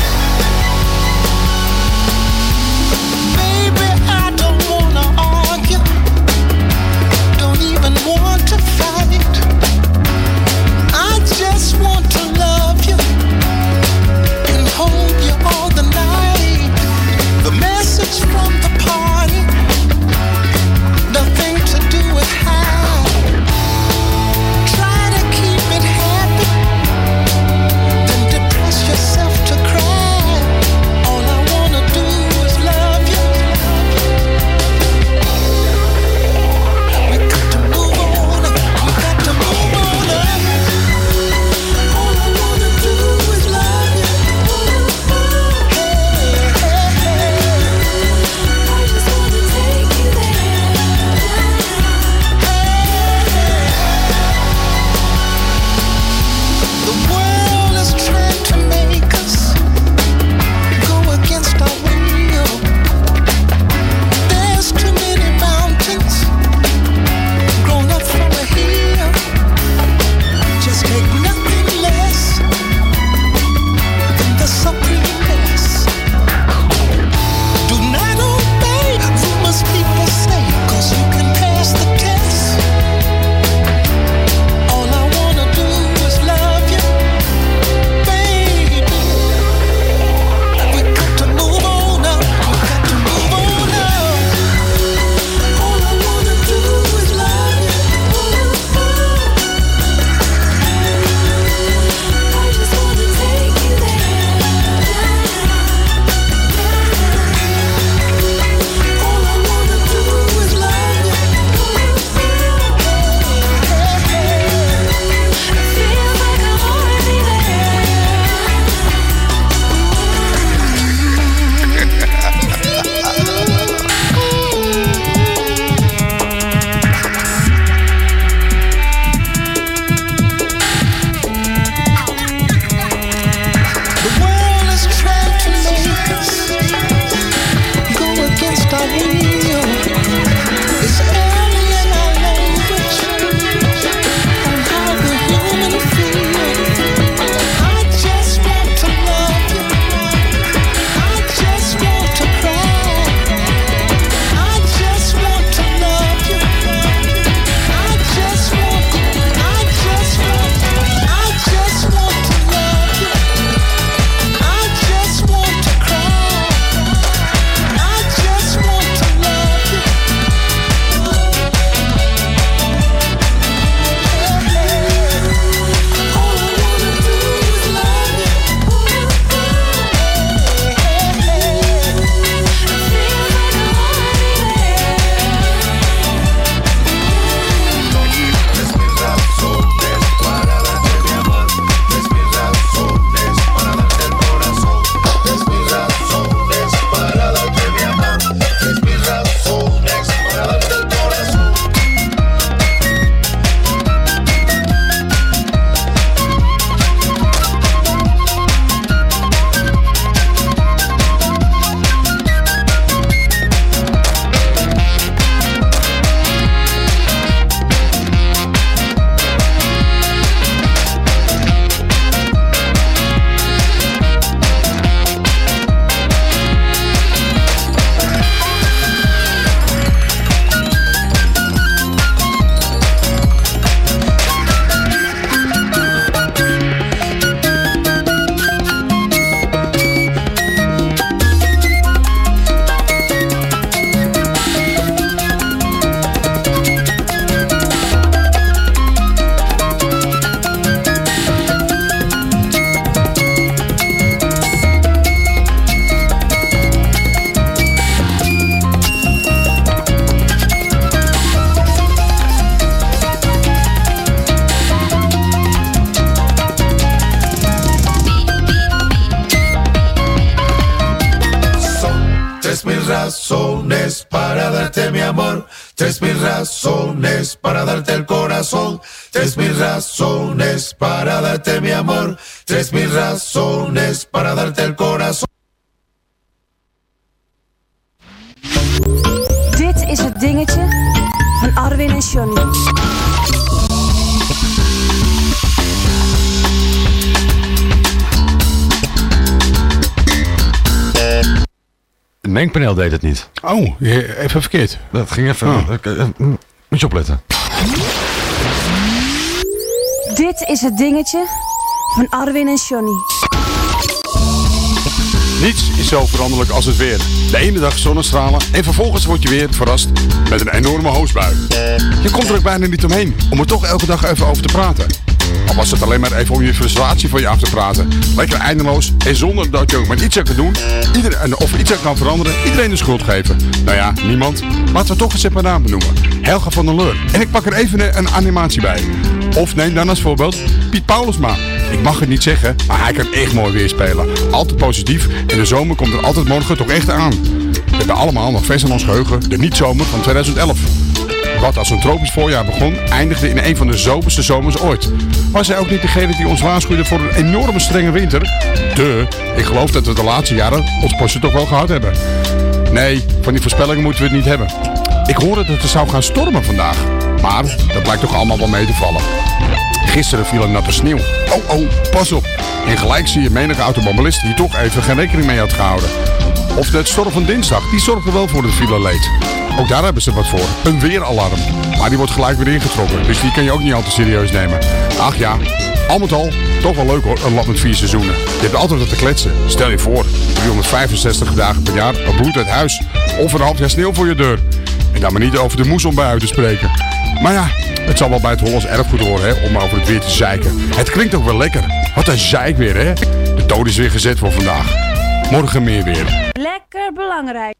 Even verkeerd. Dat ging even... Oh. eh, eh, moet je opletten. Dit is het dingetje van Arwin en Johnny. Niets is zo veranderlijk als het weer. De ene dag zonnestralen en vervolgens word je weer verrast met een enorme hoosbui. Je komt er ook bijna niet omheen om er toch elke dag even over te praten. Al was het alleen maar even om je frustratie van je af te praten. Lekker eindeloos en zonder dat je ook maar iets aan kan doen. Iedereen, of iets aan kan veranderen, iedereen de schuld geven. Nou ja, niemand. Laten we toch eens even naam benoemen. Helga van der Leur. En ik pak er even een, een animatie bij. Of neem dan als voorbeeld Piet Paulusma. Ik mag het niet zeggen, maar hij kan echt mooi weerspelen. Altijd positief en de zomer komt er altijd morgen toch echt aan. We hebben allemaal nog vers in ons geheugen de niet-zomer van 2011. Wat als een tropisch voorjaar begon, eindigde in een van de zomerste zomers ooit. Was hij ook niet degene die ons waarschuwde voor een enorme strenge winter? De, ik geloof dat we de laatste jaren ons postje toch wel gehad hebben. Nee, van die voorspellingen moeten we het niet hebben. Ik hoorde dat het zou gaan stormen vandaag. Maar dat blijkt toch allemaal wel mee te vallen. Gisteren viel er natte sneeuw. Oh, oh, pas op. En gelijk zie je menige automobilist die toch even geen rekening mee had gehouden. Of de storm van dinsdag, die zorgde wel voor het file leed. Ook daar hebben ze wat voor. Een weeralarm. Maar die wordt gelijk weer ingetrokken, dus die kan je ook niet al te serieus nemen. Ach ja, al met al, toch wel leuk hoor, een land met vier seizoenen. Je hebt altijd wat te kletsen. Stel je voor, 365 dagen per jaar, een bloed uit huis. Of een half jaar sneeuw voor je deur. En dan maar niet over de moesonbui te spreken. Maar ja, het zal wel bij het Hollands erfgoed horen hè, om over het weer te zeiken. Het klinkt ook wel lekker. Wat een zeik weer hè. De dood is weer gezet voor vandaag. Morgen meer weer. Belangrijk.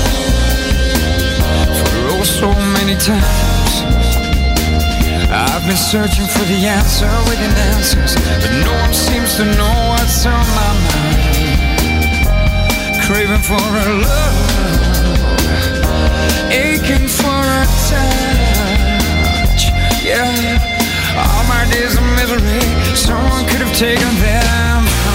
so many times. I've been searching for the answer within answers, but no one seems to know what's on my mind. Craving for a love, aching for a touch. Yeah, all my days of misery, someone could have taken them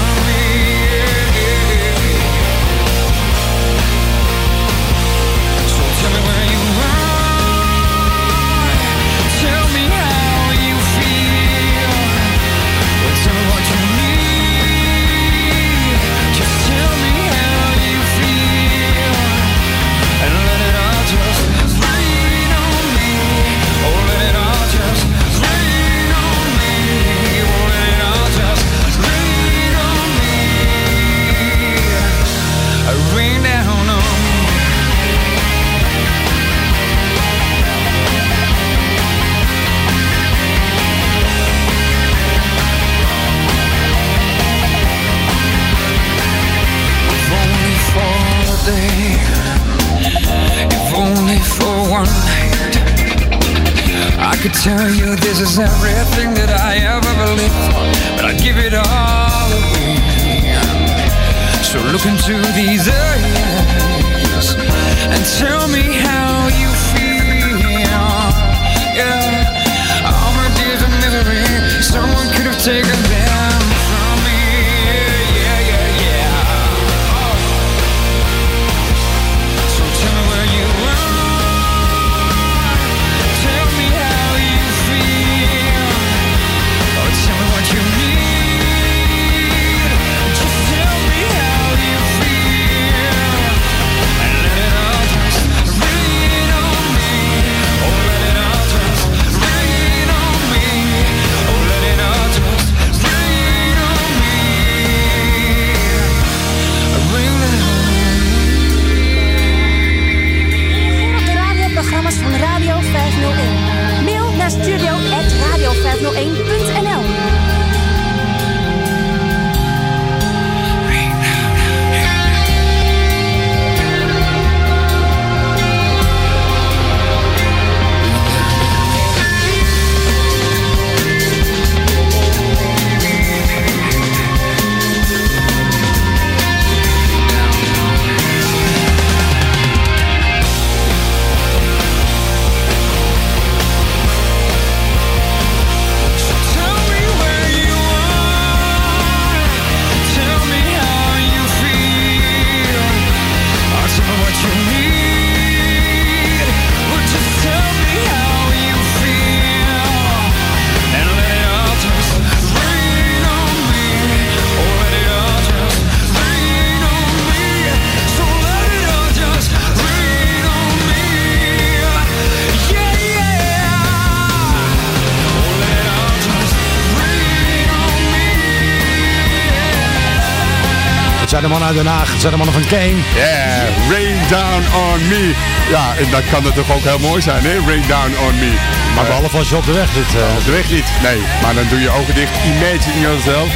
zijn de mannen van Kane. Yeah, rain down on me. Ja, en dat kan natuurlijk ook heel mooi zijn, hè? Rain down on me. Maar behalve als je op de weg zit. eh. Op de weg niet. Nee, maar dan doe je ogen dicht. Imagine yourself.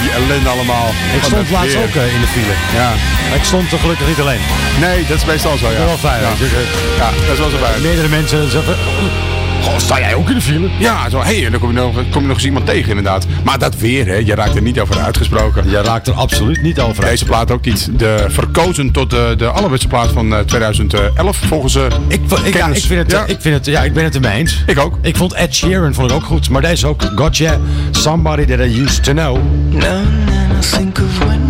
Die ellende allemaal. Ik stond laatst weer. ook eh, in de file. Ja. Maar ik stond er gelukkig niet alleen. Nee, dat is meestal zo, ja. Dat is wel fijn. Ja, dat is wel zo bij. Meerdere mensen zeggen... Goh, sta jij ook in de file? Ja, zo, hé, en dan kom je, nog, kom je nog eens iemand tegen inderdaad. Maar dat weer, hè, je raakt er niet over uitgesproken. Je raakt er absoluut niet over Deze plaat ook niet. De, verkozen tot de, de allerbeste plaat van eh, 2011 volgens eh Ik, vo- ik, ja, ik, vind het, Ja. ik vind het, ja, ik ben het ermee eens. Ik ook. Ik vond Ed Sheeran vond ik ook goed, maar deze ook. Gotcha, somebody that I used to know. Now and then I think of when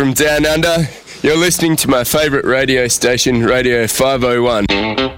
From Down Under. You're listening to my favourite radio station, Radio 501.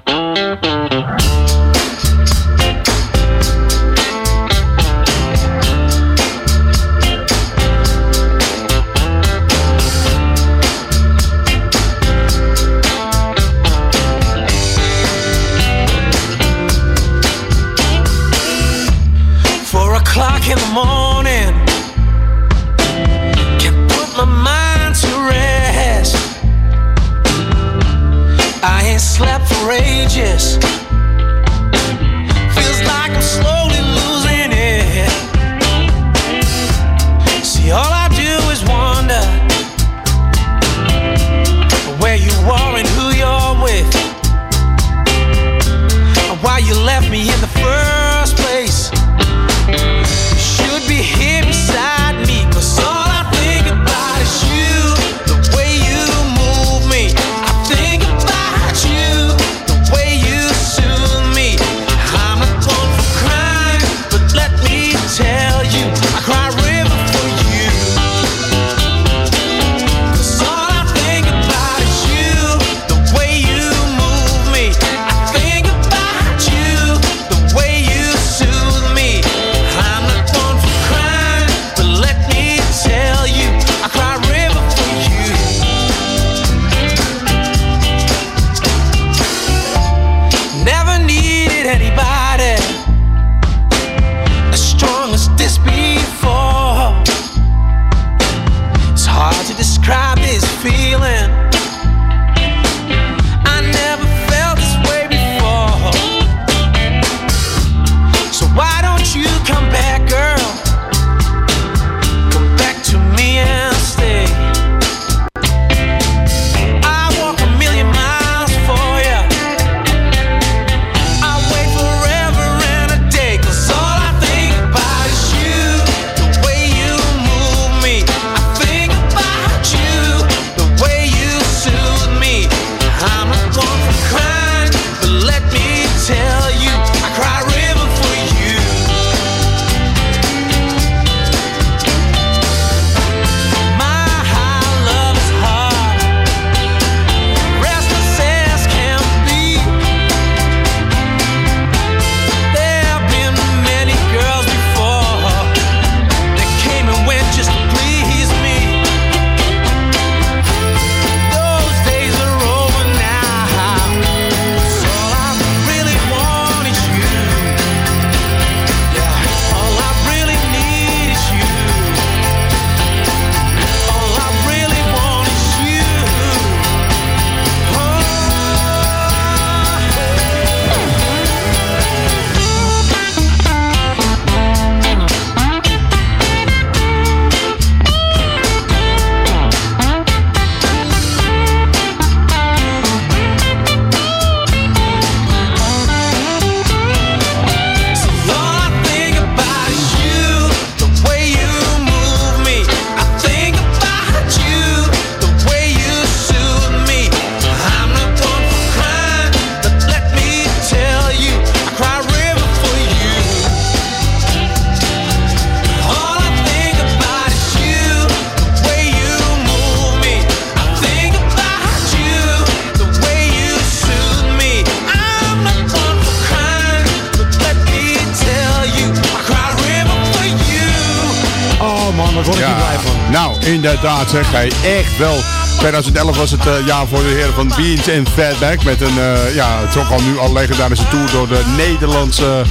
Inderdaad zeg hij. Echt wel. 2011 was het eh, jaar voor de heren van Beans en Fatback. Met een, eh, ja, het trok al nu al legendarische tour door de Nederlandse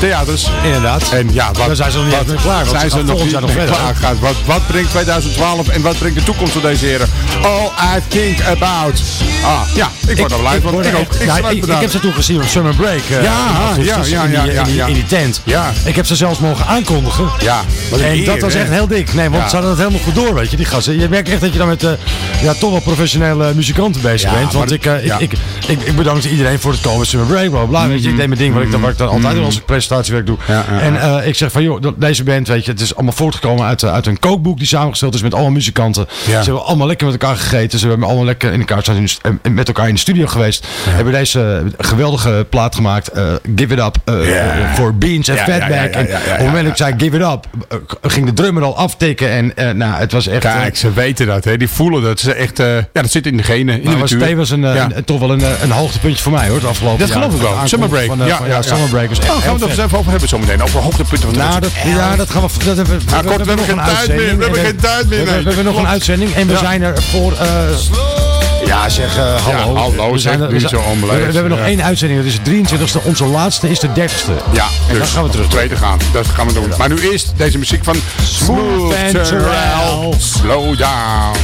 theaters. Inderdaad. En ja, wat, Daar zijn ze nog niet wat- klaar, Zijn ze nog niet nog verder, klaar gaan. Wat, wat brengt 2012 en wat brengt de toekomst voor deze heren? All I think about. Ah, ja, ik word er blij van. Ik ook. Ik heb ze toen gezien op Summer Break. eh, Ja, ja, ja, in die, ja, in ja, die- ja. in die tent. Ja. Ik heb ze zelfs mogen aankondigen. Ja, en dat was echt heel dik. Nee, want ze hadden het helemaal goed door, weet je, die gasten. Je merkt echt dat je dan met eh, ja, toch wel professionele muzikanten bezig bent. Want ik, eh, ik, ik, ik, bedankte iedereen voor het komen Summer Break, bla bla. bla, Weet je, ik deed mijn ding wat ik dan, wat ik dan altijd als ik presentatiewerk doe. Ja, ja, En eh, ik zeg van, joh, dat- deze band, weet je, het is allemaal voortgekomen uit, eh, uit een kookboek die samengesteld is met allemaal muzikanten. Ja. Ze hebben allemaal lekker met elkaar gegeten. Ze hebben allemaal lekker in elkaar staan en met elkaar in de studio geweest. Hebben deze eh, geweldige plaat gemaakt, eh, Give It Up, eh, Ja. eh, voor Beans en Ja, ja, Fatback. ja, ja, En ja, ja, op het moment dat ik zei Give It Up, eh, ging de drummer al aftikken. En eh, nou, het was echt... eh, Kijk, ze weten dat, hè. die voelen dat. Ze echt, eh, ja, dat zit in de genen, in de maar was tevens een, eh, Ja. toch wel een, eh, een hoogtepuntje voor mij hoor, het afgelopen Dat jaar. geloof ik wel. Summer Break. aankondiging Van, eh, van, ja, Summer Break was Oh, gaan we het nog eens even over hebben zometeen. Over hoogtepunten van Nou, dat, ja, dat gaan we. Dat hebben we, we hebben nog geen een tijd uitzending. meer, we hebben En geen tijd meer, We, hebben nog een uitzending en we Ja. zijn er voor. eh, ja, zeg, eh, hallo. Ja, hallo, we zeg, zijn er- we zo we, onbeleefd. we hebben nog Ja. één uitzending, dat is de 23e. Onze laatste is de 30e. Ja, en dus dan gaan we terug. Twee te gaan. Dat gaan we doen. Maar nu eerst deze muziek van Smooth and Terrell. Slow down.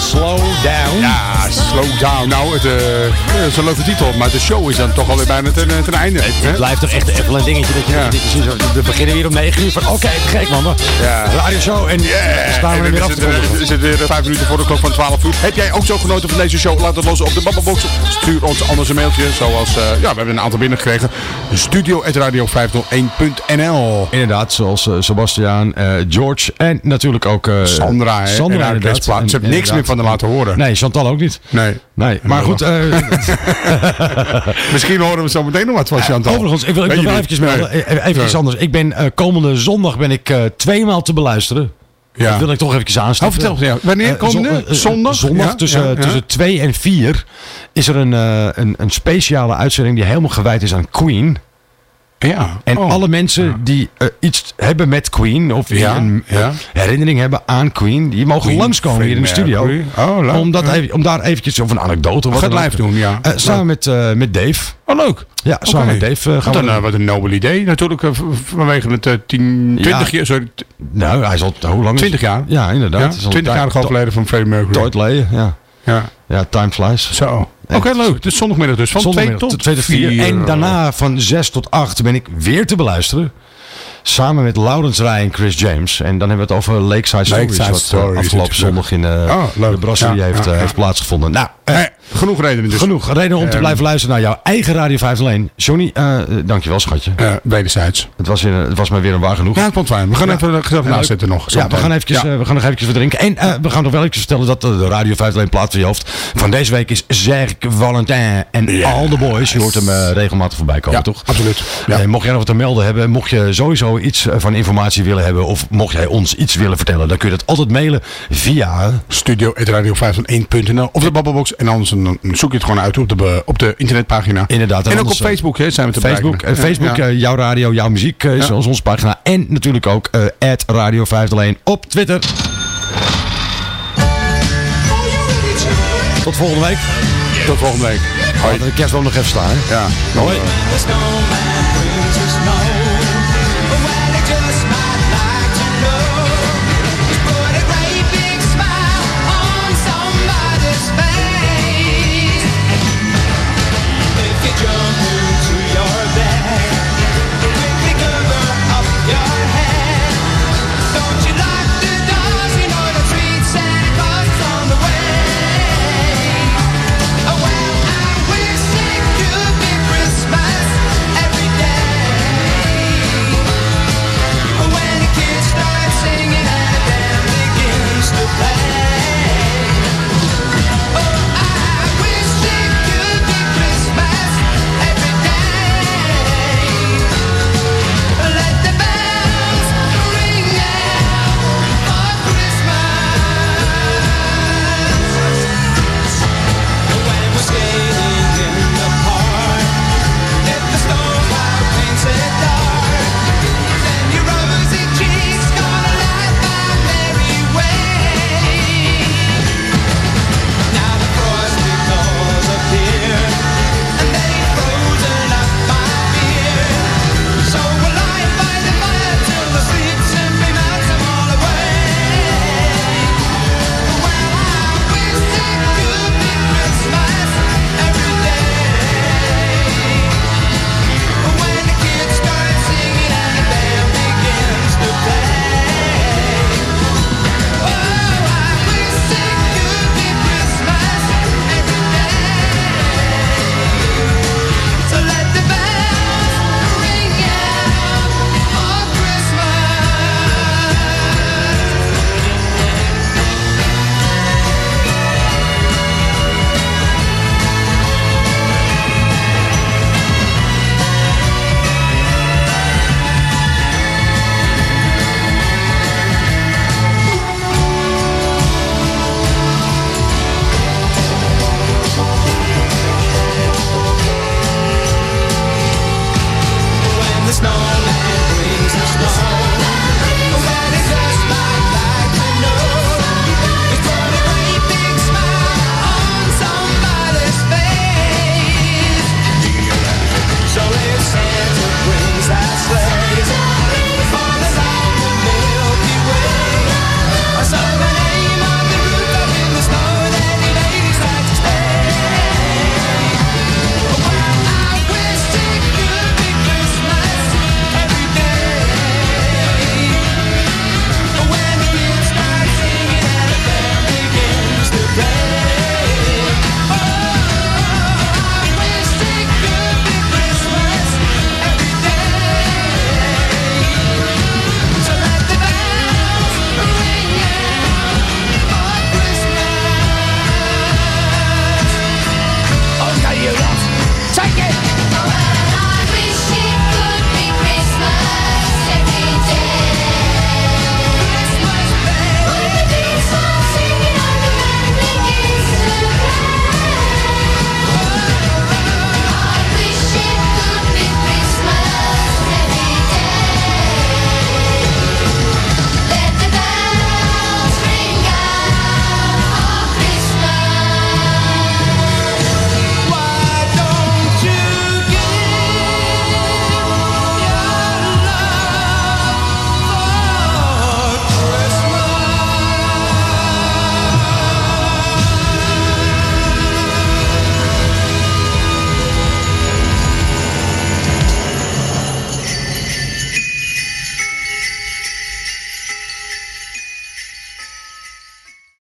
Slow Down. Ja, slow down. Nou, het, eh, eh, dat is een leuke titel, maar de show is dan toch alweer bijna ten, ten einde. hè? Het blijft toch echt even een dingetje dat je, Ja. dat je we beginnen weer om 9 uur van oké, te gek man. Ja. Radio show en Yeah. staan we En er weer af is te het, eh, is het weer vijf minuten voor de klok van 12 uur. Heb jij ook zo genoten van deze show? Laat het los op de Babbelbox. Stuur ons anders een mailtje. Zoals, eh, ja, we hebben een aantal binnengekregen. Studio.radio501.nl Inderdaad, zoals eh, Sebastiaan, eh, George en natuurlijk ook eh, Sandra, hè, Sandra en Ze heeft niks meer van haar laten horen. Nee, Chantal ook niet. Nee. Nee, maar goed. Misschien horen we zo meteen nog wat van Chantal. Overigens, ik wil ik nog wel eventjes melden. Even iets anders. Ik ben komende zondag ben ik tweemaal te beluisteren. Ja. Dat wil ik toch eventjes aanstippen. Oh, vertel, ja. Wanneer Eh, komende? zon- eh, Zondag? Zondag Ja, tussen, ja, tussen 2 en 4 is er een, eh, een, een speciale uitzending die helemaal gewijd is aan Queen. Ja. En Oh. alle mensen die eh, iets hebben met Queen, of die Ja, een ja. herinnering hebben aan Queen, die mogen Queen, langskomen hier in de studio. Oh, om, daar eventjes, of een anekdote. wat Gaat ook. live doen, ja. Eh, samen met, eh, met Dave. Oh, leuk. Ja, samen met Dave eh, gaan Wat we... een, eh, wat een nobel idee. Natuurlijk eh, vanwege het eh, 10, 20 jaar. Sorry, nou, hij is al, hoe lang is 20 jaar. Ja, inderdaad. Ja, Het is al 20 een jaar overleden van Freddie Mercury. Geleden, ja. Ja. Ja, time flies. Zo. Oké, leuk. Dus zondagmiddag dus. Van 2 Zondagmiddag tot 2 tot 4. En daarna van 6 tot 8 ben ik weer te beluisteren. Samen met Laurens Rij en Chris James. En dan hebben we het over Lakeside Stories. Wat eh, Stories, afgelopen zondag in eh, Oh, leuk. de brasserie Ja, heeft, ja, eh, heeft plaatsgevonden. Nou, genoeg redenen dus. genoeg reden om te Ehm, blijven luisteren naar jouw eigen Radio 501. Johnny, eh, dankjewel schatje. eh, wederzijds. Het was, weer, het was mij weer een waar genoeg. Ja, het komt fijn. We gaan Ja. even eh, gezellig Ja, zitten nog. Ja, we gaan, eventjes, we gaan nog eventjes verdrinken. En eh, we gaan nog wel eventjes vertellen dat de Radio 501 plaat van je hoofd van deze week is Zerk Valentin en All the Boys. Je hoort hem regelmatig voorbij komen, toch? absoluut. Mocht jij nog wat te melden hebben, mocht je sowieso iets van informatie willen hebben of mocht jij ons iets willen vertellen, dan kun je dat altijd mailen via Studio.radio501.nl of de Babbelbox. En anders dan zoek je het gewoon uit op de, op de internetpagina. Inderdaad. En, ook op eh, Facebook hè, zijn we te Facebook, bereiken. eh, Facebook Ja. eh, jouw radio, jouw muziek is onze pagina. En natuurlijk ook Radio 501 op Twitter. Tot volgende week. Tot volgende week. Laten we de kerstboom nog even staan. Hè? Ja. Hoi.